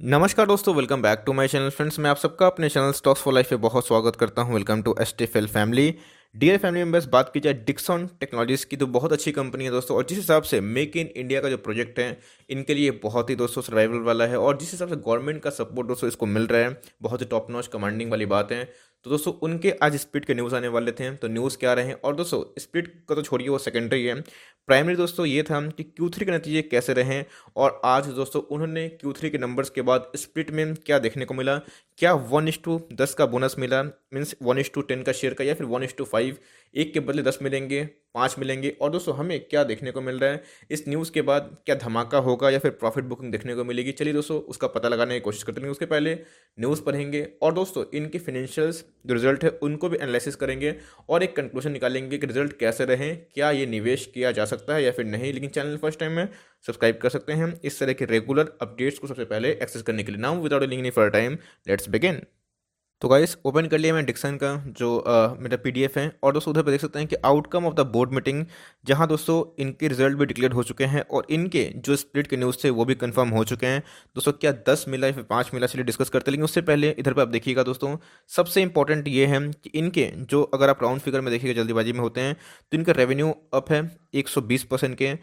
नमस्कार दोस्तों welcome back to my channel friends मैं आप सबका अपने चैनल स्टॉक्स फॉर लाइफ पे बहुत स्वागत करता हूँ। Welcome to as family dear family members बात की जाए डिक्सन टेक्नोलॉजीज़ की तो बहुत अच्छी कंपनी है दोस्तों। और जिस हिसाब से मेक इन इंडिया का जो प्रोजेक्ट है, इनके लिए बहुत ही दोस्तों सर्वाइवल वाला है। और जिस हिसाब से गवर्नमेंट का सपोर्ट दोस्तों इसको मिल रहा है, बहुत ही टॉप नॉच कमांडिंग वाली बात है। तो दोस्तों, उनके आज स्प्लिट के न्यूज़ आने वाले थे। तो न्यूज़ क्या रहे और दोस्तों स्प्लिट का तो छोड़िए, वो सेकेंडरी है। प्राइमरी दोस्तों ये था कि क्यू थ्री के नतीजे कैसे रहे और आज दोस्तों, उन्होंने क्यू थ्री के नंबर्स के बाद स्प्लिट में क्या देखने को मिला? क्या वन इस टू दस का बोनस मिला? Means one is to ten का शेयर का या फिर वन इस टू फाइव एक के बदले दस मिलेंगे, पाँच मिलेंगे। और दोस्तों, हमें क्या देखने को मिल रहा है? इस न्यूज़ के बाद क्या धमाका होगा या फिर प्रॉफिट बुकिंग देखने को मिलेगी? चलिए दोस्तों, उसका पता लगाने की कोशिश करते हैं। उसके पहले न्यूज़ पढ़ेंगे। और दोस्तों, इनके फिनेंशियल्स जो रिज़ल्ट है, उनको भी एनालिसिस करेंगे और एक कंक्लूजन निकालेंगे कि रिज़ल्ट कैसे रहे, क्या ये निवेश किया जा सकता है या फिर नहीं। लेकिन चैनल फ़र्स्ट टाइम में सब्सक्राइब कर सकते हैं। इस तरह के रेगुलर अपडेट्स को सबसे पहले एक्सेस करने के लिए now without link for time let's begin तो गाइस ओपन कर लिया मैं डिक्सन का जो आ, मेरा पीडीएफ है। और दोस्तों उधर पर देख सकते हैं कि outcome of the board meeting जहाँ दोस्तों इनके रिज़ल्ट भी डिक्लेयर हो चुके हैं और इनके जो स्प्लिट के न्यूज़ थे वो भी कंफर्म हो चुके हैं। दोस्तों क्या दस मिला या फिर पाँच मिला चलिए डिस्कस करते लेकिन उससे पहले इधर पर आप देखिएगा दोस्तों सबसे इंपॉर्टेंट ये है कि इनके जो अगर आप राउंड फिगर में देखिएगा जल्दीबाजी में होते हैं तो इनका रेवेन्यू अप है एक के।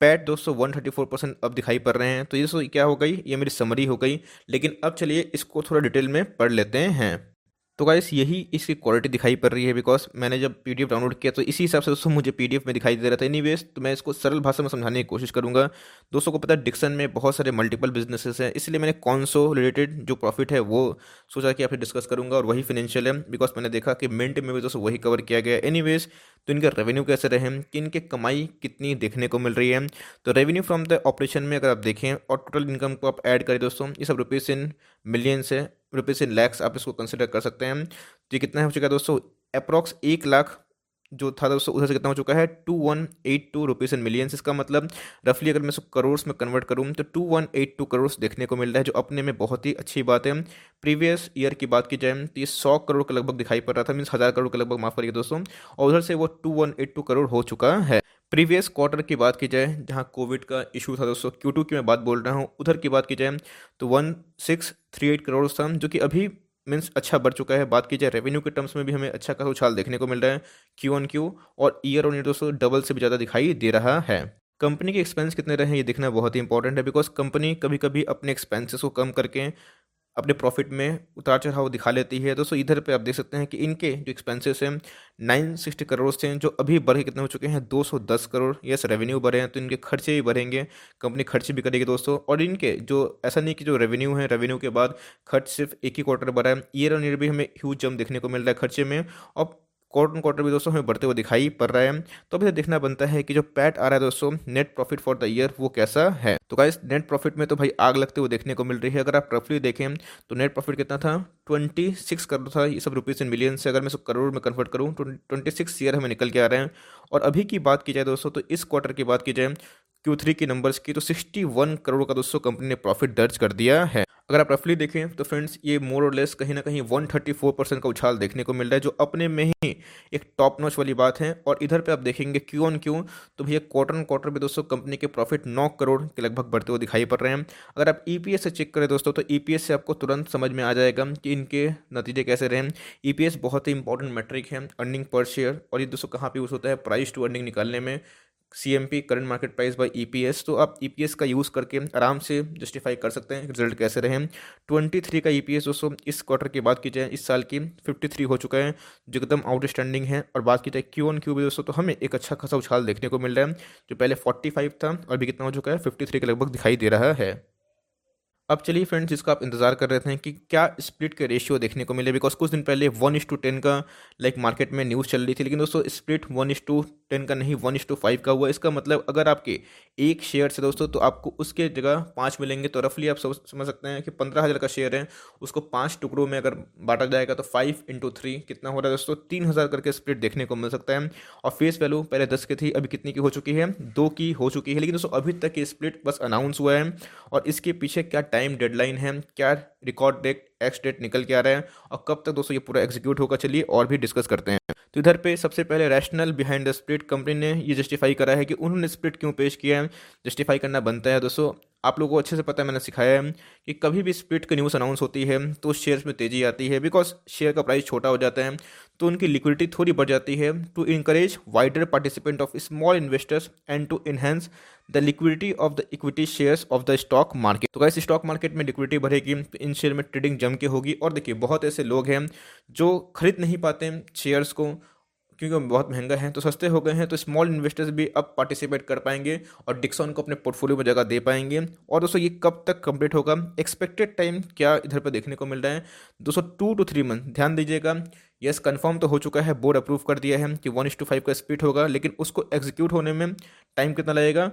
पैट दोस्तों वन थर्टी फोर परसेंट अब दिखाई पड़ रहे हैं। तो ये दोस्तों क्या हो गई? ये मेरी समरी हो गई। लेकिन अब चलिए इसको थोड़ा डिटेल में पढ़ लेते हैं। तो गाइस यही इसकी क्वालिटी दिखाई पड़ रही है बिकॉज़ मैंने जब पीडीएफ डाउनलोड किया तो इसी हिसाब से दोस्तों मुझे पीडीएफ में दिखाई दे रहा था। एनीवेज तो मैं इसको सरल भाषा में समझाने की कोशिश करूँगा। दोस्तों को पता है डिक्सन में बहुत सारे मल्टीपल बिजनेसेस हैं, इसलिए मैंने कौन सो रिलेटेड जो प्रॉफिट है, वो सोचा कि आपसे डिस्कस करूँगा और वही फिनेंशियल है बिकॉज़ मैंने देखा कि मिनट में भी दोस्तों वही कवर किया गया एनी तो इनका रेवेन्यू कैसे रहे, कि इनके कमाई कितनी देखने को मिल रही है। तो रेवेन्यू फ्रॉम द ऑपरेशन में अगर आप देखें, और टोटल इनकम को आप ऐड करें दोस्तों, ये सब रुपीज़ इन मिलियंस है। रुपीज़ इन लैक्स आप इसको कंसिडर कर सकते हैं। तो ये कितना हो चुका है दोस्तों? अप्रॉक्स एक लाख जो था दोस्तों, उधर से कितना हो चुका है? Two one eight two rupees in millions इसका मतलब रफली अगर मैं इसको करोड़ में कन्वर्ट करूँ तो two one eight two crore देखने को मिल रहा है, जो अपने में बहुत ही अच्छी बात है। प्रीवियस ईयर की बात की जाए तो ये सौ करोड़ के लगभग दिखाई पड़ रहा था मीन्स हज़ार करोड़ के लगभग माफ़ करिए दोस्तों। और उधर से वो two one eight two crore हो चुका है। प्रीवियस क्वार्टर की बात की जाए, जहाँ कोविड का इशू था दोस्तों क्यू टू की मैं बात बोल रहा हूँ, उधर की बात की जाए तो one six three eight crore था, जो कि अभी मीन्स अच्छा बढ़ चुका है। बात की जाए रेवेन्यू के टर्म्स में भी हमें अच्छा खासा उछाल देखने को मिल रहा है क्यू ऑन क्यू और ईयर ऑन ईयर दोस्तों डबल से भी ज़्यादा दिखाई दे रहा है। कंपनी के एक्सपेंस कितने रहे ये देखना बहुत ही इंपॉर्टेंट है बिकॉज़ कंपनी कभी कभी अपने एक्सपेंसेस को कम करके अपने प्रॉफिट में उतार चढ़ाव दिखा लेती है। दोस्तों, इधर पे आप देख सकते हैं कि इनके जो एक्सपेंसेस हैं नाइन सिक्सटी करोड़ से जो अभी बढ़ के कितने हो चुके हैं, दो सौ दस करोड़ यस रेवेन्यू बढ़े हैं तो इनके खर्चे भी बढ़ेंगे कंपनी खर्चे भी करेगी दोस्तों। और इनके जो, ऐसा नहीं कि जो रेवेन्यू है रेवेन्यू के बाद खर्च सिर्फ़ एक ही क्वार्टर बढ़ा है। ईयर ऑन ईयर भी हमें ह्यूज जम देखने को मिल रहा है खर्चे में। और क्वार्टर क्वार्टर भी दोस्तों हमें बढ़ते हुए दिखाई पड़ रहा है। तो अभी देखना बनता है कि जो पैट आ रहा है दोस्तों net profit for the year वो कैसा है? तो गाइस नेट प्रॉफिट में तो भाई आग लगते हुए देखने को मिल रही है। अगर आप रफली देखें तो नेट प्रॉफिट कितना था? ट्वेंटी सिक्स करोड़ था, ये सब रुपीज़ इन मिलियन से। अगर मैं सब करोड़ में कन्वर्ट करूँ ट्वेंटी सिक्स ईयर हमें निकल के आ रहे हैं। और अभी की बात की जाए दोस्तों तो इस क्वार्टर की बात की जाए क्यू थ्री की नंबर्स की तो सिक्सटी वन करोड़ का दोस्तों कंपनी ने प्रॉफिट दर्ज कर दिया है। अगर आप रफली देखें तो फ्रेंड्स ये मोर और लेस कहीं ना कहीं 134 परसेंट का उछाल देखने को मिल रहा है, जो अपने में ही एक टॉप नॉच वाली बात है। और इधर पे आप देखेंगे क्यू ऑन क्यू तो भैया क्वार्टर ऑन क्वार्टर में दोस्तों कंपनी के प्रॉफिट नौ करोड़ के लगभग बढ़ते हुए दिखाई पड़ रहे हैं। अगर आप ई e से चेक करें दोस्तों तो ई e से आपको तुरंत समझ में आ जाएगा कि इनके नतीजे कैसे रहे ई e बहुत ही इंपॉर्टेंट मेट्रिक है अर्निंग पर शेयर और ये दोस्तों कहाँ पर यूज़ होता है? प्राइस टू अर्निंग निकालने में। C M P current market price by E P S तो आप ई पी एस का यूज़ करके आराम से जस्टिफाई कर सकते हैं रिज़ल्ट कैसे रहे ट्वेंटी थ्री का ई पी एस दोस्तों, इस क्वार्टर की बात की जाए, इस साल की फिफ्टी थ्री हो चुका है, जो एकदम आउटस्टैंडिंग है। और बात की जाए क्यू ऑन क्यू भी दोस्तों तो हमें एक अच्छा खासा उछाल देखने को मिल रहा है, जो पहले फोर्टी फाइव था, और अभी कितना हो चुका है फिफ्टी थ्री के लगभग दिखाई दे रहा है। अब चलिए फ्रेंड्स जिसका आप इंतज़ार कर रहे थे कि क्या स्प्लिट के रेशियो देखने को मिले बिकॉज़ कुछ दिन पहले वन इस टू टेन का लाइक मार्केट में न्यूज़ चल रही थी, लेकिन दोस्तों split one is to ten का नहीं, वन इस टू फाइव का हुआ। इसका मतलब अगर आपके एक शेयर से दोस्तों तो आपको उसके जगह पाँच मिलेंगे। तो रफली आप समझ सकते हैं कि पंद्रह हज़ार का शेयर है। उसको पाँच टुकड़ों में अगर बांटा जाएगा तो फाइव इंटू थ्री कितना हो रहा है दोस्तों? तीन हज़ार करके स्प्लिट देखने को मिल सकता है। और फेस वैल्यू पहले दस की थी, अभी कितनी की हो चुकी है? दो की हो चुकी है। लेकिन दोस्तों, अभी तक ये स्प्लिट बस अनाउंस हुआ है। और इसके पीछे क्या टाइम डेडलाइन है, क्या रिकॉर्ड डेट एक्स डेट निकल के आ रहे हैं और कब तक दोस्तों ये पूरा एग्जीक्यूट होगा, चलिए और भी डिस्कस करते हैं। तो इधर पे सबसे पहले rationale behind the split company ने ये जस्टिफाई करा है कि उन्होंने स्प्लिट क्यों पेश किया है। जस्टिफाई करना बनता है दोस्तों। आप लोगों को अच्छे से पता है, मैंने सिखाया है कि कभी भी स्प्लिट की न्यूज़ अनाउंस होती है तो शेयर्स में तेज़ी आती है बिकॉज़ शेयर का प्राइस छोटा हो जाता है तो उनकी लिक्विडिटी थोड़ी बढ़ जाती है to encourage wider participant of small investors and to enhance the liquidity of the equity shares of the stock market तो कैसे स्टॉक मार्केट में लिक्विडिटी बढ़ेगी तो इन शेयर में ट्रेडिंग जम के होगी, और देखिए, बहुत ऐसे लोग हैं जो खरीद नहीं पाते शेयर्स को क्योंकि बहुत महँगा है तो सस्ते हो गए हैं तो स्मॉल इन्वेस्टर्स भी अब पार्टिसिपेट कर पाएँगे और डिक्सॉन को अपने पोर्टफोलियो में जगह दे पाएँगे। और दोस्तों, ये कब तक कंप्लीट होगा? एक्सपेक्टेड टाइम क्या इधर पर देखने को मिल रहा है? दोस्तों टू टू थ्री मंथ ध्यान दीजिएगा। यस कंफर्म तो हो चुका है बोर्ड अप्रूव कर दिया है कि वन इस टू फाइव का स्पीड होगा, लेकिन उसको एग्जीक्यूट होने में टाइम कितना लगेगा?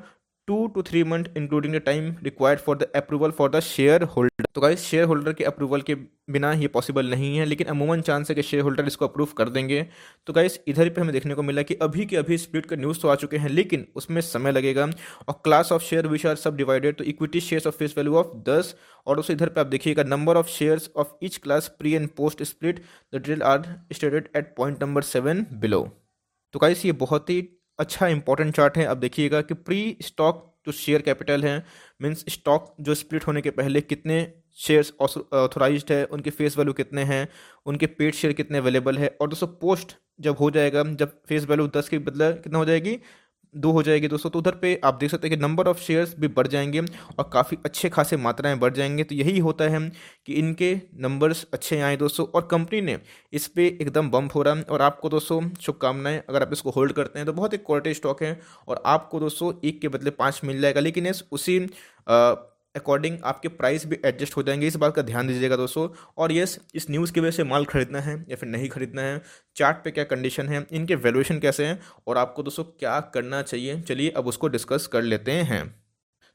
Two to three month including the time required for the approval for the shareholder तो गाइस शेयर होल्डर के अप्रूवल के बिना ये पॉसिबल नहीं है, लेकिन अमूमन चांस है कि शेयर होल्डर इसको अप्रूव कर देंगे। तो गाइस इधर पे हमें देखने को मिला कि अभी के अभी स्प्लिट का न्यूज़ तो आ चुके हैं, लेकिन उसमें समय लगेगा। और class of share which are subdivided तो equity shares of face value of दस, और उसे इधर पे आप देखिएगा number of shares of each class pre and post split the detail are stated at point number seven below तो guys ये बहुत ही अच्छा इंपॉर्टेंट चार्ट है। अब देखिएगा कि प्री स्टॉक जो शेयर कैपिटल है मीन्स स्टॉक जो स्प्लिट होने के पहले कितने शेयर्स ऑथोराइज है, उनके फेस वैल्यू कितने हैं, उनके पेड शेयर कितने अवेलेबल है, और दोस्तों पोस्ट जब हो जाएगा, जब फेस वैल्यू दस के बदला कितना हो जाएगी? दो हो जाएगी दोस्तों। तो उधर पे आप देख सकते हैं कि नंबर ऑफ़ शेयर्स भी बढ़ जाएँगे और काफ़ी अच्छे खासे मात्राएँ बढ़ जाएँगे। तो यही होता है कि इनके नंबर्स अच्छे आए दोस्तों और कंपनी ने इस पर एकदम बम्प हो रहा है। और आपको दोस्तों शुभकामनाएँ, अगर आप इसको होल्ड करते हैं तो बहुत एक क्वालिटी स्टॉक है और आपको दोस्तों एक के बदले पाँच मिल जाएगा। लेकिन इस उसी अकॉर्डिंग आपके प्राइस भी एडजस्ट हो जाएँगे। इस बात का ध्यान दीजिएगा दोस्तों। और यस इस न्यूज़ की वजह से माल खरीदना है या फिर नहीं खरीदना है चार्ट पे क्या कंडीशन है, इनके वैल्यूएशन कैसे हैं, और आपको दोस्तों क्या करना चाहिए, चलिए अब उसको डिस्कस कर लेते हैं।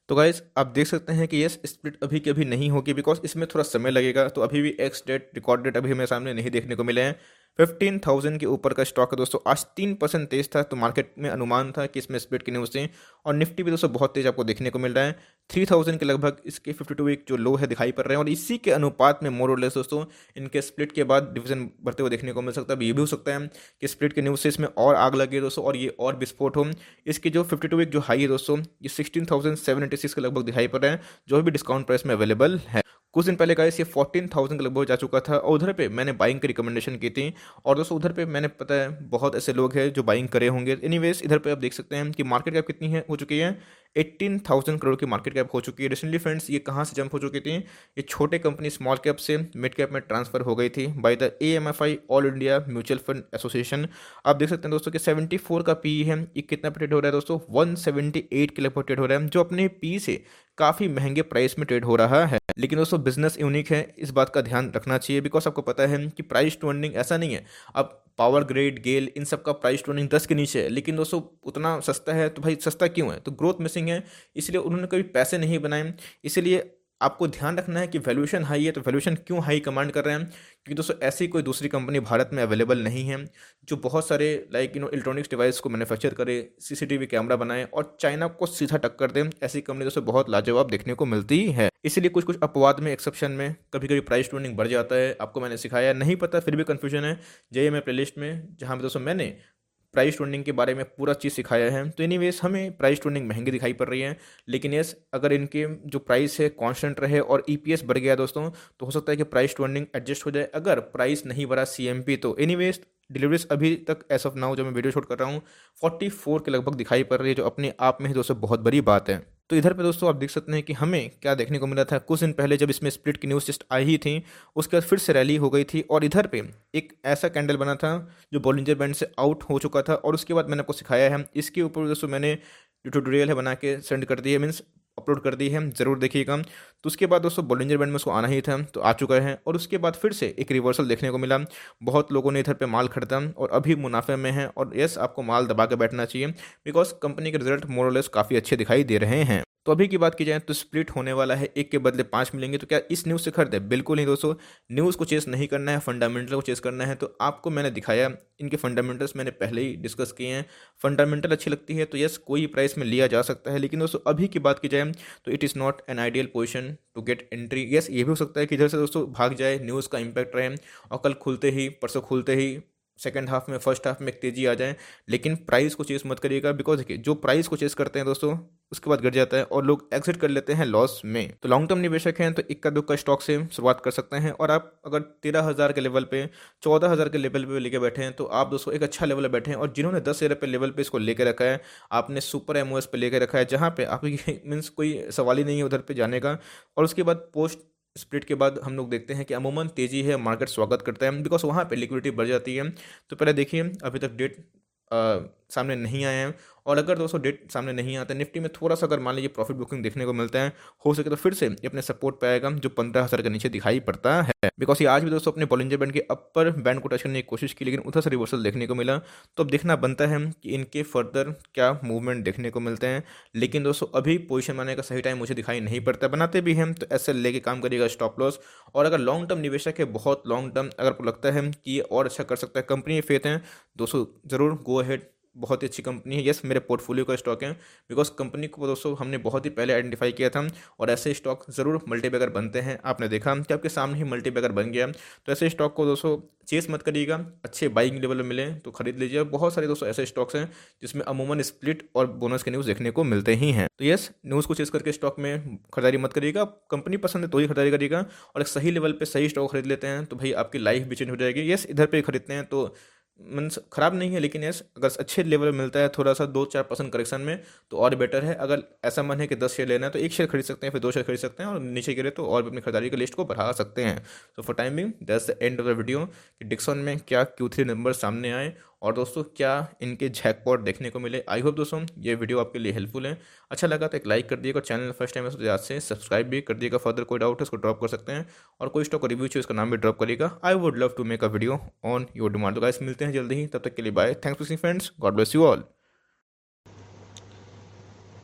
तो गाइज़ आप देख सकते हैं कि यस स्प्लिट अभी के अभी नहीं होगी बिकॉज़ इसमें थोड़ा समय लगेगा। तो अभी भी एक्स डेट रिकॉर्ड डेट अभी हमें सामने नहीं देखने को मिले हैं। फिफ्टीन थाउज़ेंड के ऊपर का स्टॉक है दोस्तों। आज तीन परसेंट तेज था तो मार्केट में अनुमान था कि इसमें स्प्लिट की न्यूज़ से और निफ्टी भी दोस्तों बहुत तेज आपको देखने को मिल रहा है। थ्री थाउज़ेंड के लगभग इसके फिफ्टी टू वीक जो लो है दिखाई पड़ रहे हैं। और इसी के अनुपात में मोर लेस दोस्तों, इनके स्प्लिट के बाद डिवीज़न बढ़ते हुए देखने को मिल सकता है। ये भी हो सकता है कि स्प्लिट के न्यूज़ से इसमें और आग लगे दोस्तों, और ये और विस्फोट हो। इसकी जो फिफ्टी टू वीक जो हाई है दोस्तों, ये sixteen thousand seven eighty six के लगभग दिखाई पड़ रहे हैं, जो भी डिस्काउंट प्राइस में अवेलेबल है। कुछ दिन पहले गाइस ये फोर्टीन थाउज़ेंड के लगभग जा चुका था और उधर पे मैंने बाइंग की रिकमेंडेशन की थी। और दोस्तों, उधर पे मैंने, पता है, बहुत ऐसे लोग हैं जो बाइंग करे होंगे। एनीवेज इधर पे आप देख सकते हैं कि मार्केट कैप कितनी है, हो चुकी है। एट्टीन थाउज़ेंड करोड़ की मार्केट कैप हो चुकी है। रिसेंटली फ्रेंड्स ये कहाँ से जंप हो चुकी थी? ये छोटे कंपनी स्मॉल कैप से मिड कैप में ट्रांसफ़र हो गई थी by the a all India mutual fund association आप देख सकते हैं दोस्तों कि सेवेंटी फोर का पी है। ये कितना ट्रेड हो रहा है दोस्तों? वन सेवेंटी एट के लगभग ट्रेड हो रहा है, जो अपने पी से काफ़ी महँगे प्राइस में ट्रेड हो रहा है। लेकिन दोस्तों बिज़नेस यूनिक है, इस बात का ध्यान रखना चाहिए बिकॉज़ आपको पता है कि प्राइस टू अर्निंग ऐसा नहीं है। अब पावर ग्रेड गेल इन सब का प्राइस टू अर्निंग दस के नीचे है, लेकिन दोस्तों उतना सस्ता है तो भाई सस्ता क्यों है? तो ग्रोथ मिसिंग है, इसलिए उन्होंने कभी पैसे नहीं बनाए। इसलिए आपको ध्यान रखना है कि वैल्यूएशन हाई है तो वैल्यूएशन क्यों हाई कमांड कर रहे हैं? क्योंकि दोस्तों, ऐसी कोई दूसरी कंपनी भारत में अवेलेबल नहीं है, जो बहुत सारे like you know electronics device को मैन्युफैक्चर करे सीसीटीवी कैमरा बनाए और चाइना को सीधा टक्कर दे, ऐसी कंपनी दोस्तों, बहुत लाजवाब देखने को मिलती है। इसलिए कुछ कुछ अपवाद में एक्सेप्शन में कभी कभी प्राइस टूनिंग बढ़ जाता है, आपको मैंने सिखाया, नहीं पता, फिर भी कन्फ्यूज़न है। जय मैं प्लेलिस्ट में, जहाँ पर दोस्तों, मैंने प्राइस ट्रेंडिंग के बारे में पूरा चीज़ सिखाया है। तो एनी हमें प्राइस ट्रेंडिंग महँगी दिखाई पड़ रही है, लेकिन यस अगर इनके जो प्राइस है कांस्टेंट रहे और ईपीएस बढ़ गया दोस्तों तो हो सकता है कि प्राइस ट्रेंडिंग एडजस्ट हो जाए। अगर प्राइस नहीं बढ़ा सीएमपी तो एनी डिलीवरीज अभी तक एस ऑफ़ नाउ जो मैं वीडियो शूट कर रहा हूँ फोर्टी फोर के लगभग दिखाई पड़ रही है, जो अपने आप में ही दोस्तों बहुत बड़ी बात है। तो इधर पे दोस्तों आप देख सकते हैं कि हमें क्या देखने को मिला था। कुछ दिन पहले जब इसमें स्प्लिट की न्यूज़ जस्ट आई ही थी, उसके बाद फिर से रैली हो गई थी और इधर पे एक ऐसा कैंडल बना था जो बॉलिंजर बैंड से आउट हो चुका था और उसके बाद मैंने आपको सिखाया है। इसके ऊपर दोस्तों मैंने जो ट्यूटोरियल है बना के सेंड कर दिया मीन्स अपलोड कर दी है, ज़रूर देखिएगा। तो उसके बाद दोस्तों बोलिंजर बैंड में उसको आना ही था तो आ चुका है। और उसके बाद फिर से एक रिवर्सल देखने को मिला। बहुत लोगों ने इधर पे माल खरीदा और अभी मुनाफे में है। और यस आपको माल दबा के बैठना चाहिए बिकॉज़ कंपनी के रिज़ल्ट मोरलेस काफ़ी अच्छे दिखाई दे रहे हैं। तो अभी की बात की जाए तो स्प्लिट होने वाला है, एक के बदले पाँच मिलेंगे तो क्या इस न्यूज़ से खरीदे बिल्कुल नहीं दोस्तों। न्यूज़ को चेस नहीं करना है फंडामेंटल को चेस करना है तो आपको मैंने दिखाया, इनके फंडामेंटल्स मैंने पहले ही डिस्कस किए हैं। फंडामेंटल अच्छी लगती है तो यस कोई प्राइस में लिया जा सकता है, लेकिन दोस्तों, अभी की बात की जाए तो it is not an ideal position to get entry yes ये भी हो सकता है कि इधर से दोस्तों भाग जाए न्यूज़ का इम्पैक्ट रहे, और कल खुलते ही, परसों खुलते ही सेकंड हाफ़ में फ़र्स्ट हाफ़ में एक तेज़ी आ जाए, लेकिन प्राइस को चेस मत करिएगा बिकॉज़ देखिए, जो प्राइस को चेस करते हैं दोस्तों, उसके बाद गिर जाता है और लोग एग्जिट कर लेते हैं लॉस में। तो लॉन्ग टर्म निवेशक हैं तो इक्का दुक्का स्टॉक से शुरुआत कर सकते हैं। और आप अगर तेरह हज़ार के लेवल पे, चौदह हज़ार के लेवल पे लेके बैठे हैं तो आप दोस्तों एक अच्छा लेवल पे बैठे हैं। और जिन्होंने दस हज़ार पे लेवल पे इसको लेकर रखा है, आपने सुपर एम पे लेकर रखा है, जहाँ पे आपकी *laughs* मीन्स कोई सवाल ही नहीं है उधर पर जाने का। और उसके बाद पोस्ट स्प्लिट के बाद हम लोग देखते हैं कि अमूमन तेज़ी है, मार्केट स्वागत करता है। बिकॉज़ वहाँ पे लिक्विडिटी बढ़ जाती है। तो पहले देखिए, अभी तक डेट सामने नहीं आए हैं। और अगर दोस्तों डेट सामने नहीं आता, निफ्टी में थोड़ा सा अगर मान लीजिए प्रॉफिट बुकिंग देखने को मिलता है, हो सके तो फिर से अपने सपोर्ट पे आएगा, जो पंद्रह हज़ार के नीचे दिखाई पड़ता है। बिकॉज़ ये आज भी दोस्तों अपने बॉलिंजर बैंड के अपर बैंड को टच करने की कोशिश की, लेकिन उधर से रिवर्सल देखने को मिला। तो अब देखना बनता है कि इनके फर्दर क्या मूवमेंट देखने को मिलते हैं। लेकिन दोस्तों अभी पोजिशन बनाने का सही टाइम मुझे दिखाई नहीं पड़ता बनाते भी हैं तो ऐसे लेके काम करिएगा स्टॉप लॉस और अगर लॉन्ग टर्म निवेशक है, बहुत लॉन्ग टर्म अगर आपको लगता है कि ये और अच्छा कर सकता है कंपनी फेथ है, दोस्तों ज़रूर गो अहेड बहुत ही अच्छी कंपनी है। यस मेरे पोर्टफोलियो का स्टॉक है। बिकॉज़ कंपनी को दोस्तों हमने बहुत ही पहले आइडेंटिफाई किया था और ऐसे स्टॉक ज़रूर मल्टीबैगर बनते हैं। आपने देखा कि आपके सामने ही मल्टीबैगर बन गया। तो ऐसे स्टॉक को दोस्तों चेस मत करिएगा। अच्छे बाइंग लेवल में मिले तो खरीद लीजिए। बहुत सारे दोस्तों ऐसे स्टॉक्स हैं जिसमें अमूमन स्प्लिट और बोनस के न्यूज़ देखने को मिलते ही हैं। तो यस न्यूज़ को चेस करके स्टॉक में खरीदारी मत करिएगा। कंपनी पसंद है तो ही खरीदारी करिएगा। और एक सही लेवल पर सही स्टॉक खरीद लेते हैं तो भाई आपकी लाइफ भी चेंज हो जाएगी। यस इधर पर खरीदते हैं तो मीन्स ख़राब नहीं है, लेकिन यस, अगर अच्छे लेवल मिलता है, थोड़ा सा दो चार परसेंट करेक्शन में तो और बेटर है। अगर ऐसा मन है कि दस शेयर लेना है तो एक शेयर खरीद सकते हैं, फिर दो शेयर खरीद सकते हैं, और नीचे गिरे तो और भी अपनी खरीदारी की लिस्ट को बढ़ा सकते हैं। So for timing that's the end of the video कि डिक्सन में क्या क्यू थ्री नंबर सामने आए और दोस्तों, क्या इनके जैकपॉट देखने को मिले? आई होप दोस्तों, ये वीडियो आपके लिए हेल्पफुल है। अच्छा लगा तो एक लाइक कर दिएगा चैनल फ़र्स्ट टाइम है तो याद से सब्सक्राइब भी कर दिएगा। फर्दर कोई डाउट है, उसको ड्रॉप कर सकते हैं। और कोई स्टॉक रिव्यू चाहिए, उसका नाम भी ड्रॉप करिएगा। I would love to make a video on your demand तो गाइस मिलते हैं जल्दी ही। तब तक के लिए bye thanks for friends god bless you all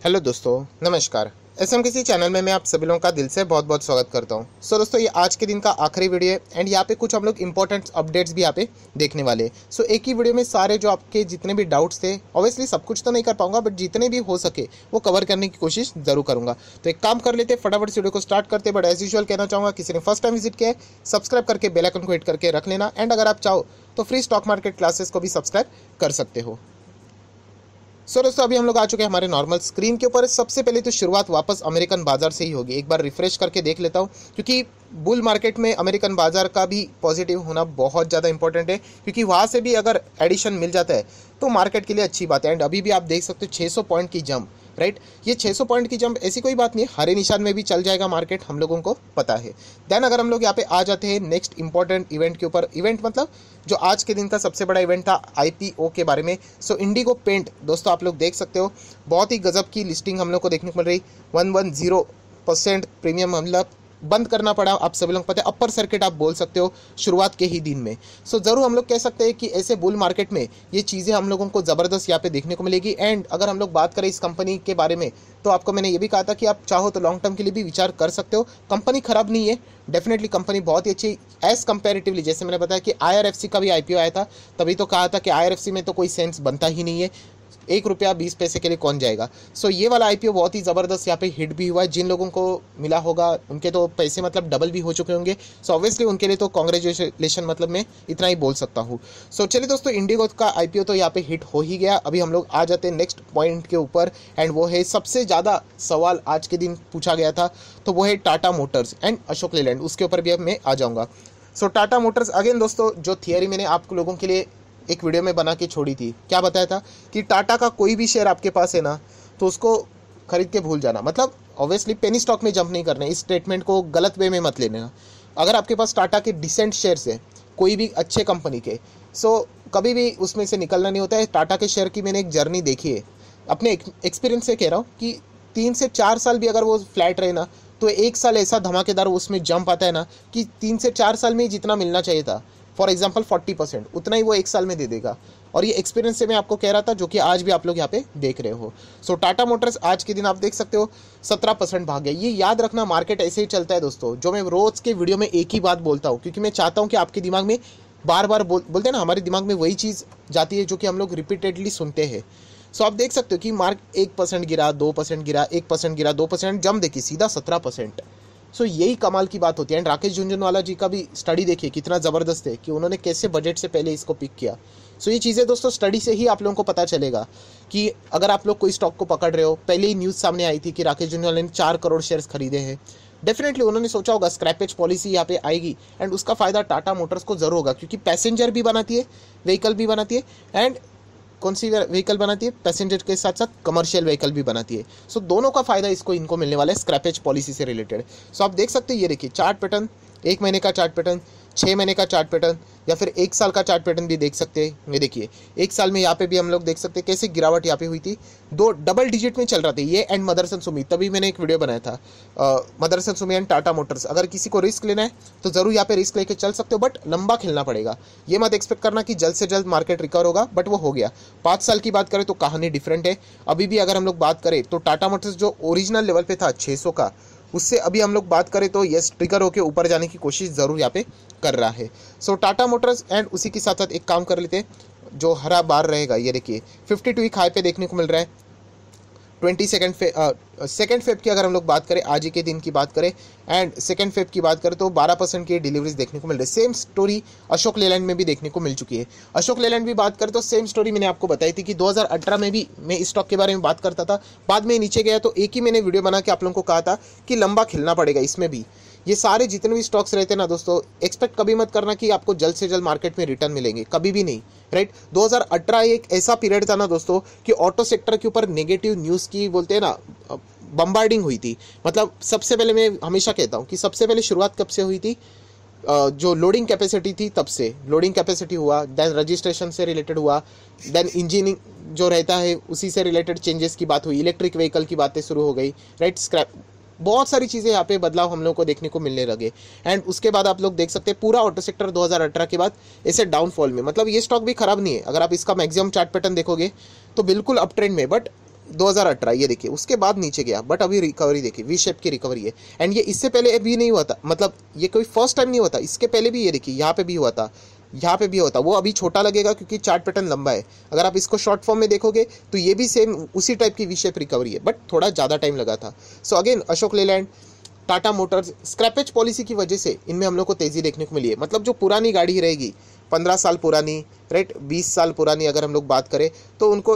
hello दोस्तों नमस्कार। एस एम किसी चैनल में मैं आप सभी लोगों का दिल से बहुत बहुत स्वागत करता हूँ। सो so, दोस्तों ये आज के दिन का आखिरी वीडियो है एंड यहाँ पे कुछ हम लोग इंपॉर्टेंट अपडेट्स भी यहाँ पे देखने वाले हैं। सो एक ही वीडियो में सारे जो आपके जितने भी डाउट्स थे ऑब्वियसली सब कुछ तो नहीं कर पाऊँगा बट जितने भी हो सके वो कवर करने की कोशिश ज़रूर करूँगा। तो एक काम कर लेते फटाफट वीडियो को स्टार्ट करते बट एज यूजल कहना चाहूँगा किसी ने फ़र्स्ट टाइम विज़िट किया है सब्सक्राइब करके बेलाइकन को हिट करके रख लेना। एंड अगर आप चाहो तो फ्री स्टॉक मार्केट क्लासेस को भी सब्सक्राइब कर सकते हो। सो दोस्तों, अभी हम लोग आ चुके हैं हमारे नॉर्मल स्क्रीन के ऊपर। सबसे पहले तो शुरुआत वापस अमेरिकन बाज़ार से ही होगी। एक बार रिफ्रेश करके देख लेता हूँ, क्योंकि बुल मार्केट में अमेरिकन बाज़ार का भी पॉजिटिव होना बहुत ज़्यादा इंपॉर्टेंट है, क्योंकि वहाँ से भी अगर एडिशन मिल जाता है तो मार्केट के लिए अच्छी बात है। एंड अभी भी आप देख सकते हो 600 पॉइंट की जंप राइट? ये 600 पॉइंट की जंप, ऐसी कोई बात नहीं हरे निशान में भी चल जाएगा मार्केट, हम लोगों को पता है। देन अगर हम लोग यहाँ पे आ जाते हैं नेक्स्ट इंपॉर्टेंट इवेंट के ऊपर इवेंट मतलब जो आज के दिन का सबसे बड़ा इवेंट था आईपीओ के बारे में। सो इंडिगो पेंट दोस्तों आप लोग देख सकते हो। बहुत ही गजब की लिस्टिंग हम लोग को देखने को मिल रही। One one zero percent premium मतलब बंद करना पड़ा आप सभी लोग पता है अपर सर्किट आप बोल सकते हो शुरुआत के ही दिन में। सो so, ज़रूर हम लोग कह सकते हैं कि ऐसे बुल मार्केट में ये चीज़ें हम लोगों को ज़बरदस्त यहाँ पे देखने को मिलेगी। एंड अगर हम लोग बात करें इस कंपनी के बारे में तो आपको मैंने ये भी कहा था कि आप चाहो तो लॉन्ग टर्म के लिए भी विचार कर सकते हो। कंपनी खराब नहीं है डेफिनेटली कंपनी बहुत ही अच्छी एज कंपेरेटिवली जैसे मैंने बताया कि आईआरएफसी का भी आईपीओ आया था तभी तो कहा था कि आईआरएफसी में तो कोई सेंस बनता ही नहीं है। एक रुपया बीस पैसे के लिए कौन जाएगा? सो so, ये वाला आईपीओ बहुत ही ज़बरदस्त यहाँ पे हिट भी हुआ है। जिन लोगों को मिला होगा उनके तो पैसे मतलब डबल भी हो चुके होंगे। सो so, ऑब्वियसली उनके लिए तो कॉन्ग्रेचुलेशन मतलब मैं इतना ही बोल सकता हूँ। सो so, चलिए दोस्तों इंडिगो का आईपीओ तो यहाँ पे हिट हो ही गया। अभी हम लोग आ जाते हैं नेक्स्ट पॉइंट के ऊपर। एंड वो है सबसे ज़्यादा सवाल आज के दिन पूछा गया था। तो वो है Tata motors and Ashok Leyland उसके ऊपर भी अब मैं आ जाऊँगा। सो टाटा मोटर्स अगेन दोस्तों जो थियरी मैंने आप लोगों के लिए एक वीडियो में बना के छोड़ी थी। क्या बताया था कि टाटा का कोई भी शेयर आपके पास है ना तो उसको खरीद के भूल जाना। मतलब ऑब्वियसली पेनी स्टॉक में जंप नहीं करना। इस स्टेटमेंट को गलत वे में मत लेना। अगर आपके पास टाटा के डिसेंट शेयर्स है, कोई भी अच्छे कंपनी के सो कभी भी उसमें से निकलना नहीं होता है। टाटा के शेयर की मैंने एक जर्नी देखी है। अपने एक्सपीरियंस से कह रहा हूँ कि तीन से चार साल भी अगर वो फ्लैट रहे ना तो एक साल ऐसा धमाकेदार उसमें जंप आता है ना कि तीन से चार साल में जितना मिलना चाहिए था। फॉर एग्ज़ाम्पल फोर्टी परसेंट उतना ही वो एक साल में दे देगा। और ये एक्सपीरियंस से मैं आपको कह रहा था, जो कि आज भी आप लोग यहाँ पे देख रहे हो। सो टाटा मोटर्स आज के दिन आप देख सकते हो, सत्रह परसेंट भाग गया। ये याद रखना मार्केट ऐसे ही चलता है दोस्तों। जो मैं रोज के वीडियो में एक ही बात बोलता हूँ, क्योंकि मैं चाहता हूँ कि आपके दिमाग में बार बार बोल, बोलते हैं ना, हमारे दिमाग में वही चीज़ जाती है, जो कि हम लोग रिपीटेडली सुनते हैं। सो आप देख सकते हो कि मार्क एक परसेंट गिरा, दो परसेंट गिरा, एक परसेंट गिरा, दो परसेंट जम देखिए सीधा सत्रह परसेंट सो यही कमाल की बात होती है। एंड राकेश झुंझुनवाला जी का भी स्टडी देखिए, कितना ज़बरदस्त है कि उन्होंने कैसे बजट से पहले इसको पिक किया। सो ये चीज़ें दोस्तों स्टडी से ही आप लोगों को पता चलेगा कि अगर आप लोग कोई स्टॉक को पकड़ रहे हो, पहले ही न्यूज़ सामने आई थी कि राकेश झुंझुनवाला ने चार करोड़ शेयर्स खरीदे हैं। डेफिनेटली उन्होंने सोचा होगा स्क्रैपेज पॉलिसी यहाँ पे आएगी। एंड उसका फ़ायदा टाटा मोटर्स को ज़रूर होगा, क्योंकि पैसेंजर भी बनाती है व्हीकल भी बनाती है। एंड कौन सी व्हीकल बनाती है? पैसेंजर के साथ साथ कमर्शियल व्हीकल भी बनाती है। सो so, दोनों का फ़ायदा इसको इनको मिलने वाला है स्क्रैपेज पॉलिसी से रिलेटेड सो so, आप देख सकते हैं ये देखिए चार्ट पैटर्न एक महीने का चार्ट पैटर्न छः महीने का चार्ट पैटर्न या फिर एक साल का चार्ट पैटर्न भी देख सकते हैं। ये देखिए, एक साल में यहाँ पे भी हम लोग देख सकते हैं कैसे गिरावट यहाँ पे हुई थी। दो डबल डिजिट में चल रहा था ये एंड मदरसन सुमी तभी मैंने एक वीडियो बनाया था। मदरसन सुमी एंड टाटा मोटर्स अगर किसी को रिस्क लेना है तो ज़रूर यहाँ पे रिस्क लेके चल सकते हो बट लंबा खेलना पड़ेगा। ये मत एक्सपेक्ट करना कि जल्द से जल्द मार्केट रिकवर होगा बट वो हो गया। पाँच साल की बात करें तो कहानी डिफरेंट है। अभी भी अगर हम लोग बात करें तो टाटा मोटर्स जो ओरिजिनल लेवल पे था छः का उससे अभी हम लोग बात करें तो यस ट्रिगर होकर ऊपर जाने की कोशिश ज़रूर यहाँ पे कर रहा है। सो टाटा मोटर्स एंड उसी के साथ साथ एक काम कर लेते हैं, जो हरा बार रहेगा, ये देखिए फिफ्टी टू हाई पे देखने को मिल रहा है। ट्वेंटी सेकेंड फे सेकेंड फेब की अगर हम लोग बात करें, आज के दिन की बात करें एंड सेकेंड फेब की बात करें तो 12 परसेंट की डिलीवरीज देखने को मिल रही है। सेम स्टोरी अशोक लेलैंड में भी देखने को मिल चुकी है। अशोक लेलैंड भी बात करें तो सेम स्टोरी मैंने आपको बताई थी कि 2018 में भी मैं इस स्टॉक के बारे में बात करता था। बाद में नीचे गया तो एक ही मैंने वीडियो बना के आप लोगों को कहा था कि लंबा खिलना पड़ेगा इसमें भी। ये सारे जितने भी स्टॉक्स रहते हैं ना दोस्तों एक्सपेक्ट कभी मत करना कि आपको जल्द से जल्द मार्केट में रिटर्न मिलेंगे, कभी भी नहीं राइट 2018 एक ऐसा पीरियड था ना दोस्तों कि ऑटो सेक्टर के ऊपर नेगेटिव न्यूज़ की बोलते हैं ना बम्बार्डिंग हुई थी। मतलब सबसे पहले मैं हमेशा कहता हूँ कि सबसे पहले शुरुआत कब से हुई थी? जो लोडिंग कैपेसिटी थी तब से। लोडिंग कैपेसिटी हुआ देन रजिस्ट्रेशन से रिलेटेड हुआ देन इंजीनियरिंग जो रहता है उसी से रिलेटेड चेंजेस की बात हुई इलेक्ट्रिक व्हीकल की बातें शुरू हो गई राइट स्क्रैप बहुत सारी चीज़ें यहाँ पे बदलाव हम लोग को देखने को मिलने लगे। एंड उसके बाद आप लोग देख सकते हैं, पूरा ऑटो सेक्टर 2018 के बाद ऐसे डाउनफॉल में। मतलब ये स्टॉक भी खराब नहीं है। अगर आप इसका मैक्सिमम चार्ट पैटर्न देखोगे तो बिल्कुल अप ट्रेंड में बट 2018 ये देखिए, उसके बाद नीचे गया बट अभी रिकवरी देखिए वी शेप की रिकवरी है। एंड ये इससे पहले भी नहीं हुआ था। मतलब ये कोई फ़र्स्ट टाइम नहीं हुआ था। इसके पहले भी ये देखिए, यहाँ पे भी हुआ था। यहाँ पे भी होता है। वो अभी छोटा लगेगा क्योंकि चार्ट पैटर्न लंबा है। अगर आप इसको शॉर्ट फॉर्म में देखोगे तो ये भी सेम उसी टाइप की विषय रिकवरी है। बट थोड़ा ज़्यादा टाइम लगा था। So again Ashok Leyland Tata motors scrappage policy की वजह से इनमें हम लोग को तेज़ी देखने को मिली है। मतलब जो पुरानी गाड़ी रहेगी, पंद्रह साल पुरानी राइट बीस साल पुरानी अगर हम लोग बात करें तो उनको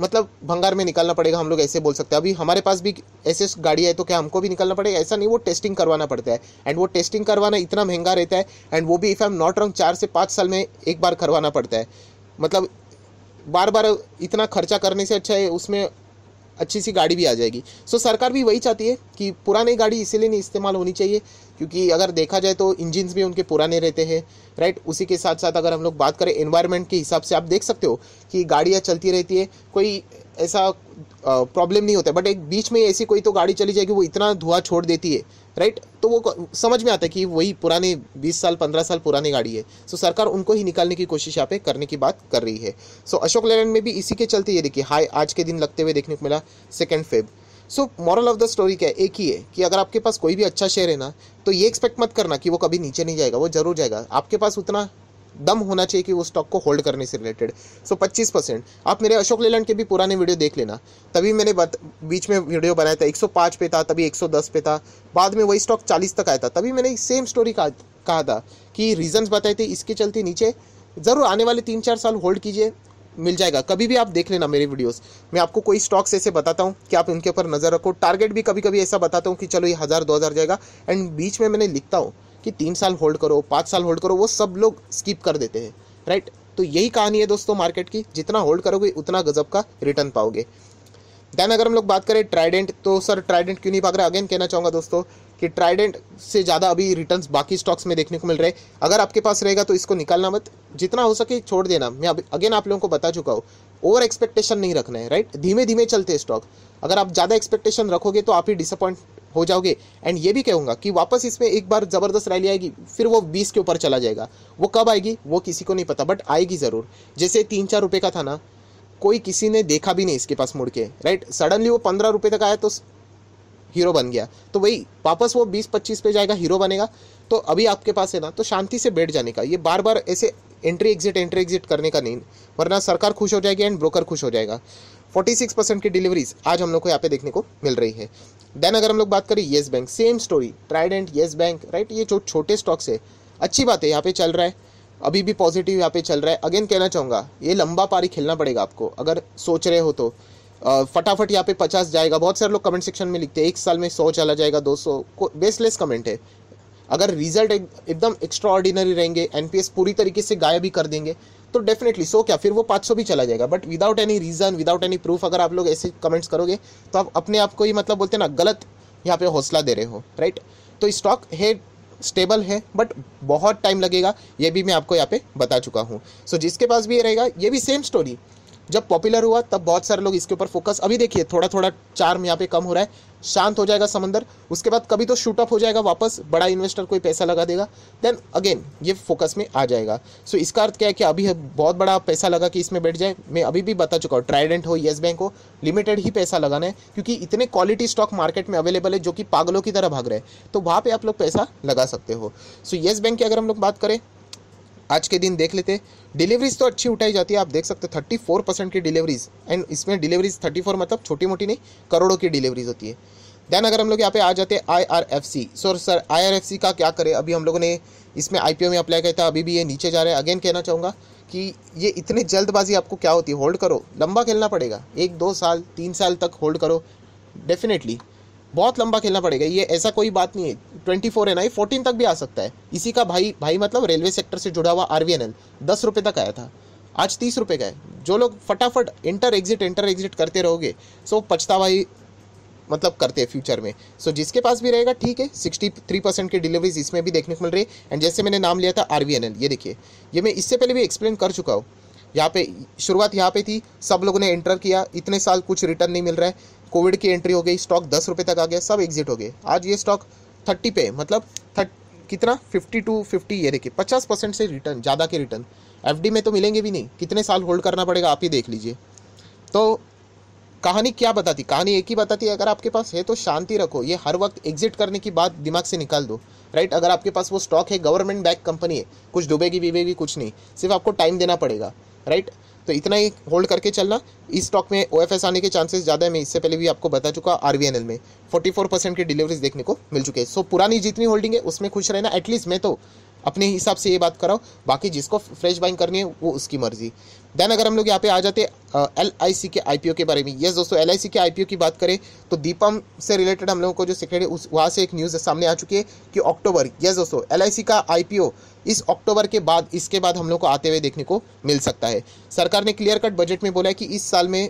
मतलब भंगार में निकालना पड़ेगा, हम लोग ऐसे बोल सकते हैं। अभी हमारे पास भी ऐसे गाड़ी है तो क्या हमको भी निकालना पड़ेगा? ऐसा नहीं, वो टेस्टिंग करवाना पड़ता है। एंड वो टेस्टिंग करवाना इतना महँगा रहता है एंड वो भी if I am not wrong चार से पाँच साल में एक बार करवाना पड़ता है। मतलब बार बार इतना खर्चा करने से अच्छा है, उसमें अच्छी सी गाड़ी भी आ जाएगी। सो so, सरकार भी वही चाहती है कि पुरानी गाड़ी इसीलिए नहीं इस्तेमाल होनी चाहिए क्योंकि अगर देखा जाए तो इंजिन्स भी उनके पुराने रहते हैं राइट उसी के साथ साथ अगर हम लोग बात करें एनवायरनमेंट के हिसाब से आप देख सकते हो कि गाड़ियाँ चलती रहती है कोई ऐसा प्रॉब्लम नहीं होता बट एक बीच में ऐसी कोई तो गाड़ी चली जाएगी वो इतना धुआँ छोड़ देती है राइट? तो वो समझ में आता है कि वही पुराने 20 साल 15 साल पुरानी गाड़ी है। सो सरकार उनको ही निकालने की कोशिश यहाँ पे करने की बात कर रही है। सो अशोक लेलैंड में भी इसी के चलते ये देखिए हाई आज के दिन लगते हुए देखने को मिला second feb so moral of the story क्या है? एक ही है कि अगर आपके पास कोई भी अच्छा शेयर है ना तो ये एक्सपेक्ट मत करना कि वो कभी नीचे नहीं जाएगा, वो ज़रूर जाएगा। आपके पास उतना दम होना चाहिए कि वो स्टॉक को होल्ड करने से रिलेटेड सो पच्चीस परसेंट। आप मेरे अशोक लेलैंड के भी पुराने वीडियो देख लेना। तभी मैंने बत, बीच में वीडियो बनाया था 105 पे था तभी 110 पे था। बाद में वही स्टॉक 40 तक आया था। तभी मैंने सेम स्टोरी कहा कहा था कि रीजंस बताए थे इसके चलते नीचे ज़रूर आने वाले तीन चार साल होल्ड कीजिए मिल जाएगा। कभी भी आप देख लेना मेरे वीडियोस मैं आपको कोई स्टॉक्स ऐसे बताता हूँ कि आप उनके ऊपर नज़र रखो। टारगेट भी कभी कभी ऐसा बताता हूँ कि चलो ये हज़ार दो हज़ार जाएगा। एंड बीच में मैंने लिखता हूँ कि तीन साल होल्ड करो, पाँच साल होल्ड करो, वो सब लोग स्किप कर देते हैं राइट तो यही कहानी है दोस्तों मार्केट की। जितना होल्ड करोगे, उतना गजब का रिटर्न पाओगे। देन अगर हम लोग बात करें ट्राइडेंट तो सर ट्राइडेंट क्यों नहीं पाग रहा अगेन कहना चाहूँगा दोस्तों कि ट्राइडेंट से ज़्यादा अभी रिटर्न्स बाकी स्टॉक्स में देखने को मिल रहे हैं। अगर आपके पास रहेगा तो इसको निकालना मत। जितना हो सके छोड़ देना। मैं अभी अगेन आप लोगों को बता चुका हूँ ओवर एक्सपेक्टेशन नहीं रखना है राइट धीमे धीमे चलते स्टॉक अगर आप ज़्यादा एक्सपेक्टेशन रखोगे तो आप ही डिसअपॉइंट हो जाओगे। एंड ये भी कहूँगा कि वापस इसमें एक बार ज़बरदस्त रैली आएगी, फिर वो बीस के ऊपर चला जाएगा। वो कब आएगी, वो किसी को नहीं पता बट आएगी ज़रूर। जैसे तीन चार रुपये का था ना, कोई किसी ने देखा भी नहीं इसके पास मुड़ के राइट सडनली वो पंद्रह रुपये तक आया तो हीरो बन गया। तो वही, वापस वो बीस पच्चीस पे जाएगा हीरो बनेगा। तो अभी आपके पास है ना तो शांति से बैठ जाने का, ये बार बार ऐसे एंट्री एग्जिट एंट्री एग्जिट करने का नहीं, वरना सरकार खुश हो जाएगी एंड ब्रोकर खुश हो जाएगा। 46 परसेंट की डिलीवरीज आज हम लोग को यहाँ पे देखने को मिल रही है। देन अगर हम लोग बात करें Yes bank same story Trident Yes bank right ये जो छोटे स्टॉक्स है। अच्छी बात है, यहाँ पे चल रहा है। अभी भी पॉजिटिव यहाँ पे चल रहा है। अगेन कहना चाहूँगा, ये लंबा पारी खेलना पड़ेगा आपको। अगर सोच रहे हो तो। फटाफट यहाँ पे पचास जाएगा। बहुत सारे लोग कमेंट सेक्शन में लिखते हैं, एक साल में सौ चला जाएगा, दो सौ। को बेसलेस कमेंट है। अगर रिज़ल्ट एकदम एक्स्ट्रा ऑर्डिनरी रहेंगे एनपीएस पूरी तरीके से गायब ही कर देंगे। तो डेफिनेटली सो क्या? फिर वो 500 भी चला जाएगा। But without any reason without any proof अगर आप लोग ऐसे कमेंट्स करोगे तो आप अपने आप को ही मतलब बोलते हैं ना गलत यहाँ पे हौसला दे रहे हो राइट तो स्टॉक है स्टेबल है बट बहुत टाइम लगेगा ये भी मैं आपको यहाँ पे बता चुका हूँ। सो so, जिसके पास भी ये रहेगा ये भी सेम स्टोरी जब पॉपुलर हुआ तब बहुत सारे लोग इसके ऊपर फोकस अभी देखिए थोड़ा थोड़ा चार्म यहाँ पे कम हो रहा है। शांत हो जाएगा समंदर। उसके बाद कभी तो शूट अप हो जाएगा वापस बड़ा इन्वेस्टर कोई पैसा लगा देगा। देन अगेन ये फोकस में आ जाएगा। सो so, इसका अर्थ क्या है कि अभी बहुत बड़ा पैसा लगा कि इसमें बैठ जाए। मैं अभी भी बता चुका हूँ ट्राइडेंट हो येस बैंक हो लिमिटेड ही पैसा लगाना है। क्योंकि इतने क्वालिटी स्टॉक मार्केट में अवेलेबल है जो कि पागलों की तरह भाग रहे हैं। तो वहाँ पर आप लोग पैसा लगा सकते हो। सो येस बैंक की अगर हम लोग बात करें आज के दिन देख लेते। डिलीवरीज तो अच्छी उठाई जाती है, आप देख सकते थर्टी फोर परसेंट की डिलीवरीज एंड इसमें डिलीवरीज थर्टी फोर मतलब छोटी मोटी नहीं, करोड़ों की डिलीवरीज होती है। देन अगर हम लोग यहाँ पे आ जाते हैं I R F C so sir I R F C का क्या करें? अभी हम लोगों ने इसमें आई पी ओ में अप्लाई किया था, अभी भी ये नीचे जा रहा है। अगेन कहना चाहूँगा कि ये इतने जल्दबाजी आपको क्या होती है? होल्ड करो। लंबा खेलना पड़ेगा। एक, दो साल, तीन साल तक होल्ड करो। डेफिनेटली बहुत लंबा खेलना पड़ेगा ये ऐसा कोई बात नहीं है। ट्वेंटी फोर है ना ये फोर्टीन तक भी आ सकता है। इसी का भाई भाई मतलब रेलवे सेक्टर से जुड़ा हुआ आर वी एन एल दस रुपये तक आया था। आज तीस रुपये का है। जो लोग फटाफट इंटर एग्जिट इंटर एग्जिट करते रहोगे सो पछतावा ही मतलब करते हैं फ्यूचर में। सो so, जिसके पास भी रहेगा ठीक है सिक्सटी थ्री परसेंट की डिलीवरीज इसमें भी देखने को मिल रही है। एंड जैसे मैंने नाम लिया था आर वी एन एल ये देखिए। ये मैं इससे पहले भी एक्सप्लेन कर चुका हूँ। यहाँ पे शुरुआत यहाँ पे थी सब लोगों ने एंटर किया इतने साल कुछ रिटर्न नहीं मिल रहा है। कोविड की एंट्री हो गई, स्टॉक दस रुपये तक आ गया, सब एग्जिट हो गए। आज ये स्टॉक थर्टी पे मतलब थर्ट, कितना? फिफ्टी टू, फिफ्टी, ये देखिए, पचास परसेंट से रिटर्न ज़्यादा के रिटर्न एफडी में तो मिलेंगे भी नहीं, कितने साल होल्ड करना पड़ेगा, आप ही देख लीजिए। तो कहानी क्या बताती? कहानी एक ही बताती है, अगर आपके पास है तो शांति रखो, ये हर वक्त एग्जिट करने की बात दिमाग से निकाल दो राइट अगर आपके पास वो स्टॉक है गवर्नमेंट बैक कंपनी है, कुछ डूबेगी बीबेगी कुछ नहीं, सिर्फ़ आपको टाइम देना पड़ेगा राइट तो इतना ही होल्ड करके चलना। इस स्टॉक में ओएफएस आने के चांसेस ज़्यादा है। मैं इससे पहले भी आपको बता चुका आरवीएनएल में। 44 परसेंट की डिलीवरीज देखने को मिल चुके हैं। सो पुरानी जितनी होल्डिंग है, उसमें खुश रहना। एटलीस्ट मैं तो अपने हिसाब से ये बात कराओ, बाकी जिसको फ्रेश बाइंग करनी है, वो उसकी मर्ज़ी। देन अगर हम लोग यहाँ पे आ जाते एल आई सी के आई पी ओ के बारे में यस दोस्तों एल आई सी के आई पी ओ की बात करें तो दीपम से रिलेटेड हम लोगों को जो सेक्रेटरी उस, वहाँ से एक न्यूज़ सामने आ चुकी है कि अक्टूबर यस दोस्तों एल आई सी का आई पी ओ इस अक्टूबर के बाद, इसके बाद हम लोग को आते हुए देखने को मिल सकता है। सरकार ने क्लियर कट बजट में बोला है कि इस साल में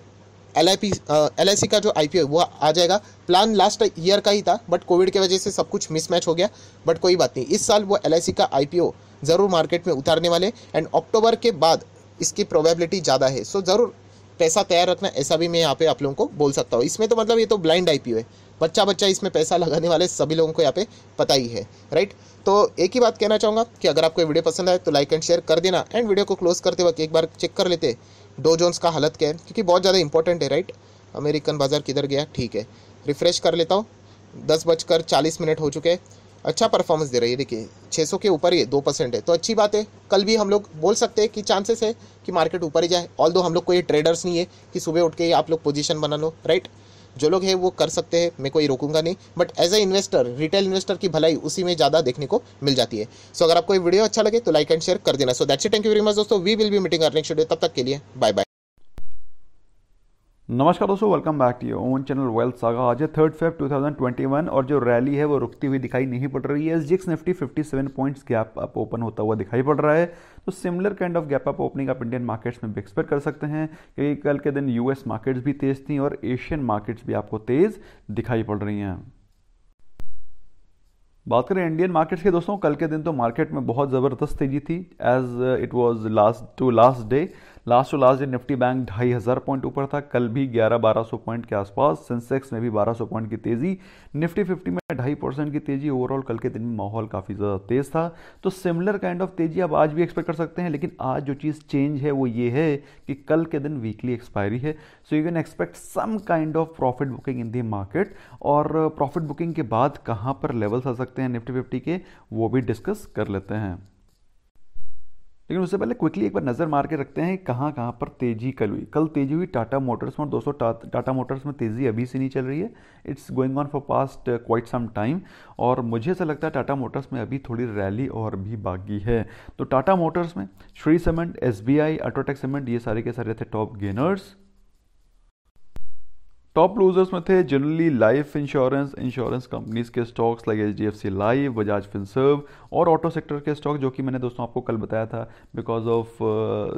एल एल आई का जो आई पी वो आ जाएगा। प्लान लास्ट ईयर का ही था बट कोविड की वजह से सब कुछ मिसमैच हो गया। बट कोई बात नहीं, इस साल वो सी का आई पी ओ ज़रूर मार्केट में उतारने वाले एंड अक्टूबर के बाद इसकी प्रोबेबिलिटी ज़्यादा है। सो ज़रूर पैसा तैयार रखना, ऐसा भी मैं यहाँ पे आप लोगों को बोल सकता हूँ। इसमें तो मतलब ये तो ब्लाइंड IPO है। बच्चा बच्चा इसमें पैसा लगाने वाले, सभी लोगों को यहाँ पे पता ही है राइट तो एक ही बात कहना चाहूँगा कि अगर आपको वीडियो पसंद आए तो लाइक एंड शेयर कर देना। एंड वीडियो को क्लोज करते वक्त एक बार चेक कर लेते। डो जोन्स का हालत क्या है? क्योंकि बहुत ज़्यादा इंपॉर्टेंट है राइट अमेरिकन बाज़ार किधर गया? ठीक है। रिफ्रेश कर लेता हूँ। दस बजकर चालीस मिनट हो चुके हैं। अच्छा परफॉर्मेंस दे रही है। देखिए 600 के ऊपर ही दो परसेंट है। तो अच्छी बात है। कल भी हम लोग बोल सकते हैं कि चांसेस है कि मार्केट ऊपर ही जाए। ऑल दो हम लोग कोई ट्रेडर्स नहीं है कि सुबह उठ के आप लोग पोजिशन बना लो राइट जो लोग हैं वो कर सकते हैं मैं कोई रोकूँगा नहीं but as a investor retail investor की भलाई उसी में ज़्यादा देखने को मिल जाती है। सो so, अगर आपको वीडियो अच्छा लगे तो लाइक एंड शेयर कर देना। So that's it thank you very much दोस्तों. We will be meeting earning schedule तब तक के लिए बाय बाय नमस्कार दोस्तों welcome back to your own channel wealth saga आज है थर्ड फेब 2021 और जो रैली है वो रुकती हुई दिखाई नहीं पड़ रही है। जिक्स Nifty 57 points gap up open होता हुआ दिखाई पड़ रहा है। तो similar kind of gap up opening आप इंडियन मार्केट्स में भी एक्सपेक्ट कर सकते हैं। क्योंकि कल के दिन यूएस मार्केट्स भी तेज थी और एशियन मार्केट्स भी आपको तेज दिखाई पड़ रही हैं। बात करें इंडियन मार्केट्स के दोस्तों, कल के दिन तो मार्केट में बहुत ज़बरदस्त तेज़ी थी। As it was last to last day last to last day Nifty bank ढाई हज़ार पॉइंट ऊपर था, कल भी ग्यारह बारह सौ पॉइंट के आसपास। सेंसेक्स में भी बारह सौ पॉइंट की तेज़ी, निफ्टी फिफ्टी में ढाई परसेंट की तेज़ी। ओवरऑल कल के दिन में माहौल काफ़ी ज़्यादा तेज़ था। तो सिमिलर काइंड ऑफ़ तेज़ी आप आज भी एक्सपेक्ट कर सकते हैं, लेकिन आज जो चीज़ चेंज है वो ये है कि कल के दिन वीकली एक्सपायरी है। So you can expect some kind of profit booking in the market और प्रॉफिट बुकिंग के बाद कहाँ पर लेवल्स आ सकते हैं निफ्टी फिफ्टी के, वो भी डिस्कस कर लेते हैं। लेकिन उससे पहले क्विकली एक बार नज़र मार के रखते हैं कहाँ कहाँ पर तेज़ी कल हुई। कल तेज़ी हुई टाटा मोटर्स में दोस्तों टाटा मोटर्स में तेज़ी अभी से नहीं चल रही है। It's going on for past quite some time और मुझे ऐसा लगता है टाटा मोटर्स में अभी थोड़ी रैली और भी बाकी है। तो टाटा मोटर्स में Shree cement S B I UltraTech cement ये सारे के सारे थे टॉप गेनर्स टॉप लूजर्स में थे generally life insurance insurance companies के stocks like H D F C life Bajaj Finserv और ऑटो सेक्टर के स्टॉक जो कि मैंने दोस्तों आपको कल बताया था because of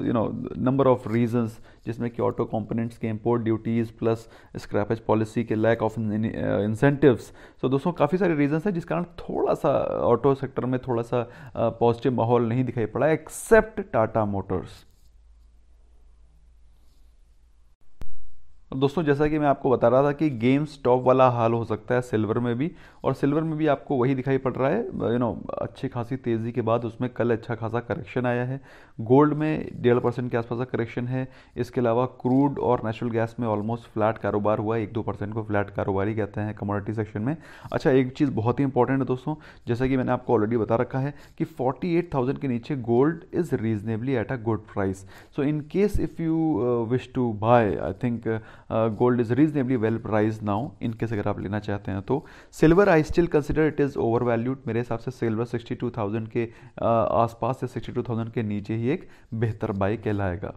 you know number of reasons जिसमें कि ऑटो कंपोनेंट्स के import duties plus scrappage policy के लैक ऑफ़ इंसेंटिव्स सो दोस्तों काफ़ी सारे रीजंस हैं जिस कारण थोड़ा सा ऑटो सेक्टर में थोड़ा सा पॉजिटिव uh, माहौल नहीं दिखाई पड़ा एक्सेप्ट टाटा मोटर्स दोस्तों, जैसा कि मैं आपको बता रहा था कि गेम स्टॉप वाला हाल हो सकता है सिल्वर में भी, और सिल्वर में भी आपको वही दिखाई पड़ रहा है यू नो अच्छी खासी तेज़ी के बाद उसमें कल अच्छा खासा करेक्शन आया है। गोल्ड में डेढ़ परसेंट के आसपास का करेक्शन है। इसके अलावा क्रूड और नेचुरल गैस में ऑलमोस्ट फ्लैट कारोबार हुआ है। एक दो परसेंट को फ्लैट कारोबार ही कहते हैं कमोडिटी सेक्शन में। अच्छा एक चीज़ बहुत ही इंपॉर्टेंट है दोस्तों, जैसा कि मैंने आपको ऑलरेडी बता रखा है कि फोर्टी के नीचे gold is reasonably at a good price so in case if you wish to buy I think gold is reasonably well price now in case अगर आप लेना चाहते हैं तो silver I still consider it is overvalued मेरे हिसाब से silver 62,000 के uh, आसपास से 62,000 के नीचे ही एक बेहतर बाई कहलाएगा।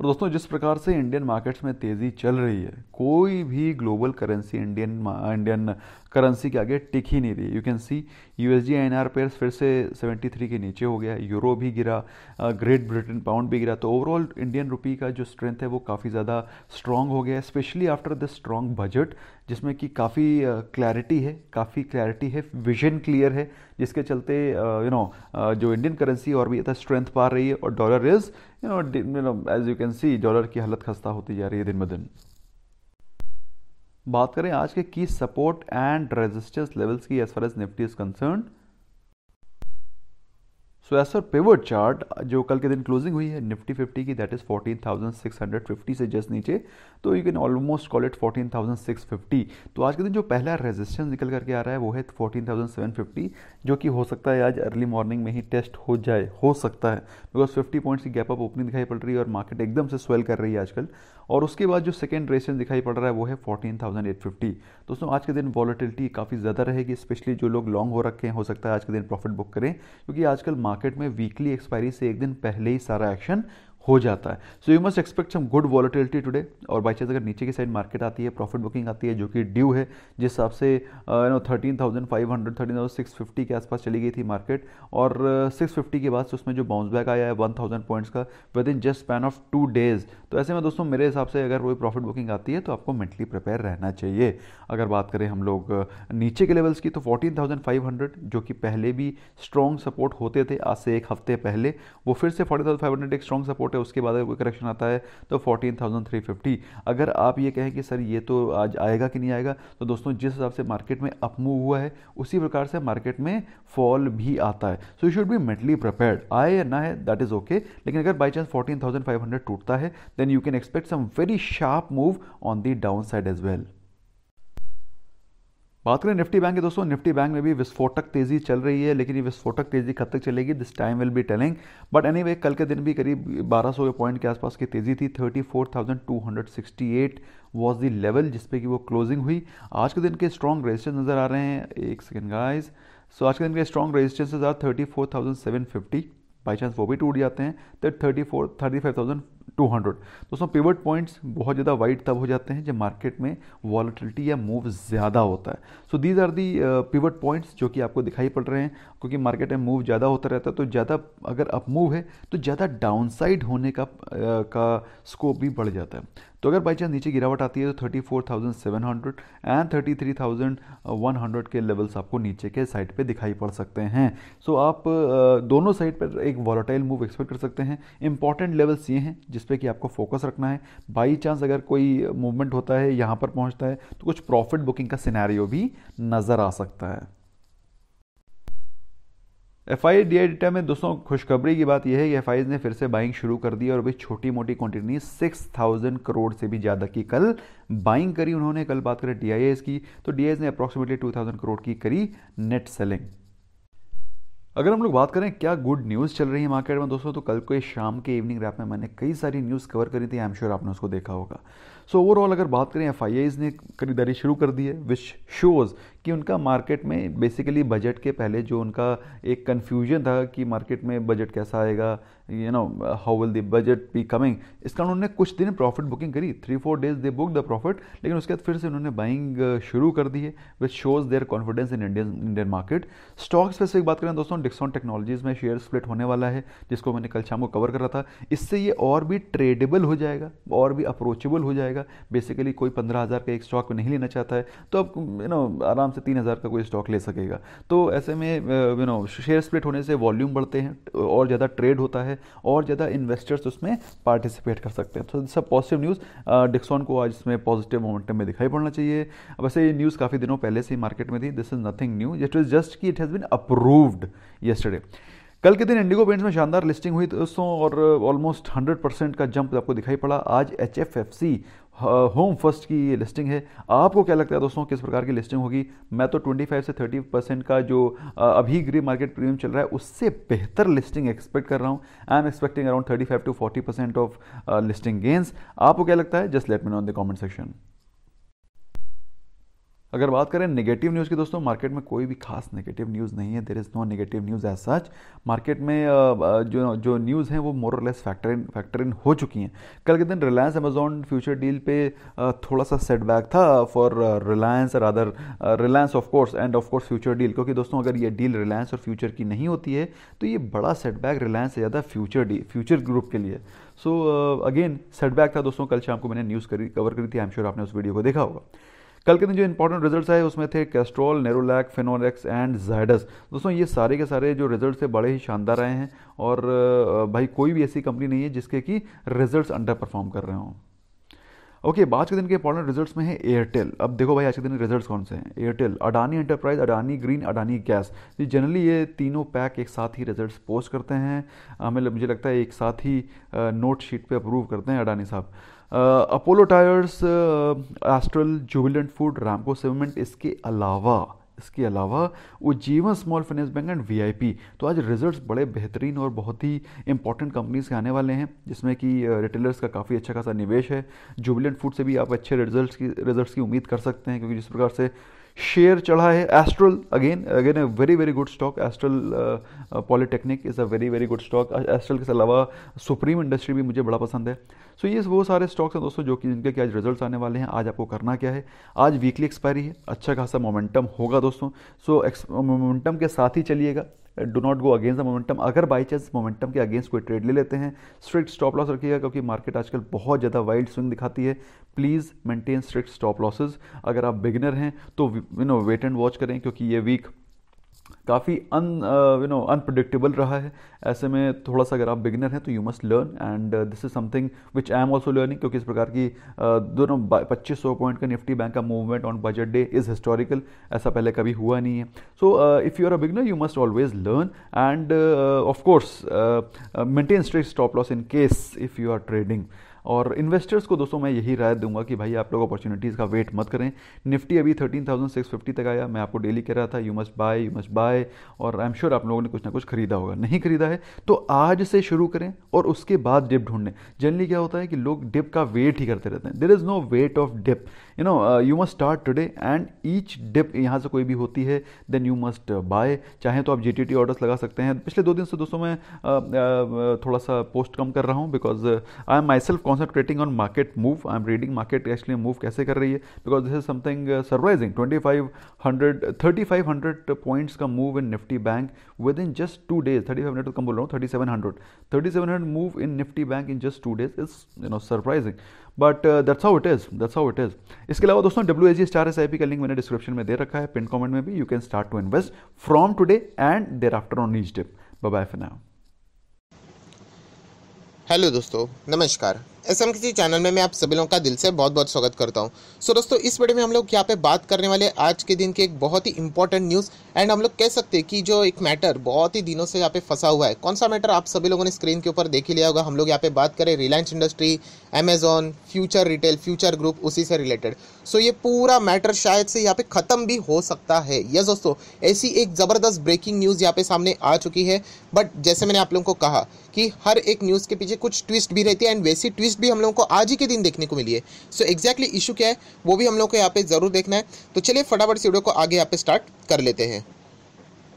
और दोस्तों, जिस प्रकार से इंडियन मार्केट्स में तेज़ी चल रही है, कोई भी global currency Indian Indian currency के आगे टिक ही नहीं रही you can see U S G N R pairs फिर से 73 के नीचे हो गया यूरो भी गिरा ग्रेट ब्रिटेन पाउंड भी गिरा। तो ओवरऑल इंडियन रुपी का जो स्ट्रेंथ है वो काफ़ी ज़्यादा स्ट्रांग हो गया specially after the strong budget जिसमें कि काफ़ी क्लैरिटी है, काफ़ी क्लैरिटी है विजन क्लियर है, जिसके चलते यू नो जो इंडियन करेंसी और भी ज़्यादा स्ट्रेंथ पा रही है और dollar is as you can see dollar की हालत खस्ता होती जा रही है दिन ब दिन। बात करें आज के की सपोर्ट एंड रेजिस्टेंस लेवल्स की as far as Nifty is concern so as per pure chart जो कल के दिन क्लोजिंग हुई है निफ्टी फिफ्टी की दैट इज़ 14,650 से जस्ट नीचे तो you can almost call it 14,650 तो आज के दिन जो पहला रेजिस्टेंस निकल करके आ रहा है वो है 14,750 जो कि हो सकता है आज अर्ली मॉर्निंग में ही टेस्ट हो जाए हो सकता है। बिकॉज़ 50 पॉइंट्स की गैप अप ओपनिंग दिखाई पड़ रही है और मार्केट एकदम से स्वेल कर रही है आजकल। और उसके बाद जो सेकेंड रेजिस्टेंस दिखाई पड़ रहा है वो है 14,850 दोस्तों आज के दिन वॉलिटिलिटी काफ़ी ज़्यादा रहेगी स्पेशली जो लोग लॉन्ग हो रखे हैं हो सकता है आज के दिन प्रॉफिट बुक करें क्योंकि आजकल मार्केट में वीकली एक्सपायरी से एक दिन पहले ही सारा एक्शन हो जाता है। So you must expect some good volatility today और बाई चांस अगर नीचे की साइड मार्केट आती है प्रॉफिट बुकिंग आती है जो कि ड्यू है जिस हिसाब से you know thirteen thousand five hundred thirteen thousand six fifty के आसपास चली गई थी मार्केट और सिक्स uh, फिफ्टी के बाद से उसमें जो बाउंस बैक आया है वन थाउज़ेंड पॉइंट्स का within just span of two days तो ऐसे में दोस्तों, मेरे हिसाब से अगर कोई प्रॉफिट बुकिंग आती है तो आपको मेंटली प्रिपेयर रहना चाहिए। अगर बात करें हम लोग, नीचे के लेवल्स की तो फोर्टीन थाउज़ेंड फाइव हंड्रेड जो कि पहले भी स्ट्रॉन्ग सपोर्ट होते थे, आज से एक हफ़्ते पहले, वो फिर से फोर्टी थाउज़ेंड फाइव हंड्रेड एक स्ट्रॉन्ग सपोर्ट है, उसके बाद अगर कोई करेक्शन आता है तो फोर्टीन थाउज़ेंड थ्री फिफ्टी अगर आप ये कहें कि, सर, ये तो आज आएगा कि नहीं आएगा? तो दोस्तों, जिस हिसाब से मार्केट में अपमूव हुआ है, उसी प्रकार से मार्केट में फॉल भी आता है। So you should be mentally prepared आए या ना है दैट इज़ ओके लेकिन अगर बाई चांस फोर्टीन टूटता है then you can expect some very sharp move on the downside as well बात करें निफ्टी बैंक की दोस्तों निफ्टी बैंक में भी विस्फोटक तेज़ी चल रही है लेकिन ये विस्फोटक तेज़ी कब तक चलेगी this time will be telling but any कल के दिन भी करीब 1200 के पॉइंट के आसपास की तेज़ी थी 34,268 वाज द लेवल जिसपे कि वो क्लोजिंग हुई। आज के दिन के स्ट्रॉन्ग रेजिस्टेंस नज़र आ रहे हैं। एक सेकेंड गाइज़ सो आज के दिन के strong resistance are thirty four thousand seven fifty chance वो भी टूट जाते हैं तो thirty four thirty five thousand two hundred. दोस्तों पिवट पॉइंट्स बहुत ज़्यादा वाइड तब हो जाते हैं जब मार्केट में वॉलिटिलिटी या मूव ज़्यादा होता है। So these are the pivot points जो कि आपको दिखाई पड़ रहे हैं क्योंकि मार्केट में मूव ज़्यादा होता रहता है तो ज़्यादा अगर अप मूव है तो ज़्यादा डाउनसाइड होने का का स्कोप भी बढ़ जाता है। तो अगर बाई चांस नीचे गिरावट आती है तो thirty four thousand seven hundred and thirty three thousand one hundred के लेवल्स आपको नीचे के साइड पे दिखाई पड़ सकते हैं। सो so, आप दोनों साइड पर एक वॉलेटाइल मूव एक्सपेक्ट कर सकते हैं। इंपॉर्टेंट लेवल्स ये हैं जिस जिसपे कि आपको फोकस रखना है। बाई चांस अगर कोई मूवमेंट होता है यहाँ पर पहुँचता है तो कुछ प्रॉफिट बुकिंग का सिनेरियो भी नज़र आ सकता है। F I D I data में दोस्तों, खुशखबरी की बात यह है कि एफ़ ने फिर से बाइंग शुरू कर दी और अभी छोटी मोटी क्वांटिटी सिक्स थाउज़ेंड करोड़ से भी ज़्यादा की कल बाइंग करी उन्होंने। कल बात करें डी की तो डी ने अप्रॉक्सीमेटली टू थाउज़ेंड करोड़ की करी नेट सेलिंग अगर हम लोग बात करें क्या गुड न्यूज़ चल रही है मार्केट में दोस्तों तो कल को शाम के इवनिंग रैप में मैंने कई सारी न्यूज़ कवर करी थी आई एम श्योर आपने उसको देखा होगा। सो ओवरऑल अगर बात करें एफ़ ने खरीदारी शुरू कर दी है विच शोज़ कि उनका मार्केट में बेसिकली बजट के पहले जो उनका एक कन्फ्यूज़न था कि मार्केट में बजट कैसा आएगा you know how will the budget be coming इसका उन्होंने कुछ दिन प्रॉफिट बुकिंग करी। Three four days they book the profit लेकिन उसके बाद फिर से उन्होंने बाइंग uh, शुरू कर दी है which shows their confidence in Indian Indian market stock specific बात करें दोस्तों डिस्काउंट टेक्नोलॉजीज़ में शेयर स्प्लिट होने वाला है जिसको मैंने कल शाम को कवर कर रहा था। इससे ये और भी ट्रेडेबल हो जाएगा और भी अप्रोचेबल हो जाएगा। बेसिकली कोई पंद्रह हज़ार का एक स्टॉक नहीं लेना चाहता है। तो अब यू नो आराम से तीन हज़ार का कोई स्टॉक ले सकेगा। तो ऐसे में यू नो शेयर स्प्लिट होने से वॉल्यूम बढ़ते हैं, और ज़्यादा ट्रेड होता है, और ज़्यादा इन्वेस्टर्स उसमें पार्टिसिपेट कर सकते हैं। तो सब पॉजिटिव न्यूज़ डिक्सॉन को आज इसमें पॉजिटिव मोमेंटम में दिखाई पड़ना चाहिए। वैसे ये न्यूज़ काफ़ी दिनों पहले से ही मार्केट में थी। This is nothing new it is just कि it has been approved yesterday कल के दिन इंडिगो पेंट्स में शानदार लिस्टिंग हुई दोस्तों और ऑलमोस्ट 100 परसेंट का जंप आपको दिखाई पड़ा। आज H F F C home first की ये लिस्टिंग है। आपको क्या लगता है दोस्तों, किस प्रकार की लिस्टिंग होगी? मैं तो 25 से 30 परसेंट का जो अभी ग्री मार्केट प्रीमियम चल रहा है, उससे बेहतर लिस्टिंग एक्सपेक्ट कर रहा हूँ। I am expecting around 35 to 40 percent of listing gains आपको क्या लगता है? Just let me know in the comment section अगर बात करें नेगेटिव न्यूज़ की, दोस्तों मार्केट में कोई भी खास नेगेटिव न्यूज़ नहीं है there is no negative news as such market में जो जो न्यूज़ हैं, वो मोर और less factor in factor in हो चुकी हैं। कल के दिन रिलायंस अमेजोन फ्यूचर डील पे थोड़ा सा सेटबैक था for Reliance other Reliance of course and of course Future deal क्योंकि दोस्तों, अगर ये डील रिलायंस और फ्यूचर की नहीं होती है तो ये बड़ा सेटबैक रिलायंस से ज़्यादा फ्यूचर डी फ्यूचर ग्रुप के लिए। सो अगेन सेटबैक था, दोस्तों, कल शाम को मैंने न्यूज़ करी कवर करी थी आई एम श्योर आपने उस वीडियो को देखा होगा। कल के दिन जो इंपॉर्टेंट रिजल्ट्स आए, उसमें थे कैस्ट्रॉल नेरोलैक फिनोलेक्स एंड जायडस दोस्तों, ये सारे के सारे जो रिज़ल्ट थे, बड़े ही शानदार आए हैं और भाई, कोई भी ऐसी कंपनी नहीं है जिसके कि रिजल्ट्स अंडर परफॉर्म कर रहे हों। ओके, आज के दिन के इंपॉर्टेंट रिजल्ट्स में है एयरटेल अब देखो भाई, आज के दिन रिजल्ट्स कौन से हैं? Airtel Adani enterprise Adani green Adani gas ये जनरली ये तीनों पैक एक साथ ही रिजल्ट्स पोस्ट करते हैं। हमें मुझे लगता है एक साथ ही नोट शीट पे अप्रूव करते हैं अडानी साहब। Apollo tyres Astral Jubilant food, Ramco cement, इसके अलावा इसके अलावा वो जीवन small finance bank and VIP तो आज रिजल्ट्स बड़े बेहतरीन और बहुत ही इंपॉर्टेंट कंपनीज़ के आने वाले हैं, जिसमें कि रिटेलर्स का काफ़ी अच्छा खासा निवेश है। जुबिलेंट फ़ूड से भी आप अच्छे रिजल्ट्स की रिजल्ट्स की उम्मीद कर सकते हैं, क्योंकि जिस प्रकार से शेयर चढ़ा है. Astral again again a very very good stock Astral polytechnic is a very very good stock Astral के अलावा सुप्रीम इंडस्ट्री भी मुझे बड़ा पसंद है. सो so ये वो सारे स्टॉक्स हैं दोस्तों जो कि जिनके कि आज रिजल्ट्स आने वाले हैं. आज आपको करना क्या है? आज वीकली एक्सपायरी है. अच्छा खासा मोमेंटम होगा दोस्तों. सो so, मोमेंटम के साथ ही चलिएगा. Do not go against the momentum. अगर बाई चांस मोमेंटम के अगेंस्ट कोई ट्रेड ले लेते हैं स्ट्रिक्ट स्टॉप लॉस रखिएगा क्योंकि मार्केट आजकल बहुत ज़्यादा वाइल्ड स्विंग दिखाती है। Please maintain strict stop losses अगर आप बिगिनर हैं तो you know wait and watch करें क्योंकि ये वीक काफ़ी अन यू नो अनप्रडिक्टेबल रहा है। ऐसे में थोड़ा सा अगर आप बिगिनर हैं तो you must learn and this is something which I am also learning क्योंकि इस प्रकार की uh, दोनों पच्चीस सौ पॉइंट का निफ्टी बैंक का movement on budget day is historical ऐसा पहले कभी हुआ नहीं है। So if you are a beginner you must always learn and of course maintain strict stop loss in case if you are trading और investors को दोस्तों मैं यही राय दूँगा कि भाई आप लोग अपॉर्चुनिटीज़ का वेट मत करें। निफ्टी अभी 13,650 तक आया। मैं आपको डेली कह रहा था you must buy you must buy और आई एम श्योर आप लोगों ने कुछ ना कुछ खरीदा होगा। नहीं खरीदा है। तो आज से शुरू करें और उसके बाद डिप ढूंढें। जनरली क्या होता है कि लोग डिप का वेट ही करते रहते हैं। There is no wait of dip you know you must start today and each dip यहाँ से कोई भी होती है देन यू मस्ट बाय चाहे तो आप जी टी ऑर्डर्स लगा सकते हैं। पिछले दो दिन से दोस्तों में uh, uh, थोड़ा सा पोस्ट कम कर रहा हूँ because I am myself concentrating on market move I am reading market actually move कैसे कर रही है? Because this is something surprising twenty five hundred thirty five hundred points का move in Nifty bank nifty bank within just two days 3500 तो कम बोल रहा हूँ 3700 3700 move in nifty bank in just two days is you know surprising. But that's how it is that's how it is इसके अलावा दोस्तों W H star S I P का link मैंने description में दे रखा है पिन कमेंट में भी you can start to invest from today and thereafter on each dip buy for now hello दोस्तों नमस्कार। एस एम किसी चैनल में मैं आप सभी लोगों का दिल से बहुत बहुत स्वागत करता हूँ। सो so, दोस्तों इस वीडियो में हम लोग यहाँ पे बात करने वाले आज के दिन की एक बहुत ही इंपॉर्टेंट न्यूज़ एंड हम लोग कह सकते हैं कि जो एक मैटर बहुत ही दिनों से यहाँ पे फंसा हुआ है। कौन सा मैटर आप सभी लोगों ने स्क्रीन के ऊपर देख ही लिया होगा। हम लोग यहाँ पे बात करें Reliance industry Amazon Future retail Future group उसी से रिलेटेड सो ये पूरा मैटर शायद से यहाँ पे ख़त्म भी हो सकता है। यस दोस्तों, ऐसी एक ज़बरदस्त ब्रेकिंग न्यूज़ यहाँ पे सामने आ चुकी है। बट जैसे मैंने आप लोगों को कहा कि हर एक न्यूज़ के पीछे कुछ ट्विस्ट भी रहती है एंड वैसी ट्विस्ट भी हम लोगों को आज ही के दिन देखने को मिली है। सो एग्जैक्टली इशू क्या है, वो भी हम लोग को यहाँ पे ज़रूर देखना है। तो चलिए फटाफट से वीडियो को आगे यहाँ पे स्टार्ट कर लेते हैं।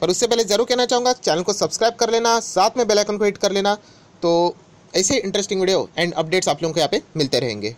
पर उससे पहले ज़रूर कहना चाहूँगा, चैनल को सब्सक्राइब कर लेना, साथ में बेलाइकन को हिट कर लेना। तो ऐसे इंटरेस्टिंग वीडियो एंड अपडेट्स आप लोगों को यहाँ पे मिलते रहेंगे।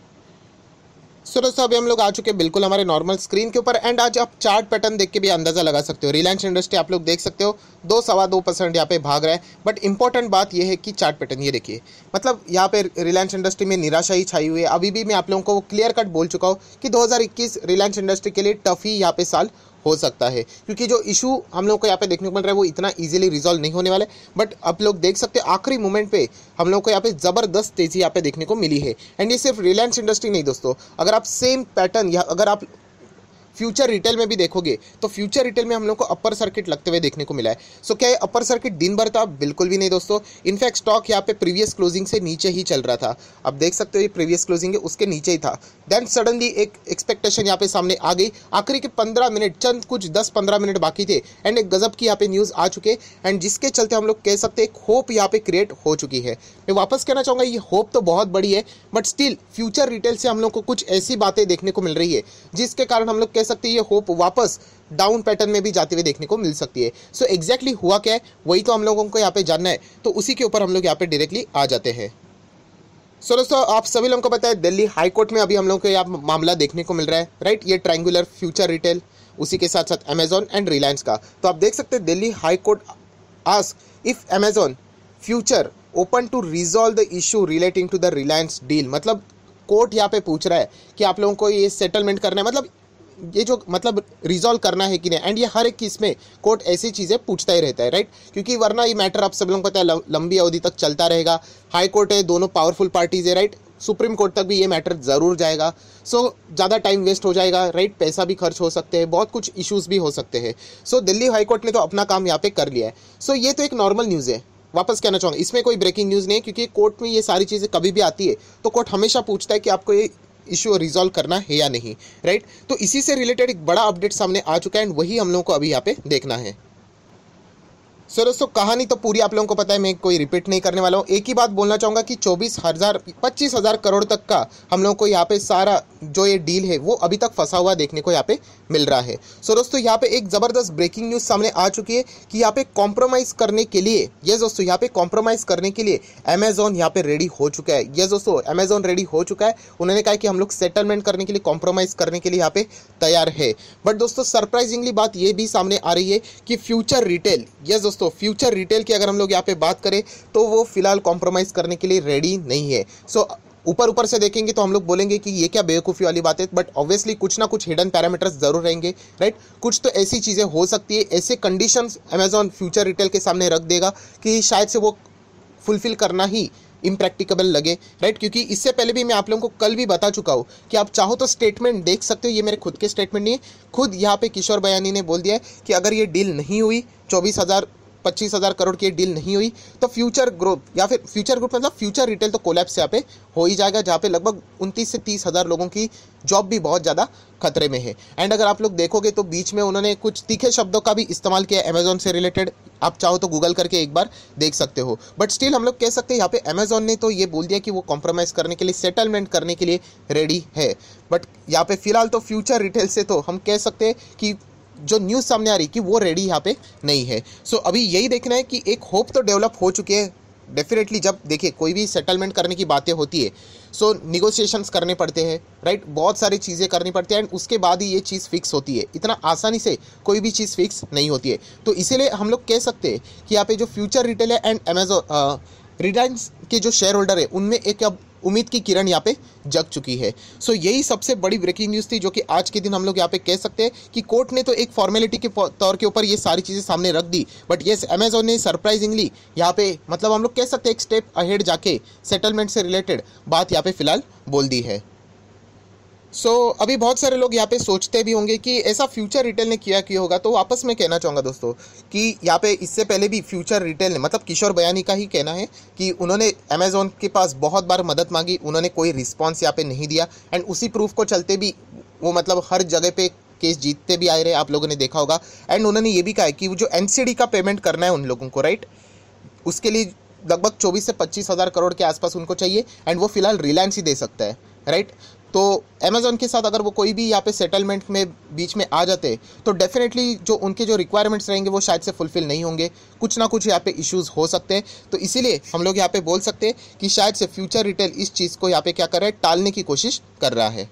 सो दोस्तों, अभी हम लोग आ चुके हैं बिल्कुल हमारे नॉर्मल स्क्रीन के ऊपर एंड आज आप चार्ट पैटर्न देख के भी अंदाज़ा लगा सकते हो। रिलायंस इंडस्ट्री आप लोग देख सकते हो, दो सवा दो परसेंट यहाँ पे भाग रहा है। बट इंपॉर्टेंट बात यह है कि चार्ट पैटर्न ये देखिए। मतलब यहाँ पे रिलायंस इंडस्ट्री में निराशा ही छाई हुई है। अभी भी मैं आप लोगों को क्लियर कट बोल चुका हूँ कि 2021 रिलायंस इंडस्ट्री के लिए टफ ही यहाँ पे साल हो सकता है। क्योंकि जो इशू हम लोग को यहाँ पे देखने को मिल रहा है, वो इतना इजीली रिजॉल्व नहीं होने वाला है। बट आप लोग देख सकते हैं, आखिरी मोमेंट पे हम लोग को यहाँ पे ज़बरदस्त तेज़ी यहाँ पे देखने को मिली है। एंड ये सिर्फ़ रिलायंस इंडस्ट्री नहीं, दोस्तों। अगर आप सेम पैटर्न या अगर आप फ्यूचर रिटेल में भी देखोगे तो फ्यूचर रिटेल में हम लोग को अपर सर्किट लगते हुए देखने को मिला है। सो so, क्या ये अपर सर्किट दिन भर था? बिल्कुल भी नहीं दोस्तों। इनफैक्ट स्टॉक यहाँ पे प्रीवियस क्लोजिंग से नीचे ही चल रहा था। अब देख सकते हो ये प्रीवियस क्लोजिंग है उसके नीचे ही था। देन सडनली एक एक्सपेक्टेशन यहाँ पे सामने आ गई। आखिरी के पंद्रह मिनट चंद कुछ दस पंद्रह मिनट बाकी थे। एंड एक गजब की यहाँ पे न्यूज़ आ चुके। एंड जिसके चलते हम लोग कह सकते हैं होप यहाँ पे क्रिएट हो चुकी है। मैं वापस कहना चाहूँगा ये होप तो बहुत बड़ी है बट स्टिल फ्यूचर रिटेल से हम लोग को कुछ ऐसी बातें देखने को मिल रही है जिसके कारण हम लोग कह सकते हैं, ये होप वापस डाउन पैटर्न में भी जाते हुए देखने को मिल सकती है। सो so एग्जैक्टली exactly हुआ क्या है? वही तो हम लोगों को यहाँ पे जानना है। तो उसी के ऊपर हम लोग यहाँ पे डायरेक्टली आ जाते हैं। सो दोस्तों, आप सभी लोगों को पता है, दिल्ली हाई कोर्ट में अभी हम लोगों को यहाँ मामला देखने को मिल रहा है राइट ये ट्रायंगुलर फ्यूचर रिटेल उसी के साथ साथ अमेजोन एंड रिलायंस का। तो आप देख सकते हैं, Delhi high court ask if Amazon Future open to resolve the issue relating to the Reliance deal मतलब कोर्ट यहाँ पे पूछ रहा है कि आप लोगों को ये सेटलमेंट करना है। मतलब ये जो मतलब रिजॉल्व करना है कि नहीं एंड ये हर एक केस में कोर्ट ऐसी चीज़ें पूछता ही रहता है राइट क्योंकि वरना ये मैटर आप सब लोगों को पता है लंबी अवधि तक चलता रहेगा। हाई कोर्ट है दोनों पावरफुल पार्टीज़ है राइट सुप्रीम कोर्ट तक भी ये मैटर ज़रूर जाएगा। सो so, ज़्यादा टाइम वेस्ट हो जाएगा राइट पैसा भी खर्च हो सकते हैं बहुत कुछ इश्यूज़ भी हो सकते हैं। So so, Delhi high court ने तो अपना काम यहाँ पे कर लिया है। सो so, ये तो एक नॉर्मल न्यूज़ है। वापस कहना चाहूँगा इसमें कोई ब्रेकिंग न्यूज़ नहीं है क्योंकि कोर्ट में ये सारी चीज़ें कभी भी आती है तो कोर्ट हमेशा पूछता है कि आपको ये इशू रिजोल्व करना है या नहीं राइट तो इसी से रिलेटेड एक बड़ा अपडेट सामने आ चुका है एंड वही हम लोगों को अभी यहाँ पे देखना है। सर दोस्तों कहानी तो पूरी आप लोगों को पता है, मैं कोई रिपीट नहीं करने वाला हूँ। एक ही बात बोलना चाहूँगा कि चौबीस हज़ार, पच्चीस हज़ार करोड़ तक का हम लोगों को यहाँ पे सारा जो ये डील है, वो अभी तक फंसा हुआ देखने को यहाँ पे मिल रहा है। सो दोस्तों, यहाँ पे एक ज़बरदस्त ब्रेकिंग न्यूज़ सामने आ चुकी है कि यहाँ पे कॉम्प्रोमाइज़ करने के लिए, ये दोस्तों, यहाँ पे कॉम्प्रोमाइज़ करने के लिए अमेजोन यहाँ पे रेडी हो चुका है। ये दोस्तों अमेजोन रेडी हो चुका है। उन्होंने कहा कि हम लोग सेटलमेंट करने के लिए कॉम्प्रोमाइज़ करने के लिए यहाँ पे तैयार है। बट दोस्तों सरप्राइजिंगली बात ये भी सामने आ रही है कि फ्यूचर रिटेल यस दोस्तों फ्यूचर रिटेल की अगर हम लोग यहाँ पे बात करें तो वो फ़िलहाल कॉम्प्रोमाइज़ करने के लिए रेडी नहीं है। सो so, ऊपर ऊपर से देखेंगे तो हम लोग बोलेंगे कि ये क्या बेवकूफ़ी वाली बात है बट ऑब्वियसली कुछ ना कुछ हिडन पैरामीटर्स ज़रूर रहेंगे राइट कुछ तो ऐसी चीज़ें हो सकती है ऐसे कंडीशंस अमेजोन फ्यूचर रिटेल के सामने रख देगा कि शायद से वो फुलफिल करना ही इम्प्रैक्टिकेबल लगे राइट क्योंकि इससे पहले भी मैं आप लोगों को कल भी बता चुका हूँ कि आप चाहो तो स्टेटमेंट देख सकते हो ये मेरे खुद के स्टेटमेंट नहीं है। खुद यहाँ पे किशोर बयानी ने बोल दिया है कि अगर ये डील नहीं हुई चौबीस हज़ार पच्चीस हज़ार करोड़ की डील नहीं हुई तो फ्यूचर ग्रुप या फिर फ्यूचर ग्रुप मतलब फ्यूचर रिटेल तो कोलैप्स यहाँ पे हो ही जाएगा, जहाँ पे लगभग उनतीस से तीस हज़ार लोगों की जॉब भी बहुत ज़्यादा खतरे में है। एंड अगर आप लोग देखोगे तो बीच में उन्होंने कुछ तीखे शब्दों का भी इस्तेमाल किया अमेजोन से रिलेटेड आप चाहो तो गूगल करके एक बार देख सकते हो। बट स्टिल हम लोग कह सकते हैं यहाँ पे अमेजोन ने तो ये बोल दिया कि वो कॉम्प्रोमाइज़ करने के लिए सेटलमेंट करने के लिए रेडी है। बट यहाँ पे फ़िलहाल तो फ्यूचर रिटेल से तो हम कह सकते हैं कि जो न्यूज़ सामने आ रही कि वो रेडी यहाँ पे नहीं है। सो so, अभी यही देखना है कि एक होप तो डेवलप हो चुके हैं। डेफिनेटली जब देखिए कोई भी सेटलमेंट करने की बातें होती है सो so, निगोशिएशंस करने पड़ते हैं राइट बहुत सारी चीज़ें करनी पड़ती हैं एंड उसके बाद ही ये चीज़ फिक्स होती है। इतना आसानी से कोई भी चीज़ फिक्स नहीं होती है। तो इसीलिए हम लोग कह सकते हैं कि यहाँ पे जो फ्यूचर रिटेल है एंड अमेजोन रिलायंस के जो शेयर होल्डर है उनमें एक अब उम्मीद की किरण यहाँ पे जग चुकी है। सो यही सबसे बड़ी ब्रेकिंग न्यूज़ थी जो कि आज के दिन हम लोग यहाँ पे कह सकते हैं कि कोर्ट ने तो एक फॉर्मेलिटी के तौर के ऊपर ये सारी चीज़ें सामने रख दी। बट येस अमेजोन ने सरप्राइजिंगली यहाँ पे मतलब हम लोग कह सकते हैं एक स्टेप अहेड जाके सेटलमेंट से रिलेटेड बात यहाँ पे फ़िलहाल बोल दी है। सो so, अभी बहुत सारे लोग यहाँ पे सोचते भी होंगे कि ऐसा फ्यूचर रिटेल ने किया किया होगा? तो वापस मैं कहना चाहूँगा दोस्तों कि यहाँ पे इससे पहले भी फ्यूचर रिटेल ने मतलब किशोर बयानी का ही कहना है कि उन्होंने अमेजोन के पास बहुत बार मदद मांगी उन्होंने कोई रिस्पॉन्स यहाँ पे नहीं दिया। एंड उसी प्रूफ को चलते भी वो मतलब हर जगह पे केस जीतते भी आए रहे आप लोगों ने देखा होगा। एंड उन्होंने ये भी कहा है कि जो एनसीडी का पेमेंट करना है उन लोगों को राइट उसके लिए लगभग चौबीस से पच्चीस हज़ार करोड़ के आसपास उनको चाहिए। एंड वो फ़िलहाल रिलायंस ही दे सकता है राइट तो अमेजोन के साथ अगर वो कोई भी यहाँ पे सेटलमेंट में बीच में आ जाते तो डेफिनेटली जो उनके जो रिक्वायरमेंट्स रहेंगे, वो शायद से फुलफिल नहीं होंगे। कुछ ना कुछ यहाँ पे इश्यूज़ हो सकते हैं। तो इसीलिए हम लोग यहाँ पे बोल सकते हैं कि शायद से फ्यूचर रिटेल इस चीज़ को यहाँ पे क्या कर रहा है, टालने की कोशिश कर रहा है।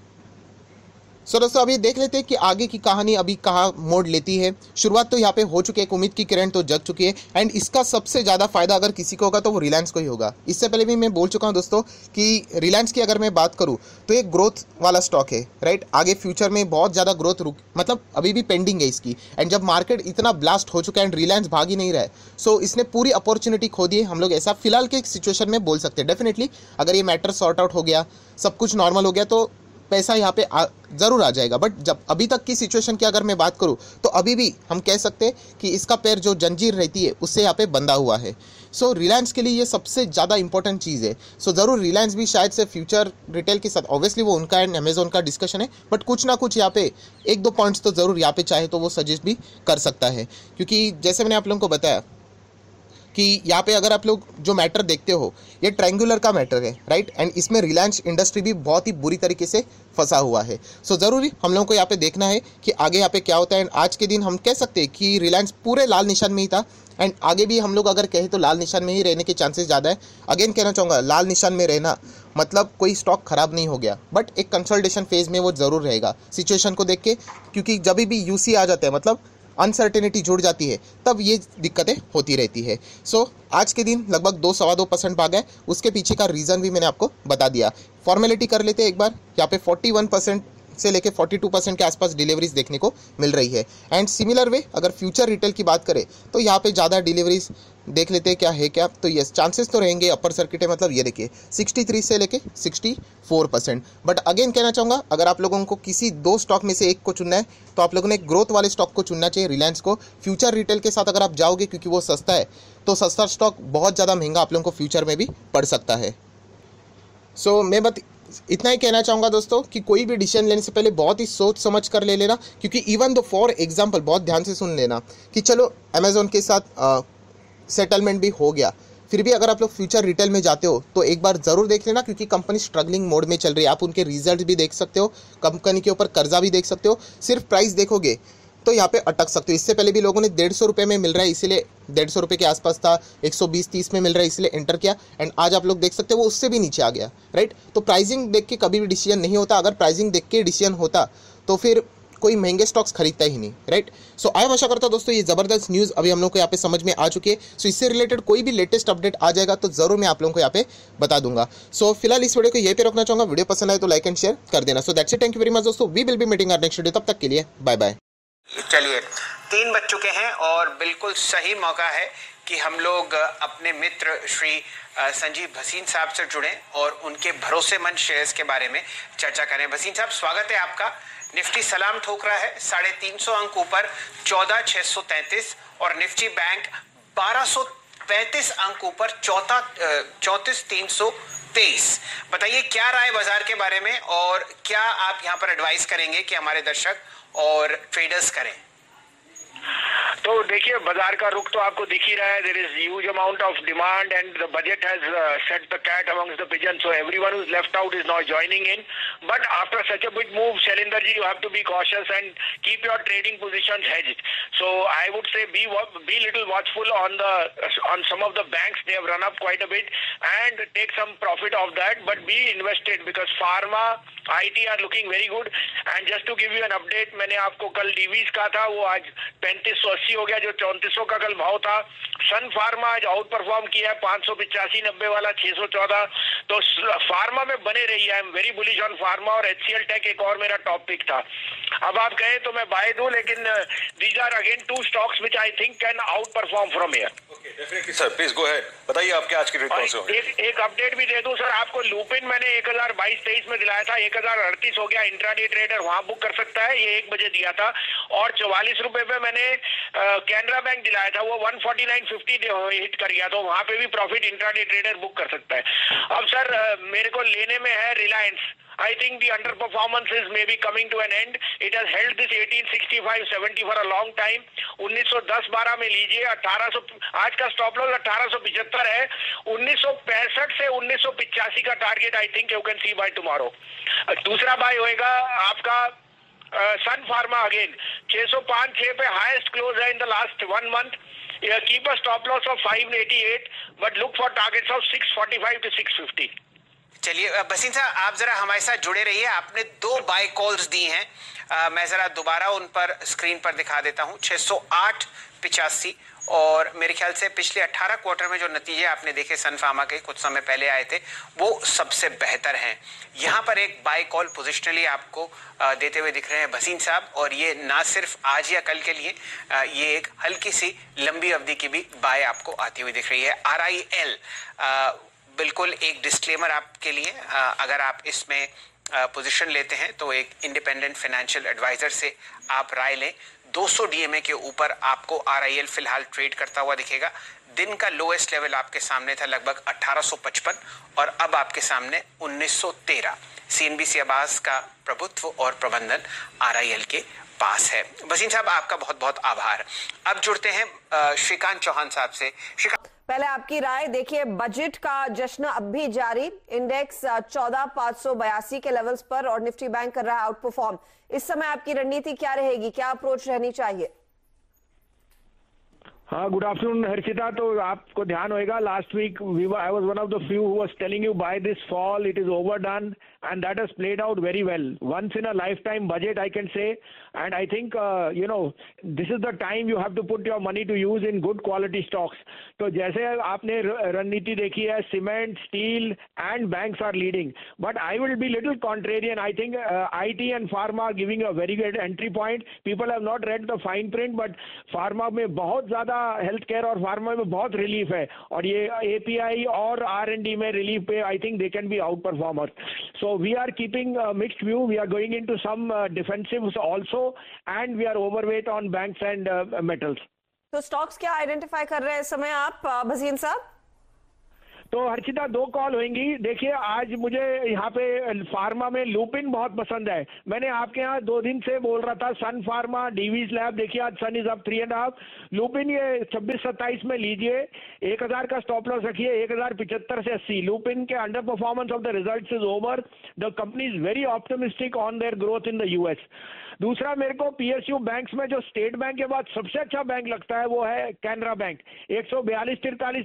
सो दोस्तों, अभी देख लेते हैं कि आगे की कहानी अभी कहाँ मोड़ लेती है। शुरुआत तो यहाँ पे हो चुकी है उम्मीद की किरण तो जग चुकी है। एंड इसका सबसे ज़्यादा फ़ायदा अगर किसी को होगा तो वो रिलायंस को ही होगा। इससे पहले भी मैं बोल चुका हूँ दोस्तों कि रिलायंस की अगर मैं बात करूँ तो एक ग्रोथ वाला स्टॉक है राइट आगे फ्यूचर में बहुत ज़्यादा ग्रोथ रुक मतलब अभी भी पेंडिंग है इसकी। एंड जब मार्केट इतना ब्लास्ट हो चुका है एंड रिलायंस भाग ही नहीं रहा है सो इसने पूरी अपॉर्चुनिटी खो दी है हम लोग ऐसा। फ़िलहाल के सिचुएशन में बोल सकते हैं डेफिनेटली अगर ये मैटर सॉर्ट आउट हो गया, सब कुछ नॉर्मल हो गया तो पैसा यहाँ पे आ, ज़रूर आ जाएगा। बट जब अभी तक की सिचुएशन की अगर मैं बात करूँ तो अभी भी हम कह सकते हैं कि इसका पैर जो जंजीर रहती है उससे यहाँ पे बंधा हुआ है। सो so, रिलायंस के लिए ये सबसे ज़्यादा इंपॉर्टेंट चीज़ है। सो so, ज़रूर रिलायंस भी शायद से फ्यूचर रिटेल के साथ ऑब्वियसली वो उनका एंड अमेजोन का डिस्कशन है बट कुछ ना कुछ यहाँ पे एक दो पॉइंट्स तो ज़रूर यहाँ पे चाहे तो वो सजेस्ट भी कर सकता है। क्योंकि जैसे मैंने आप लोगों को बताया कि यहाँ पे अगर आप लोग जो मैटर देखते हो ये ट्रैंगुलर का मैटर है राइट एंड इसमें रिलायंस इंडस्ट्री भी बहुत ही बुरी तरीके से फंसा हुआ है। सो so, ज़रूरी हम लोगों को यहाँ पे देखना है कि आगे यहाँ पे क्या होता है। एंड आज के दिन हम कह सकते हैं कि रिलायंस पूरे लाल निशान में ही था। एंड आगे भी हम लोग अगर कहें तो लाल निशान में ही रहने के चांसेस ज़्यादा है। अगेन कहना चाहूँगा लाल निशान में रहना मतलब कोई स्टॉक खराब नहीं हो गया। बट एक कंसल्टेशन फ़ेज़ में वो ज़रूर रहेगा। सिचुएशन को देख के क्योंकि जब भी यूसी आ जाता है मतलब अनसर्टेनिटी जुड़ जाती है तब ये दिक्कतें होती रहती है। सो so, आज के दिन लगभग दो सवा दो परसेंट भाग है। उसके पीछे का रीज़न भी मैंने आपको बता दिया। फॉर्मेलिटी कर लेते एक बार। यहाँ पे फोर्टी वन परसेंट से लेके 42 परसेंट के आसपास डिलीवरीज देखने को मिल रही है। एंड सिमिलर वे अगर फ्यूचर रिटेल की बात करें तो यहाँ पे ज़्यादा डिलीवरीज देख लेते हैं क्या है क्या। तो यस चांसेस तो रहेंगे अपर सर्किट है मतलब ये देखिए 63 से लेके 64 परसेंट बट अगेन कहना चाहूँगा अगर आप लोगों को किसी दो स्टॉक में से एक को चुनना है तो आप लोगों ने ग्रोथ वाले स्टॉक को चुनना चाहिए रिलायंस को। फ्यूचर रिटेल के साथ अगर आप जाओगे क्योंकि वो सस्ता है तो सस्ता स्टॉक बहुत ज़्यादा महँगा आप लोगों को फ्यूचर में भी पड़ सकता है। सो so, मैं बत इतना ही कहना चाहूँगा दोस्तों कि कोई भी डिसीज़न लेने से पहले बहुत ही सोच समझ कर ले लेना क्योंकि इवन दो फॉर एग्जांपल बहुत ध्यान से सुन लेना कि चलो अमेजोन के साथ सेटलमेंट भी हो गया। फिर भी अगर आप लोग फ्यूचर रिटेल में जाते हो तो एक बार ज़रूर देख लेना, क्योंकि कंपनी स्ट्रगलिंग मोड में चल रही है। आप उनके रिज़ल्ट भी देख सकते हो कंपनी के ऊपर कर्जा भी देख सकते हो। सिर्फ़ प्राइस देखोगे तो यहाँ पे अटक सकते हो। इससे पहले भी लोगों ने डेढ़ सौ रुपये में मिल रहा है, इसीलिए डेढ़ सौ रुपये के आसपास था, एक सौ बीस तीस में मिल रहा है, इसलिए एंटर किया। एंड आज आप लोग देख सकते हो, वो उससे भी नीचे आ गया राइट तो प्राइसिंग देख के कभी भी डिसीज़न नहीं होता। अगर प्राइसिंग देख के डिसीज़न होता तो फिर कोई महँगे स्टॉक्स खरीदता ही नहीं राइट सो आई आशा करता दोस्तों ये ज़बरदस्त न्यूज़ अभी हम लोग को यहाँ पे समझ में आ चुकी है। सो इससे रिलेटेड कोई भी लेटेस्ट अपडेट आ जाएगा तो ज़रूर मैं आप लोगों को यहाँ पे बता दूँगा। सो so, फ़िलहाल इस वीडियो को यहीं पे रखना चाहूँगा। वीडियो पसंद आए तो लाइक एंड शेयर कर देना। So that's it thank you very much दोस्तों। We will be meeting our next video तब तक के लिए बाय बाय चलिए तीन बज चुके हैं और बिल्कुल सही मौका है कि हम लोग अपने मित्र श्री संजीव भसीन साहब से जुड़े और उनके भरोसेमंद शेयर्स के बारे में चर्चा करें। भसीन साहब स्वागत है आपका। निफ्टी सलाम ठोक रहा है, साढ़े तीन सौ अंक ऊपर, चौदह, छह सौ तैतीस, और निफ्टी बैंक बारह सौ पैंतीस अंक ऊपर, चौथा चौतीस, तीन सौ तेईस। बताइए, क्या राय बाज़ार के बारे में, और क्या आप यहाँ पर एडवाइस करेंगे कि हमारे दर्शक और ट्रेडर्स करें? तो देखिए, बाज़ार का रुख तो आपको दिख ही रहा है। There is huge amount of demand and the budget has set the cat amongst the pigeon so everyone one left out is not joining in but after such a bit move Shailendra ji you have to be cautious and keep your trading position hedged so I would say be be little watchful on the on some of the bank they have run up quite a bit and take some profit off that but be invested because pharma I are looking very good and just to give you an update मैंने आपको कल डीवीज कहा था, वो आज पैं पैंतीस सौ अस्सी हो गया जो चौंतीस सौ का कल भाव था। सन फार्मा आज आउट परफॉर्म किया है पाँच सौ पिचासी नब्बे वाला छह सौ चौदह। तो फार्मा में बने रही है I am very bullish on pharma और एच टेक एक और मेरा टॉपिक था। अब आप कहे तो मैं बाय दू लेकिन these are again two stocks which I think can outperform from here sir please go ahead बताइए आपके आज की से एक, एक अपडेट भी दे दूँ सर आपको लूपिन मैंने एक हज़ार बाईस तेईस में दिलाया था एक हज़ार अड़तीस हो गया इंट्राडे ट्रेडर वहाँ बुक कर सकता है ये एक बजे दिया था। और चौवालीस रुपए पे मैंने कैनरा बैंक दिलाया था, वो 149.50 हिट कर गया तो वहाँ पे भी प्रॉफिट इंट्राडे ट्रेडर बुक कर सकता है अब सर मेरे को लेने में है Reliance I think the underperformances may be coming to an end. It has held this 1865-70 for a long time. 1910-12 में लीजिए 1800 आज का स्टॉप लॉस 1875 है 1965 से 1985 का target I think you can see buy tomorrow दूसरा बाय होएगा, आपका सन फार्मा अगेन 605 छह पे हाईएस्ट क्लोज है in the last one month keep a stop loss of 588 but look for targets of 645 to 650 चलिए बसीन साहब आप जरा हमारे साथ जुड़े रहिए। आपने दो बाय कॉल्स दी हैं। आ, मैं जरा दोबारा उन पर स्क्रीन पर दिखा देता हूँ। 608 पिचासी और मेरे ख्याल से पिछले 18 क्वार्टर में जो नतीजे आपने देखे सन फार्मा के कुछ समय पहले आए थे, वो सबसे बेहतर हैं। यहाँ पर एक बाय कॉल पोजिशनली आपको देते हुए दिख रहे हैं भसीन साहब, और ये ना सिर्फ़ आज या कल के लिए ये एक हल्की सी लंबी अवधि की भी बाय आपको आती हुई दिख रही है। आर आई एल बिल्कुल एक डिस्क्लेमर आपके लिए अगर आप इसमें पोजीशन लेते हैं तो एक इंडिपेंडेंट फाइनेंशियल एडवाइजर से आप राय लें। 200 डीएमए के ऊपर आपको आरआईएल फ़िलहाल ट्रेड करता हुआ दिखेगा। दिन का लोएस्ट लेवल आपके सामने था लगभग 1855 और अब आपके सामने 1913 सीएनबीसी आवास का प्रभुत्व और प्रबंधन आरआईएल के पास है। वसीम साहब, आपका बहुत बहुत आभार। अब जुड़ते हैं श्रीकांत चौहान साहब से। श्रीकांत पहले आपकी राय, देखिए बजट का जश्न अब भी जारी। इंडेक्स चौदह पाँच सौ बयासी के लेवल्स पर और निफ्टी बैंक कर रहा है आउट परफॉर्म इस समय आपकी रणनीति क्या रहेगी? क्या अप्रोच रहनी चाहिए? हाँ गुड आफ्टरनून हर्षिता। तो आपको ध्यान होएगा last week I was one of the few who was telling you buy this fall it is overdone and that has played out very well. Once in a lifetime budget, I can say, and I think uh, you know this is the time you have to put your money to use in good quality stocks. तो जैसे आपने रणनीति देखी है cement steel and banks are leading but I will be little contrarian I think IT and pharma giving a very good entry point people have not read the fine print but pharma में बहुत ज़्यादा health care और pharma में बहुत relief है. और ये API और आर एंड डी में रिलीफ पे I think they can be outperformer so we are keeping mixed view we are going into some defensive also and we are overweight on banks and metals तो stocks क्या identify कर रहे हैं इस समय आप भसीन साहब तो हर्षिता, दो कॉल होंगी। देखिए, आज मुझे यहाँ पे फार्मा में लूपिन बहुत पसंद है। मैंने आपके यहाँ दो दिन से बोल रहा था, सन फार्मा, डीवीज लैब, देखिए आज Sun is up three and half. Lupin ये छब्बीस सत्ताईस में लीजिए, एक हज़ार का स्टॉप लॉस रखिए, एक हज़ार पिछहत्तर से अस्सी। लूपिन के underperformance of the result is over the company is very optimistic on their growth in the US दूसरा, मेरे को पीएसयू बैंक्स में जो स्टेट बैंक के बाद सबसे अच्छा बैंक लगता है, वो है कैनरा बैंक एक सौ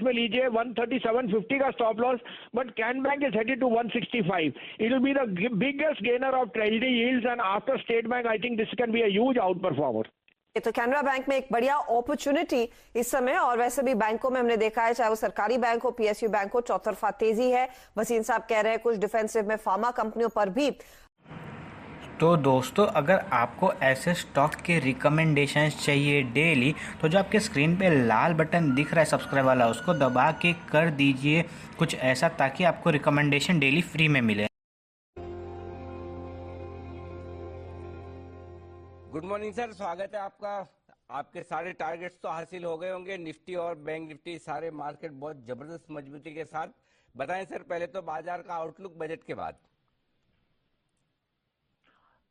में लीजिए वन का stop loss but can bank is headed to one it will be the biggest gainer of treasury yields and after state bank I think this can be a huge outperformer तो Canara bank में एक बढ़िया opportunity इस समय, और वैसे भी बैंकों में हमने देखा है, चाहे वो सरकारी बैंक हो पीएसयू बैंक हो, चौतरफा तेज़ी है। वसीन साहब कह रहे हैं, कुछ डिफेंसिव में फार्मा कंपनियों पर भी तो दोस्तों, अगर आपको ऐसे स्टॉक के रिकमेंडेशन चाहिए डेली तो जो आपके स्क्रीन पे लाल बटन दिख रहा है सब्सक्राइब वाला, उसको दबा के कर दीजिए कुछ ऐसा ताकि आपको रिकमेंडेशन डेली फ्री में मिले। गुड मॉर्निंग सर स्वागत है आपका। आपके सारे टारगेट्स तो हासिल हो गए होंगे। निफ्टी और बैंक निफ्टी सारे मार्केट बहुत ज़बरदस्त मजबूती के साथ। बताएँ सर पहले तो बाज़ार का आउटलुक बजट के बाद।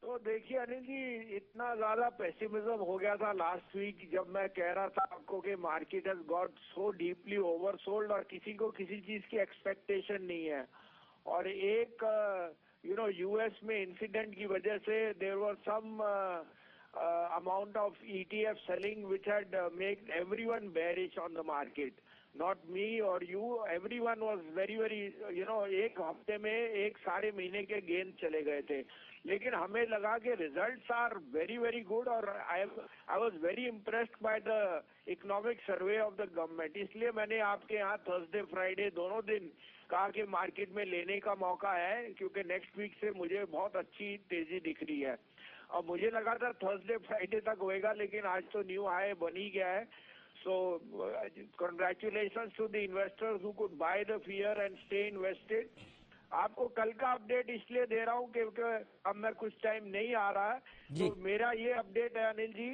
तो देखिए अनिल जी, इतना ज़्यादा पेसिमिज्म हो गया था लास्ट वीक जब मैं कह रहा था आपको कि market has got so deeply oversold और किसी को किसी चीज़ की एक्सपेक्टेशन नहीं है। और एक यू नो यूएस में इंसिडेंट की वजह से there were some amount of ETF selling which had make everyone bearish on the market not me और you every one was very very you know एक हफ़्ते में, एक सारे महीने के गेंद चले गए थे। लेकिन हमें लगा कि results are very very good और I I was very impressed by the economic survey of the government इसलिए मैंने आपके यहाँ थर्सडे फ्राइडे दोनों दिन कहा कि मार्केट में लेने का मौका है, क्योंकि नेक्स्ट वीक से मुझे बहुत अच्छी तेज़ी दिख रही है। और मुझे लगा था थर्सडे फ्राइडे तक होएगा, लेकिन आज तो न्यू हाई बन ही गया है। So congratulation to the investors who could buy the fear and stay invested आपको कल का अपडेट इसलिए दे रहा हूँ क्योंकि अब मैं कुछ टाइम नहीं आ रहा है। तो मेरा ये अपडेट है अनिल जी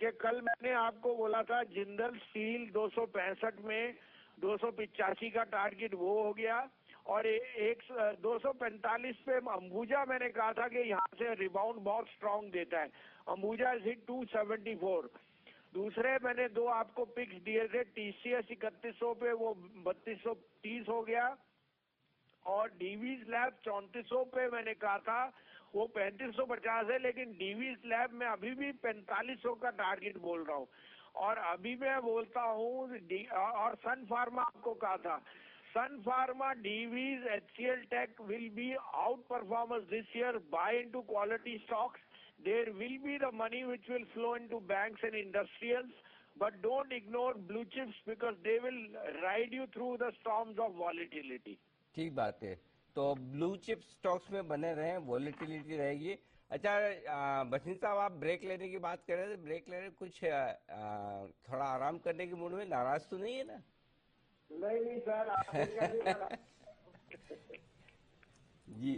कि कल मैंने आपको बोला था जिंदल स्टील दो सौ पैंसठ में दो का टारगेट वो हो गया। और एक दो पे अंबुजा मैंने कहा था कि यहाँ से रिबाउंड बहुत स्ट्रांग देता है। अंबुजा इज़ हिट 274 दूसरे मैंने दो आपको पिक्स दिए थे टीसीएस इकतीस सौ पे, वो बत्तीस सौ, तीस हो गया। और डीवीज लैब चौंतीस पे मैंने कहा था, वो पैंतीस सौ पचास है, लेकिन डीवीज लैब में अभी भी पैंतालीस सौ का टारगेट बोल रहा हूँ। और अभी मैं बोलता हूँ और सन फार्मा आपको कहा था Sun pharma Divi's H C L tech will be outperformance this year buy into quality stocks there will be the money which will flow into banks and industrials but don't ignore blue chips because they will ride you through the storms of volatility. ठीक बात है। तो blue chip stocks में बने रहे volatility रहेगी। अच्छा बसिन साहब आप ब्रेक लेने की बात कर रहे थे। ब्रेक लेने कुछ आ, थोड़ा आराम करने के मूड में नाराज़ तो नहीं है ना? नहीं नहीं सर *laughs* जी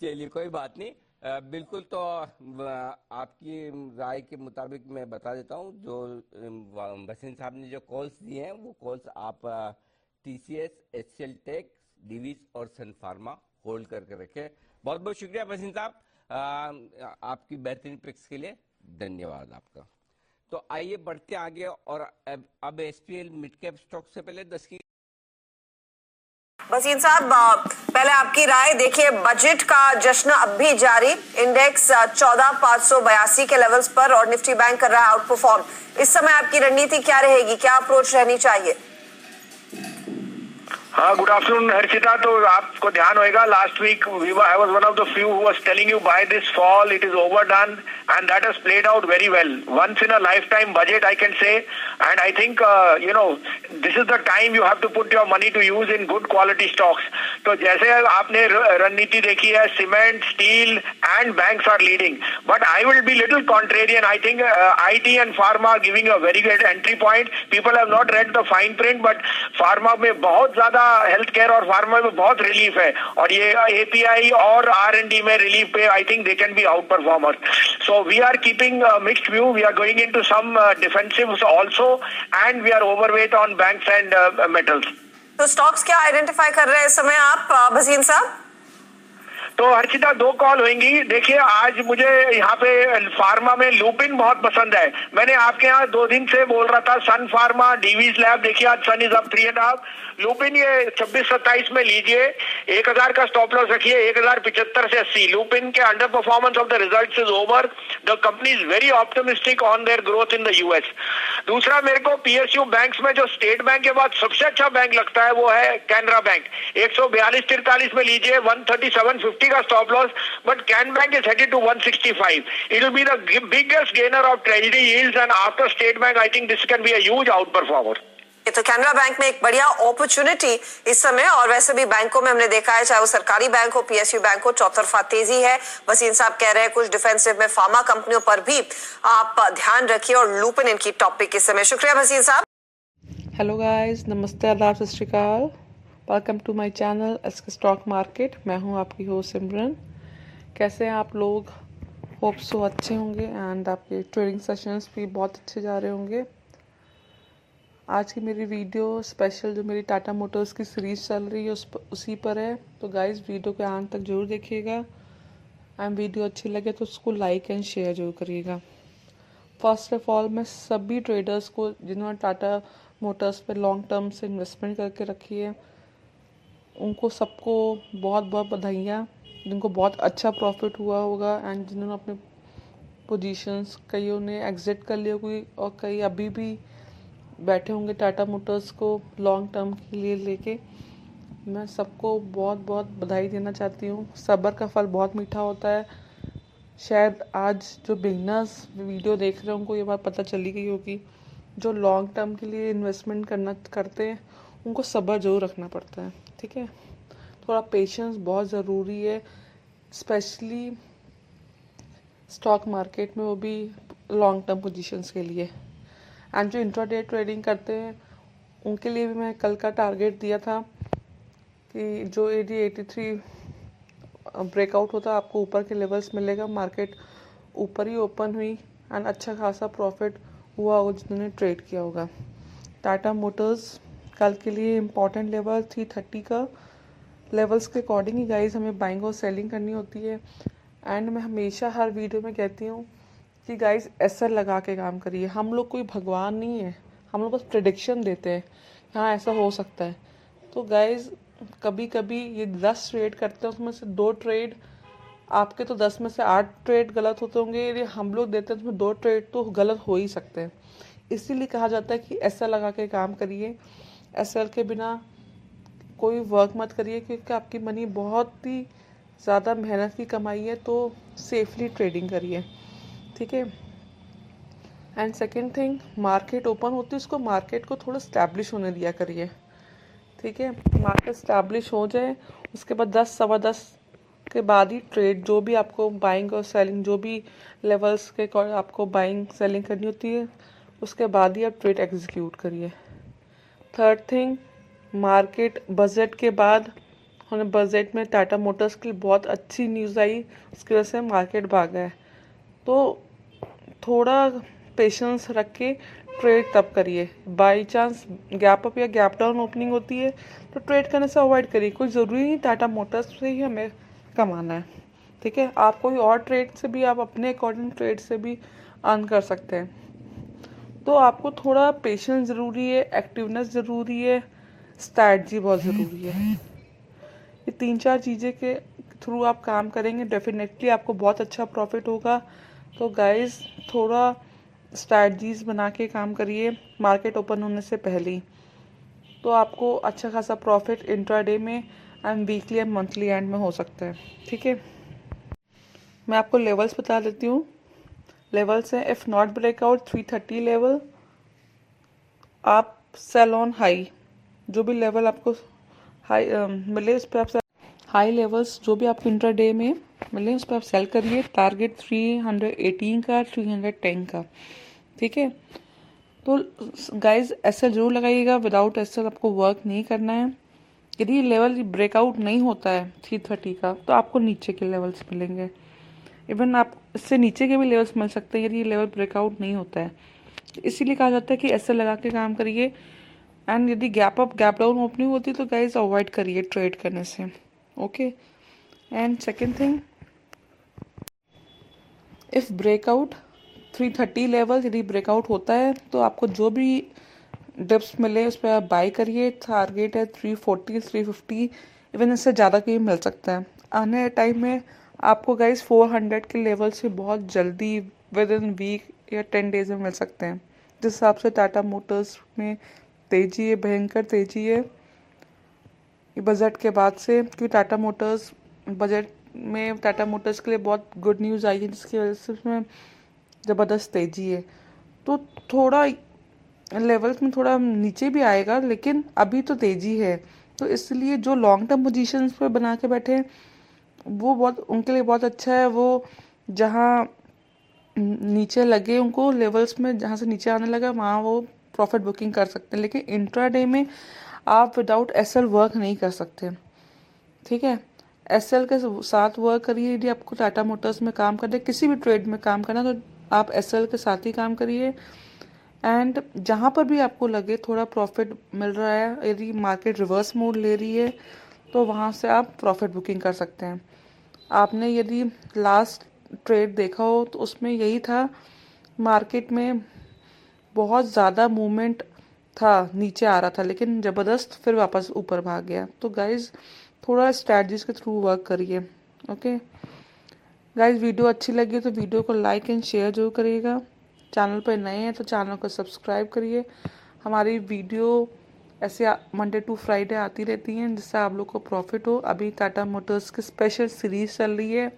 चलिए कोई बात नहीं। आ, बिल्कुल तो आपकी राय के मुताबिक मैं बता देता हूँ जो बसिन साहब ने जो कॉल्स दिए हैं वो कॉल्स आप TCS H L tech Divi's और सन फार्मा होल्ड करके रखे। बहुत बहुत शुक्रिया बसिन साहब। आपकी बेहतरीन पिक्स के लिए धन्यवाद आपका। तो आइए बढ़ते आगे और अब, अब एसपीएल मिड कैप स्टॉक से पहले दस की वसीम साहब पहले आपकी राय, देखिए बजट का जश्न अब भी जारी। इंडेक्स चौदह पाँच सौ बयासी के लेवल्स पर और निफ्टी बैंक कर रहा है आउट परफॉर्म इस समय आपकी रणनीति क्या रहेगी? क्या अप्रोच रहनी चाहिए? हाँ गुड आफ्टरनून हर्षिता तो आपको ध्यान होएगा last week I was one of the few who was telling you buy this fall it is overdone and that has played out very well. Once in a lifetime budget, I can say, and I think uh, you know this is the time you have to put your money to use in good quality stocks. तो जैसे आपने रणनीति देखी है cement steel and banks are leading but I will be little contrarian I think IT and pharma giving a very good entry point people have not read the fine print but pharma में बहुत ज़्यादा ज़्यादा health care और pharma में बहुत relief है। और ये एपीआई और आर एन डी में रिलीफ पे I think they can be outperformer so we are keeping mix view we are going into some defensive also and we are overweight on bank and metals तो stocks क्या identify कर रहे हैं इस समय आप uh, भसीन साहब? तो हर्षिता दो कॉल होंगी देखिए, आज मुझे यहाँ पे फार्मा में लूपिन बहुत पसंद है। मैंने आपके यहाँ दो दिन से बोल रहा था सन फार्मा डीवीज लैब देखिए, आज Sun is up three and half Lupin ये छब्बीस सत्ताईस में लीजिए, एक हज़ार का स्टॉप लॉस रखिए, एक हज़ार पिछहत्तर से अस्सी। लूपिन के under performance of the result is over the company is very optimistic on their growth in the US दूसरा, मेरे को पीएसयू बैंक में, जो स्टेट बैंक के बाद सबसे अच्छा बैंक लगता है, वो है कैनरा बैंक एक सौ बयालीस तिरतालीस में लीजिए वन थर्टी सेवन फिफ्टी का stop loss, but Can Bank is headed to 165. It will be the biggest gainer of treasury yields, and after State Bank, I think this can be a huge outperformer. तो Canara bank में एक बढ़िया opportunity इस समय और वैसे भी बैंकों में हमने देखा है चाहे वो सरकारी बैंक हो पीएसयू बैंक हो चौतरफा तेज़ी है वसीन साहब कह रहे हैं कुछ डिफेंसिव में फार्मा कंपनियों पर भी आप ध्यान रखिए और लूपन इनकी टॉपिक इस समय शुक्रिया वसीन साहब हेलो गाइस नमस्ते आदाब सत श्रीकाल welcome to my channel S K stock market मैं हूँ आपकी हो सिमरन कैसे हैं आप लोग? होप सो अच्छे होंगे एंड आपके ट्रेडिंग सेशंस भी बहुत अच्छे जा रहे होंगे. आज की मेरी वीडियो स्पेशल जो मेरी टाटा मोटर्स की सीरीज़ चल रही है उस पर, उसी पर है. तो गाइस वीडियो के आंत तक ज़रूर देखिएगा. एंड वीडियो अच्छी लगे तो उसको लाइक एंड शेयर ज़रूर करिएगा. फ़र्स्ट ऑफ़ ऑल मैं सभी ट्रेडर्स को जिन्होंने टाटा मोटर्स पे लॉन्ग टर्म से इन्वेस्टमेंट करके रखी है उनको सबको बहुत बहुत बधाइयाँ, जिनको बहुत अच्छा प्रॉफिट हुआ होगा एंड जिन्होंने अपने पोजीशंस कईयों ने एग्ज़िट कर लिया कोई और कई अभी भी बैठे होंगे टाटा मोटर्स को लॉन्ग टर्म के लिए लेके। मैं सबको बहुत बहुत बधाई देना चाहती हूँ। सब्र का फल बहुत मीठा होता है। शायद आज जो बिगनर्स वीडियो देख रहे हैं, उनको ये बात पता चली गई होगी। जो लॉन्ग टर्म के लिए इन्वेस्टमेंट करना करते हैं, उनको सब्र ज़रूर रखना पड़ता है। ठीक है? थोड़ा पेशेंस बहुत ज़रूरी है स्पेशली स्टॉक मार्केट में वो भी लॉन्ग टर्म पोजीशंस के लिए। एंड जो इंट्राडे ट्रेडिंग करते हैं, उनके लिए भी मैं कल का टारगेट दिया था कि जो एटी एटी थ्री ब्रेकआउट होता आपको ऊपर के लेवल्स मिलेगा। मार्केट ऊपर ही ओपन हुई एंड अच्छा खासा प्रॉफिट हुआ होगा जिन्होंने ट्रेड किया होगा। टाटा मोटर्स कल के लिए इंपॉर्टेंट लेवल थ्री थर्टी का। लेवल्स के अकॉर्डिंग ही गाइज़ हमें बाइंग और सेलिंग करनी होती है। एंड मैं हमेशा हर वीडियो में कहती हूँ कि गाइज़ ऐसा लगा के काम करिए। हम लोग कोई भगवान नहीं है। हम लोग बस प्रडिक्शन देते हैं। हाँ ऐसा हो सकता है। तो गाइज़ कभी कभी ये दस ट्रेड करते हैं, उसमें से दो ट्रेड आपके तो दस में से आठ ट्रेड गलत होते होंगे। यदि हम लोग देते हैं, उसमें दो ट्रेड तो गलत हो ही सकते हैं। इसीलिए कहा जाता है कि ऐसा लगा के काम करिए। एसएल के बिना कोई वर्क मत करिए, क्योंकि आपकी मनी बहुत ही ज़्यादा मेहनत की कमाई है तो सेफली ट्रेडिंग करिए। ठीक है? And second thing market open होती है, उसको मार्केट को थोड़ा स्टैब्लिश होने दिया करिए। ठीक है? मार्केट स्टैब्लिश हो जाए, उसके बाद दस, सवा दस के बाद ही ट्रेड जो भी आपको बाइंग और सेलिंग जो भी लेवल्स के आपको बाइंग सेलिंग करनी होती है, उसके बाद ही आप ट्रेड एग्जीक्यूट करिए। थर्ड थिंग मार्केट बजट के बाद उन्हें बजट में टाटा मोटर्स की बहुत अच्छी न्यूज़ आई, उसकी वजह से मार्केट भागा है तो थोड़ा पेशेंस रख के ट्रेड तब करिए। बाई चांस गैप अप या गैप डाउन ओपनिंग होती है तो ट्रेड करने से अवॉइड करिए। कोई ज़रूरी नहीं टाटा मोटर्स से ही हमें कमाना है। ठीक है? आप कोई और ट्रेड से भी, आप अपने अकॉर्डिंग ट्रेड से भी अर्न कर सकते हैं। तो आपको थोड़ा पेशेंस ज़रूरी है एक्टिवनेस ज़रूरी है स्ट्रैटी बहुत ज़रूरी है। ये तीन चार चीज़ें के थ्रू आप काम करेंगे डेफिनेटली आपको बहुत अच्छा प्रॉफिट होगा। तो गाइस थोड़ा स्ट्रैटीज बना के काम करिए मार्केट ओपन होने से पहले। ही तो आपको अच्छा खासा प्रॉफिट इंट्राडे में and weekly and monthly end में हो सकता है, ठीक है? मैं आपको लेवल्स बता देती हूँ। लेवल्स हैं इफ़ नॉट ब्रेकआउट 330 लेवल आप सेल ऑन हाई जो भी लेवल आपको हाई मिले, उस पर आप हाई लेवल्स जो भी आपको इंटर डे में मिले, उस पर आप सेल करिए। टारगेट 318 का 310 का। ठीक है? तो गाइस एल ज़रूर लगाइएगा। विदाउट एल आपको वर्क नहीं करना है। यदि लेवल ब्रेकआउट नहीं होता है थ्री थर्टी का तो आपको नीचे के लेवल्स मिलेंगे। इवन आप इससे नीचे के भी लेवल्स मिल सकते हैं यदि ये लेवल ब्रेकआउट नहीं होता है। इसीलिए कहा जाता है कि ऐसे लगा के काम करिए। एंड यदि gap up gap down opening होती है तो गाइज़ अवॉइड करिए ट्रेड करने से। Okay and second thing if breakout 330 level यदि ब्रेकआउट होता है तो आपको जो भी डिप्स मिले उस पर आप बाई करिए। टारगेट है 340 350 इवन इससे ज़्यादा कहीं मिल सकता है। आने टाइम में आपको गाइज़ 400 के लेवल से बहुत जल्दी विद इन वीक या टेन डेज़ में मिल सकते हैं। जिस हिसाब से टाटा मोटर्स में तेज़ी है, भयंकर तेज़ी है बजट के बाद से, क्योंकि टाटा मोटर्स बजट में टाटा मोटर्स के लिए बहुत गुड न्यूज़ आई है, जिसकी वजह से उसमें ज़बरदस्त तेज़ी है। तो थोड़ा लेवल्स में थोड़ा नीचे भी आएगा, लेकिन अभी तो तेज़ी है। तो इसलिए जो लॉन्ग टर्म पोजीशन पर बना के बैठे वो बहुत, उनके लिए बहुत अच्छा है वो जहाँ नीचे लगे उनको लेवल्स में, जहाँ से नीचे आने लगा, वहाँ वो प्रॉफिट बुकिंग कर सकते हैं। लेकिन इंट्रा डे में आप विदाउट एसएल वर्क नहीं कर सकते। ठीक है? एसएल के साथ वर्क करिए, यदि आपको टाटा मोटर्स में काम करना किसी भी ट्रेड में काम करना तो आप एसएल के साथ ही काम करिए। एंड जहाँ पर भी आपको लगे थोड़ा प्रॉफिट मिल रहा है, यदि मार्केट रिवर्स मोड ले रही है तो वहाँ से आप प्रॉफिट बुकिंग कर सकते हैं। आपने यदि लास्ट ट्रेड देखा हो तो उसमें यही था मार्केट में बहुत ज़्यादा मूवमेंट था, नीचे आ रहा था, लेकिन ज़बरदस्त फिर वापस ऊपर भाग गया। तो गाइज़ थोड़ा स्ट्रैटजीज के थ्रू वर्क करिए ओके गाइज़ वीडियो अच्छी लगी तो वीडियो को लाइक एंड शेयर ज़रूर करिएगा। चैनल पर नए हैं तो चैनल को सब्सक्राइब करिए। हमारी वीडियो ऐसे मंडे टू फ्राइडे आती रहती हैं, जिससे आप लोग को प्रॉफिट हो। अभी टाटा मोटर्स की स्पेशल सीरीज़ चल रही है।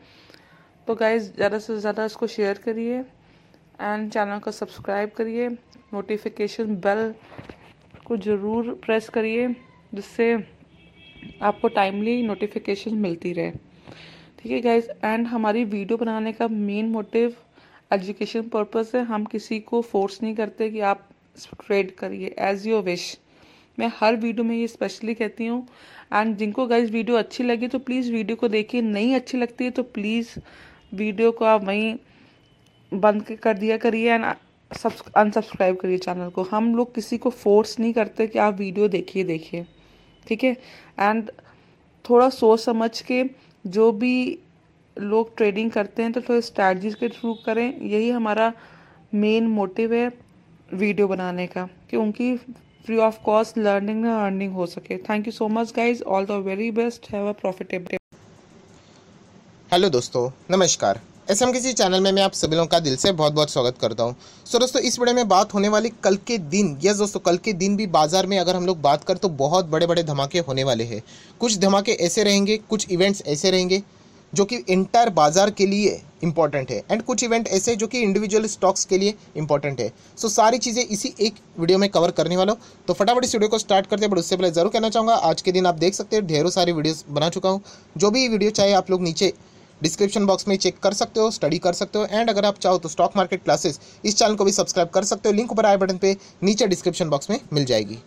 तो गाइज़ ज़्यादा से ज़्यादा इसको शेयर करिए एंड चैनल को सब्सक्राइब करिए। नोटिफिकेशन बेल को ज़रूर प्रेस करिए, जिससे आपको टाइमली नोटिफिकेशन मिलती रहे। ठीक है गाइज़ एंड हमारी वीडियो बनाने का मेन मोटिव एजुकेशन पर्पज़ है। हम किसी को फोर्स नहीं करते कि आप ट्रेड करिए एज योर विश मैं हर वीडियो में ये स्पेशली कहती हूँ। एंड जिनको गाइज़ वीडियो अच्छी लगी तो प्लीज़ वीडियो को देखिए। नहीं अच्छी लगती है तो प्लीज़ वीडियो को आप वहीं बंद कर दिया करिए एंड अनसब्सक्राइब करिए चैनल को। हम लोग किसी को फोर्स नहीं करते कि आप वीडियो देखिए देखिए। ठीक है? एंड थोड़ा सोच समझ के जो भी लोग ट्रेडिंग करते हैं तो थोड़े स्ट्रैटीज के थ्रू करें। यही हमारा मेन मोटिव है वीडियो बनाने का, कि उनकी free of cost learning earning हो सके। Thank you so much guys all the very best have a profitable hello दोस्तों. नमस्कार। एस एम किसी चैनल में मैं आप सभी लोगों का दिल से बहुत बहुत स्वागत करता हूँ। सो so, दोस्तों इस वीडियो में बात होने वाली कल के दिन। यस दोस्तों कल के दिन भी बाज़ार में अगर हम लोग बात करें तो बहुत बड़े बड़े धमाके होने वाले हैं। कुछ धमाके ऐसे रहेंगे कुछ इवेंट्स ऐसे रहेंगे जो कि इंटायर बाज़ार के लिए इंपॉर्टेंट है। एंड कुछ इवेंट ऐसे जो कि इंडिविजुअल स्टॉक्स के लिए इंपॉर्टेंट है। सो so, सारी चीज़ें इसी एक वीडियो में कवर करने वाला हूँ। तो फटाफट इस वीडियो को स्टार्ट करते हैं बट उससे पहले ज़रूर कहना चाहूँगा आज के दिन आप देख सकते हैं ढेरों सारी वीडियोस बना चुका हूँ। जो भी वीडियो चाहे आप लोग नीचे डिस्क्रिप्शन बॉक्स में चेक कर सकते हो स्टडी कर सकते हो। एंड अगर आप चाहो तो स्टॉक मार्केट क्लासेस इस चैनल को भी सब्सक्राइब कर सकते हो। लिंक ऊपर आई बटन पे नीचे डिस्क्रिप्शन बॉक्स में मिल जाएगी।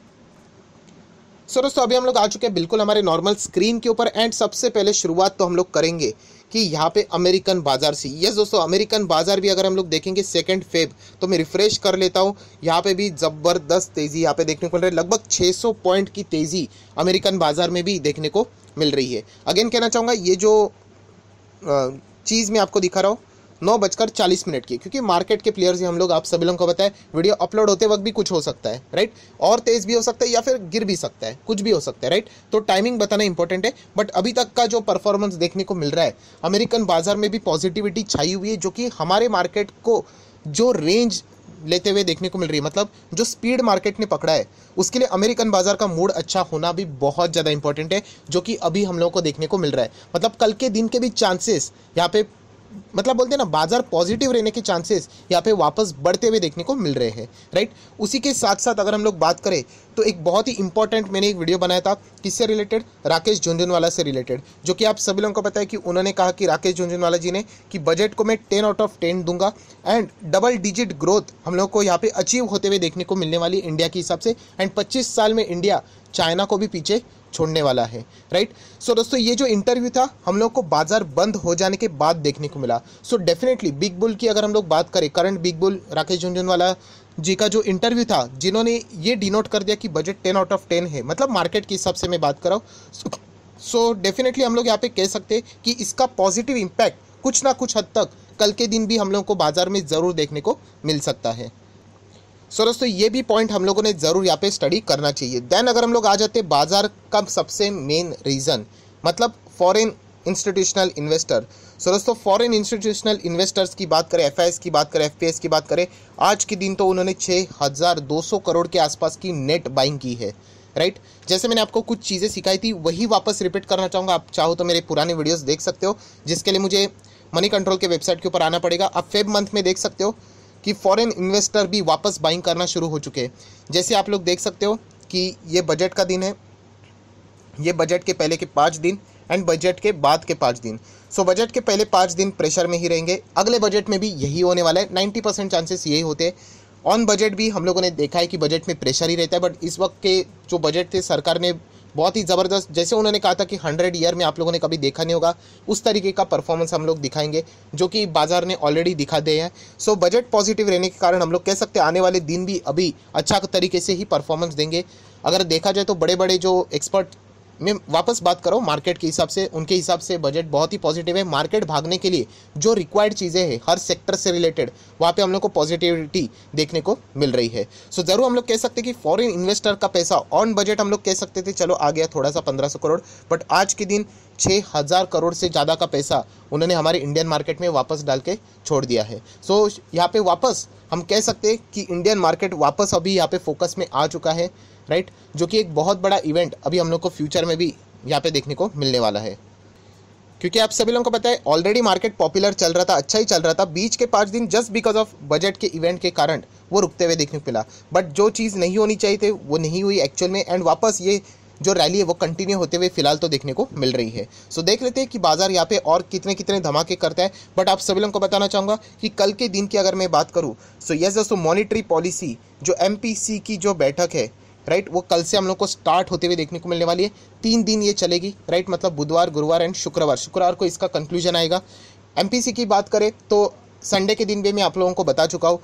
सो दोस्तों, अभी हम लोग आ चुके हैं बिल्कुल हमारे नॉर्मल स्क्रीन के ऊपर एंड सबसे पहले शुरुआत तो हम लोग करेंगे कि यहाँ पे अमेरिकन बाज़ार से। यस दोस्तों अमेरिकन बाज़ार भी अगर हम लोग देखेंगे सेकंड फेब तो मैं रिफ्रेश कर लेता हूँ। यहाँ पे भी ज़बरदस्त तेज़ी यहाँ पे देखने को मिल रही है। लगभग 600 पॉइंट की तेज़ी अमेरिकन बाज़ार में भी देखने को मिल रही है। अगेन कहना चाहूँगा, ये जो चीज़ मैं आपको दिखा रहा हूँ नौ बजकर चालीस मिनट की, क्योंकि मार्केट के प्लेयर्स ही हम लोग, आप सभी लोगों को बताएँ वीडियो अपलोड होते वक्त भी कुछ हो सकता है राइट और तेज़ भी हो सकता है या फिर गिर भी सकता है, कुछ भी हो सकता है राइट तो टाइमिंग बताना इंपॉर्टेंट है बट अभी तक का जो परफॉर्मेंस देखने को मिल रहा है अमेरिकन बाज़ार में भी पॉजिटिविटी छाई हुई है, जो कि हमारे मार्केट को जो रेंज लेते हुए देखने को मिल रही है मतलब जो स्पीड मार्केट ने पकड़ा है, उसके लिए अमेरिकन बाज़ार का मूड अच्छा होना भी बहुत ज़्यादा इंपॉर्टेंट है, जो कि अभी हम लोगों को देखने को मिल रहा है। मतलब कल के दिन के भी चांसेस यहाँ पे मतलब बोलते हैं ना, बाज़ार पॉजिटिव रहने के चांसेस यहाँ पे वापस बढ़ते हुए देखने को मिल रहे हैं राइट उसी के साथ साथ अगर हम लोग बात करें तो एक बहुत ही इंपॉर्टेंट मैंने एक वीडियो बनाया था, किससे रिलेटेड राकेश झुंझुनवाला से रिलेटेड जो कि आप सभी लोगों को पता है कि उन्होंने कहा कि राकेश झुंझुनवाला जी ने कि बजट को मैं टेन आउट ऑफ़ टेन दूँगा एंड डबल डिजिट ग्रोथ हम लोग को यहाँ पे अचीव होते हुए देखने को मिलने वाली इंडिया के हिसाब से एंड पच्चीस साल में इंडिया चाइना को भी पीछे छोड़ने वाला है राइट सो दोस्तों, ये जो इंटरव्यू था, हम लोग को बाज़ार बंद हो जाने के बाद देखने को मिला। सो डेफिनेटली बिग बुल की अगर हम लोग बात करें current big bull Rakesh Jhunjhunwala ji का जो इंटरव्यू था, जिन्होंने ये डिनोट कर दिया कि budget ten out of ten है मतलब मार्केट के हिसाब से मैं बात कर रहा हूँ। सो डेफिनेटली हम लोग यहाँ पे कह सकते हैं कि इसका पॉजिटिव इम्पैक्ट कुछ ना कुछ हद तक कल के दिन भी हम लोगों को बाज़ार में ज़रूर देखने को मिल सकता है। सो दोस्तों, ये भी पॉइंट हम लोगों ने ज़रूर यहाँ पे स्टडी करना चाहिए। देन अगर हम लोग आ जाते बाज़ार का सबसे मेन रीज़न मतलब फॉरेन इंस्टीट्यूशनल इन्वेस्टर सो दोस्तों फॉरेन इंस्टीट्यूशनल इन्वेस्टर्स की बात करें एफ़ की बात करें एफपीएस की बात करें, आज के दिन तो उन्होंने छः हज़ार दो सौ करोड़ के आसपास की नेट बाइंग की है राइट right? जैसे मैंने आपको कुछ चीज़ें सिखाई थी, वही वापस रिपीट करना चाहूँगा। आप चाहो तो मेरे पुराने वीडियोस देख सकते हो, जिसके लिए मुझे मनी कंट्रोल के वेबसाइट के ऊपर आना पड़ेगा। आप फेब मंथ में देख सकते हो कि फॉरेन इन्वेस्टर भी वापस बाइंग करना शुरू हो चुके हैं। जैसे आप लोग देख सकते हो कि ये बजट का दिन है। ये बजट के पहले के पाँच दिन एंड बजट के बाद के पाँच दिन। सो so, बजट के पहले पाँच दिन प्रेशर में ही रहेंगे। अगले बजट में भी यही होने वाला है। नाइन्टी परसेंट चांसेस यही होते हैं। ऑन बजट भी हम लोगों ने देखा है कि बजट में प्रेशर ही रहता है। बट इस वक्त के जो बजट थे सरकार ने बहुत ही ज़बरदस्त, जैसे उन्होंने कहा था कि हंड्रेड ईयर में आप लोगों ने कभी देखा नहीं होगा, उस तरीके का परफॉर्मेंस हम लोग दिखाएँगे, जो कि बाज़ार ने ऑलरेडी दिखा दिए हैं। सो बजट पॉजिटिव रहने के कारण हम लोग कह सकते हैं आने वाले दिन भी अभी अच्छा तरीके से ही परफॉर्मेंस देंगे। अगर देखा जाए तो बड़े बड़े जो एक्सपर्ट मैं वापस बात करो मार्केट के हिसाब से उनके हिसाब से बजट बहुत ही पॉजिटिव है। मार्केट भागने के लिए जो रिक्वायर्ड चीज़ें हैं हर सेक्टर से रिलेटेड वहाँ पे हम लोग को पॉजिटिविटी देखने को मिल रही है। सो so, ज़रूर हम लोग कह सकते हैं कि फॉरेन इन्वेस्टर का पैसा ऑन बजट हम लोग कह सकते थे चलो आ गया थोड़ा सा पंद्रह करोड़ बट आज के दिन छः हज़ार करोड़ से ज़्यादा का पैसा उन्होंने हमारे इंडियन मार्केट में वापस डाल के छोड़ दिया है। सो so, यहाँ पे वापस हम कह सकते हैं कि इंडियन मार्केट वापस अभी यहाँ पे फोकस में आ चुका है। राइट? जो कि एक बहुत बड़ा इवेंट अभी हम लोग को फ्यूचर में भी यहाँ पे देखने को मिलने वाला है। क्योंकि आप सभी लोगों को पता है ऑलरेडी मार्केट पॉपुलर चल रहा था अच्छा ही चल रहा था। बीच के पाँच दिन जस्ट बिकॉज़ ऑफ़ बजट के इवेंट के कारण वो रुकते हुए देखने को मिला। बट जो चीज़ नहीं होनी चाहिए थी वो नहीं हुई एक्चुअल में। एंड वापस ये जो रैली है वो कंटिन्यू होते हुए फ़िलहाल तो देखने को मिल रही है। सो so, देख लेते हैं कि बाज़ार यहाँ पे और कितने कितने धमाके करता है। बट आप सभी लोगों को बताना चाहूँगा कि कल के दिन की अगर मैं बात करूँ सो यस दोस्तों मॉनिटरी पॉलिसी जो MPC की जो बैठक है राइट वो कल से हम लोग को स्टार्ट होते हुए देखने को मिलने वाली है। तीन दिन ये चलेगी राइट मतलब बुधवार, गुरुवार एंड शुक्रवार। शुक्रवार को इसका कंक्लूजन आएगा। एमपीसी की बात करें तो संडे के दिन भी मैं आप लोगों को बता चुका हूँ।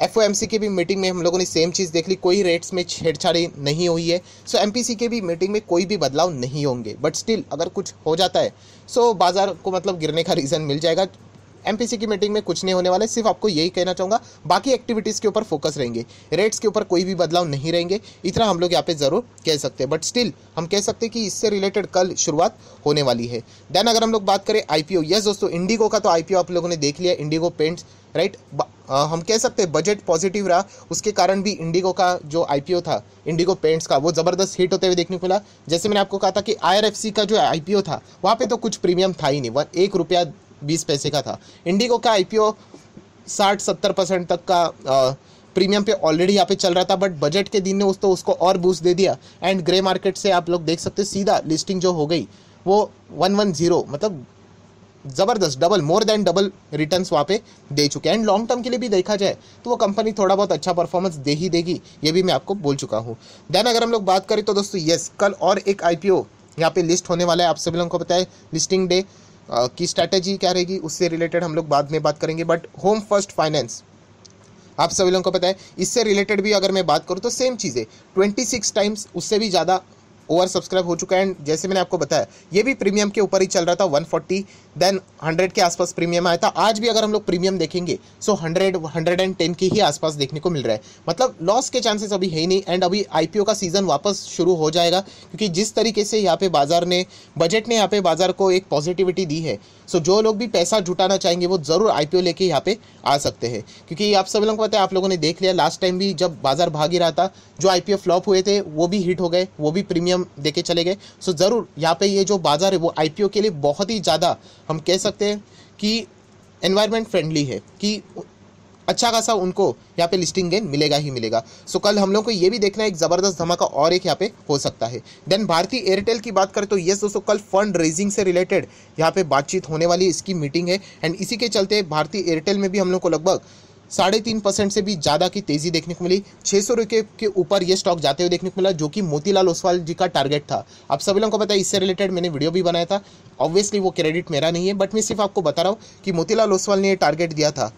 एफ़ की भी मीटिंग में हम लोगों ने सेम चीज़ देख ली। कोई रेट्स में छेड़छाड़ी नहीं हुई है। सो एम के भी मीटिंग में कोई भी बदलाव नहीं होंगे। बट स्टिल अगर कुछ हो जाता है सो बाज़ार को मतलब गिरने का रीज़न मिल जाएगा। एमपीसी की मीटिंग में कुछ नहीं होने वाला सिर्फ़ आपको यही कहना चाहूँगा, बाकी एक्टिविटीज़ के ऊपर फोकस रहेंगे। रेट्स के ऊपर कोई भी बदलाव नहीं रहेंगे, इतना हम लोग यहाँ पे ज़रूर कह सकते हैं। बट स्टिल हम कह सकते हैं कि इससे रिलेटेड कल शुरुआत होने वाली है। देन अगर हम लोग बात करें आईपीओ यस दोस्तों इंडिगो का तो आईपीओ आप लोगों ने देख लिया इंडिगो पेंट्स राइट हम कह सकते हैं बजट पॉजिटिव रहा, उसके कारण भी इंडिगो का जो आईपीओ था इंडिगो पेंट्स का, वो ज़बरदस्त हिट होते हुए देखने को मिला। जैसे मैंने आपको कहा था कि IRFC का जो आईपीओ था, वहाँ पे तो कुछ प्रीमियम था ही नहीं। वन एक रुपया बीस पैसे का था। इंडिगो का आईपीओ साठ, सत्तर परसेंट तक का प्रीमियम पे ऑलरेडी यहाँ पे चल रहा था बट बजट के दिन ने उस तो उसको और बूस्ट दे दिया। एंड ग्रे मार्केट से आप लोग देख सकते सीधा लिस्टिंग जो हो गई, वो वन वन ज़ीरो मतलब ज़बरदस्त double more than double return वहाँ पे दे चुके हैं। एंड लॉन्ग टर्म के लिए भी देखा जाए तो वो कंपनी थोड़ा बहुत अच्छा परफॉर्मेंस दे ही देगी, ये भी मैं आपको बोल चुका हूँ। देन अगर हम लोग बात करें तो दोस्तों यस कल और एक आई पी यहाँ पे लिस्ट होने वाला है, आप सभी लोगों को पता है लिस्टिंग डे की स्ट्रैटेजी क्या रहेगी, उससे रिलेटेड हम लोग बाद में बात करेंगे बट होम फ़र्स्ट फाइनेंस आप सभी लोगों को पता है, इससे रिलेटेड भी अगर मैं बात करूँ तो सेम चीज़. है ट्वेंटी सिक्स टाइम्स उससे भी ज़्यादा ओवर सब्सक्राइब हो चुका है एंड जैसे मैंने आपको बताया, ये भी प्रीमियम के ऊपर ही चल रहा था 140 देन 100 के आसपास प्रीमियम आया था। आज भी अगर हम लोग प्रीमियम देखेंगे सो 100 110 के ही आसपास देखने को मिल रहा है। मतलब लॉस के चांसेस अभी है ही नहीं एंड अभी आईपीओ का सीज़न वापस शुरू हो जाएगा, क्योंकि जिस तरीके से यहाँ पे बाज़ार ने बजट ने यहाँ पे बाज़ार को एक पॉजिटिविटी दी है सो जो लोग भी पैसा जुटाना चाहेंगे, वो ज़रूर आईपीओ लेके यहाँ पे आ सकते हैं। क्योंकि आप सभी लोगों को पता है, आप लोगों ने देख लिया लास्ट टाइम भी जब बाज़ार भाग ही रहा था, जो आईपीओ फ्लॉप हुए थे, वो भी हिट हो गए, वो भी प्रीमियम देके चले गए। सो ज़रूर यहाँ पे ये जो बाज़ार है, वो आईपीओ के लिए बहुत ही ज़्यादा हम कह सकते हैं कि एनवायरमेंट फ्रेंडली है, कि अच्छा खासा उनको यहाँ पे लिस्टिंग गेन मिलेगा ही मिलेगा। सो कल हम लोग को ये भी देखना है, एक ज़बरदस्त धमाका और एक यहाँ पे हो सकता है। देन भारतीय एयरटेल की बात करें तो यस दोस्तों, कल फंड रेजिंग से रिलेटेड यहाँ पे बातचीत होने वाली इसकी मीटिंग है। एंड इसी के चलते भारतीय एयरटेल में भी हम लोग को लगभग साढ़े तीन परसेंट से भी ज़्यादा की तेज़ी देखने को मिली। छः सौ रुपये के ऊपर ये स्टॉक जाते हुए देखने को मिला, जो कि मोतीलाल ओसवाल जी का टारगेट था। आप सभी लोगों को पता है, इससे रिलेटेड मैंने वीडियो भी बनाया था। ऑब्वियसली वो क्रेडिट मेरा नहीं है बट मैं सिर्फ़ आपको बता रहा हूँ कि मोतीलाल ओसवाल ने ये टारगेट दिया था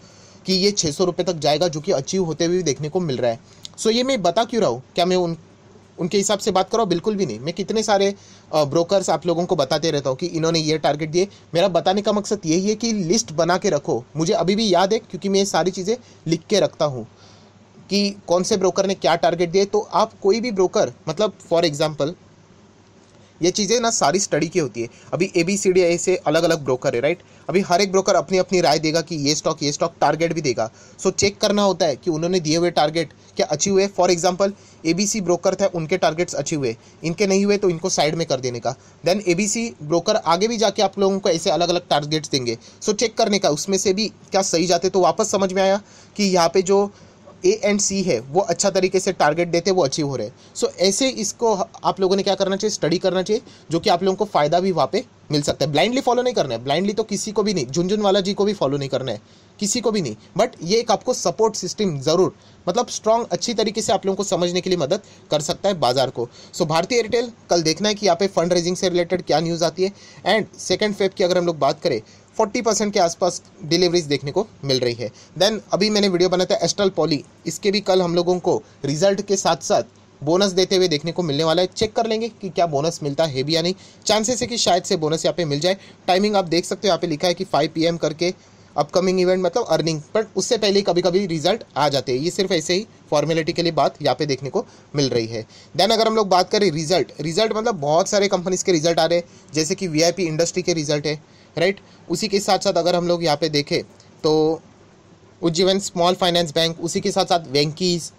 कि ये छः सौ रुपये तक जाएगा, जो कि अचीव होते हुए देखने को मिल रहा है। सो ये मैं बता क्यों रहा हूँ? क्या मैं उन उनके हिसाब से बात करो, बिल्कुल भी नहीं। मैं कितने सारे ब्रोकर्स आप लोगों को बताते रहता हूँ कि इन्होंने ये टारगेट दिए। मेरा बताने का मकसद यही है कि लिस्ट बना के रखो। मुझे अभी भी याद है, क्योंकि मैं ये सारी चीज़ें लिख के रखता हूँ कि कौन से ब्रोकर ने क्या टारगेट दिए। तो आप कोई भी ब्रोकर मतलब फॉर एग्ज़ाम्पल ये चीज़ें ना सारी स्टडी की होती है। अभी ए बी सी डी ऐसे अलग अलग ब्रोकर है राइट अभी हर एक ब्रोकर अपनी अपनी राय देगा कि ये स्टॉक ये स्टॉक टारगेट भी देगा। सो चेक करना होता है कि उन्होंने दिए हुए टारगेट क्या अचीव हुए। For example A B C broker थे, उनके टारगेट्स अचीव हुए। इनके नहीं हुए तो इनको साइड में कर देने का। Then A B C broker आगे भी जाके आप लोगों को ऐसे अलग अलग टारगेट्स देंगे। सो चेक करने का, उसमें से भी क्या सही जाते तो वापस समझ में आया कि यहाँ पे जो ए एंड सी है वो अच्छा तरीके से टारगेट देते वो अचीव हो रहे हैं। सो so, ऐसे इसको आप लोगों ने क्या करना चाहिए? स्टडी करना चाहिए जो कि आप लोगों को फ़ायदा भी वहाँ पे मिल सकता है। ब्लाइंडली फॉलो नहीं करना है। ब्लाइंडली तो किसी को भी नहीं झुंझुन वाला जी को भी फॉलो नहीं करना है। किसी को भी नहीं। बट ये एक आपको सपोर्ट सिस्टम ज़रूर मतलब स्ट्रॉन्ग अच्छी तरीके से आप लोगों को समझने के लिए मदद कर सकता है बाज़ार को। सो so, भारतीय एयरटेल कल देखना है कि यहाँ पे फंड रेजिंग से रिलेटेड क्या न्यूज़ आती है। एंड सेकेंड फेब की अगर हम लोग बात करें फोर्टी परसेंट के आसपास डिलीवरीज देखने को मिल रही है। देन अभी मैंने वीडियो बनाया था एस्ट्रल पॉली इसके भी कल हम लोगों को रिज़ल्ट के साथ साथ बोनस देते हुए देखने को मिलने वाला है। चेक कर लेंगे कि क्या बोनस मिलता है भी या नहीं। चांसेस है कि शायद से बोनस यहाँ पे मिल जाए। टाइमिंग आप देख सकते हो, यहाँ पे लिखा है कि 5 पीएम करके अपकमिंग इवेंट मतलब अर्निंग बट उससे पहले कभी कभी रिज़ल्ट आ जाते हैं। ये सिर्फ़ ऐसे ही फॉर्मेलिटी के लिए बात यहाँ पे देखने को मिल रही है। देन अगर हम लोग बात करें रिज़ल्ट रिज़ल्ट मतलब बहुत सारे कंपनीज़ के रिज़ल्ट आ रहे हैं। जैसे कि वीआईपी इंडस्ट्री के रिज़ल्ट है। राइट? उसी के साथ साथ अगर हम लोग यहाँ पे देखें तो उज्जीवन स्मॉल फाइनेंस बैंक, उसी के साथ साथ वेंकीज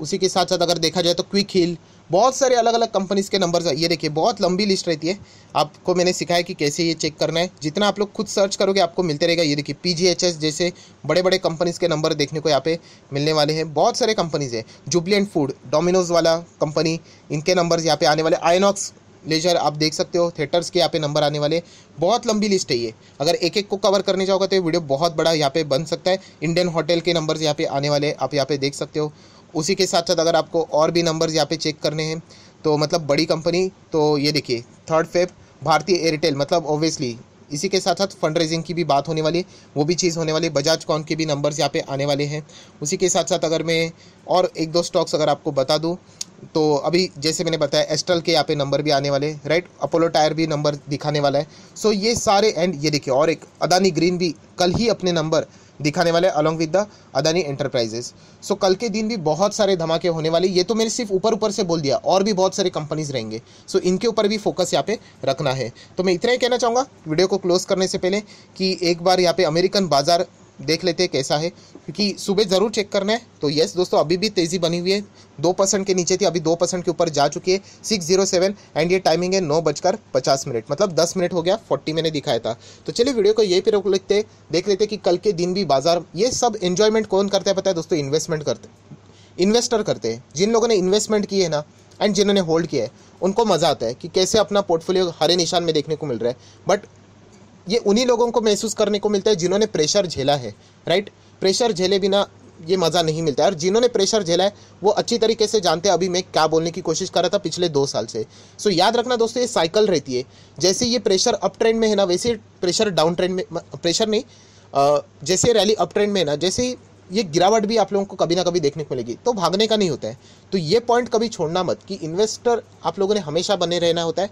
उसी के साथ साथ अगर देखा जाए तो क्विक हिल, बहुत सारे अलग अलग कंपनीज़ के नंबर्स ये देखिए, बहुत लंबी लिस्ट रहती है। आपको मैंने सिखाया कि कैसे ये चेक करना है। जितना आप लोग खुद सर्च करोगे, आपको मिलते रहेगा। ये देखिए पीजीएचएस जैसे बड़े बड़े कंपनीज़ के नंबर देखने को यहाँ पे मिलने वाले हैं। बहुत सारे कंपनीज़ है। जुबलेंट फ़ूड डोमिनोज वाला कंपनी इनके नंबर यहाँ पे आने वाले। आइनॉक्स लेजर, आप देख सकते हो थिएटर्स के यहाँ पे नंबर आने वाले। बहुत लंबी लिस्ट है ये। अगर एक एक को कवर करने जाओगे तो ये वीडियो बहुत बड़ा यहाँ पे बन सकता है। इंडियन होटल के नंबर्स यहाँ पे आने वाले, आप यहाँ पे देख सकते हो। उसी के साथ साथ अगर आपको और भी नंबर्स यहाँ पे चेक करने हैं तो मतलब बड़ी कंपनी तो ये देखिए थर्ड फेब भारतीय एयरटेल मतलब ऑब्वियसली इसी के साथ साथ फंड रेजिंग की भी बात होने वाली, वो भी चीज़ होने वाली बजाज कॉन के भी नंबर्स यहाँ पे आने वाले हैं। उसी के साथ साथ अगर मैं और एक दो स्टॉक्स अगर आपको बता दूँ तो अभी जैसे मैंने बताया एस्ट्रल के यहाँ पे नंबर भी आने वाले राइट अपोलो टायर भी नंबर दिखाने वाला है। सो ये सारे एंड ये देखिए और एक अदानी ग्रीन भी कल ही अपने नंबर दिखाने वाले along with the Adani enterprises so कल के दिन भी बहुत सारे धमाके होने वाले ये तो मैंने सिर्फ़ ऊपर ऊपर से बोल दिया और भी बहुत सारे कंपनीज़ रहेंगे। सो so, इनके ऊपर भी फोकस यहाँ पे रखना है। तो मैं इतना ही कहना चाहूँगा वीडियो को क्लोज करने से पहले कि एक बार यहाँ पे अमेरिकन बाज़ार देख लेते कैसा है। क्योंकि सुबह ज़रूर चेक करना है। तो यस दोस्तों, अभी भी तेज़ी बनी हुई है। दो परसेंट के नीचे थी, अभी दो परसेंट के ऊपर जा चुकी है। सिक्स ज़ीरो सेवन एंड ये टाइमिंग है नौ बजकर पचास मिनट। मतलब दस मिनट हो गया फोर्टी मैंने दिखाया था। तो चलिए वीडियो को यही पे रोक लेते देख लेते कि कल के दिन भी बाज़ार, ये सब इन्जॉयमेंट कौन करता है पता है दोस्तों? इन्वेस्टमेंट करते इन्वेस्टर करते हैं। जिन लोगों ने इन्वेस्टमेंट किए ना एंड जिन्होंने होल्ड किया है, उनको मज़ा आता है कि कैसे अपना पोर्टफोलियो हरे निशान में देखने को मिल रहा है। बट ये उन्हीं लोगों को महसूस करने को मिलता है जिन्होंने प्रेशर झेला है राइट प्रेशर झेले बिना ये मज़ा नहीं मिलता है। और जिन्होंने प्रेशर झेला है वो अच्छी तरीके से जानते हैं अभी मैं क्या बोलने की कोशिश कर रहा था पिछले दो साल से। सो so, याद रखना दोस्तों ये साइकिल रहती है। जैसे ये प्रेशर अप ट्रेंड में है ना वैसे प्रेशर डाउन ट्रेंड में प्रेशर नहीं जैसे रैली अप ट्रेंड में है ना जैसे ये गिरावट भी आप लोगों को कभी ना कभी देखने को मिलेगी तो भागने का नहीं होता है। तो ये पॉइंट कभी छोड़ना मत कि इन्वेस्टर आप लोगों ने हमेशा बने रहना होता है।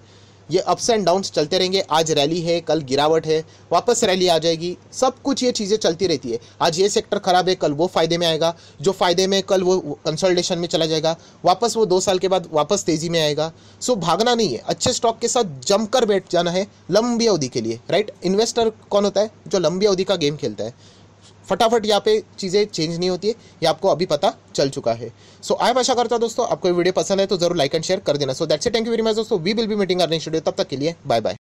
ये अप्स एंड डाउन्स चलते रहेंगे। आज रैली है, कल गिरावट है, वापस रैली आ जाएगी। सब कुछ ये चीज़ें चलती रहती है। आज ये सेक्टर खराब है, कल वो फ़ायदे में आएगा। जो फ़ायदे में कल वो कंसल्टेशन में चला जाएगा, वापस वो दो साल के बाद वापस तेज़ी में आएगा। सो भागना नहीं है। अच्छे स्टॉक के साथ जमकर बैठ जाना है लंबी अवधि के लिए राइट इन्वेस्टर कौन होता है? जो लंबी अवधि का गेम खेलता है। फटाफट यहाँ पे चीज़ें चेंज नहीं होती है, ये आपको अभी पता चल चुका है। सो आई आशा करता हूँ दोस्तों, आपको वीडियो पसंद है तो ज़रूर लाइक एंड शेयर कर देना। So that's thank you very much दोस्तों. We will be meeting earning studio तब तक के लिए बाय बाय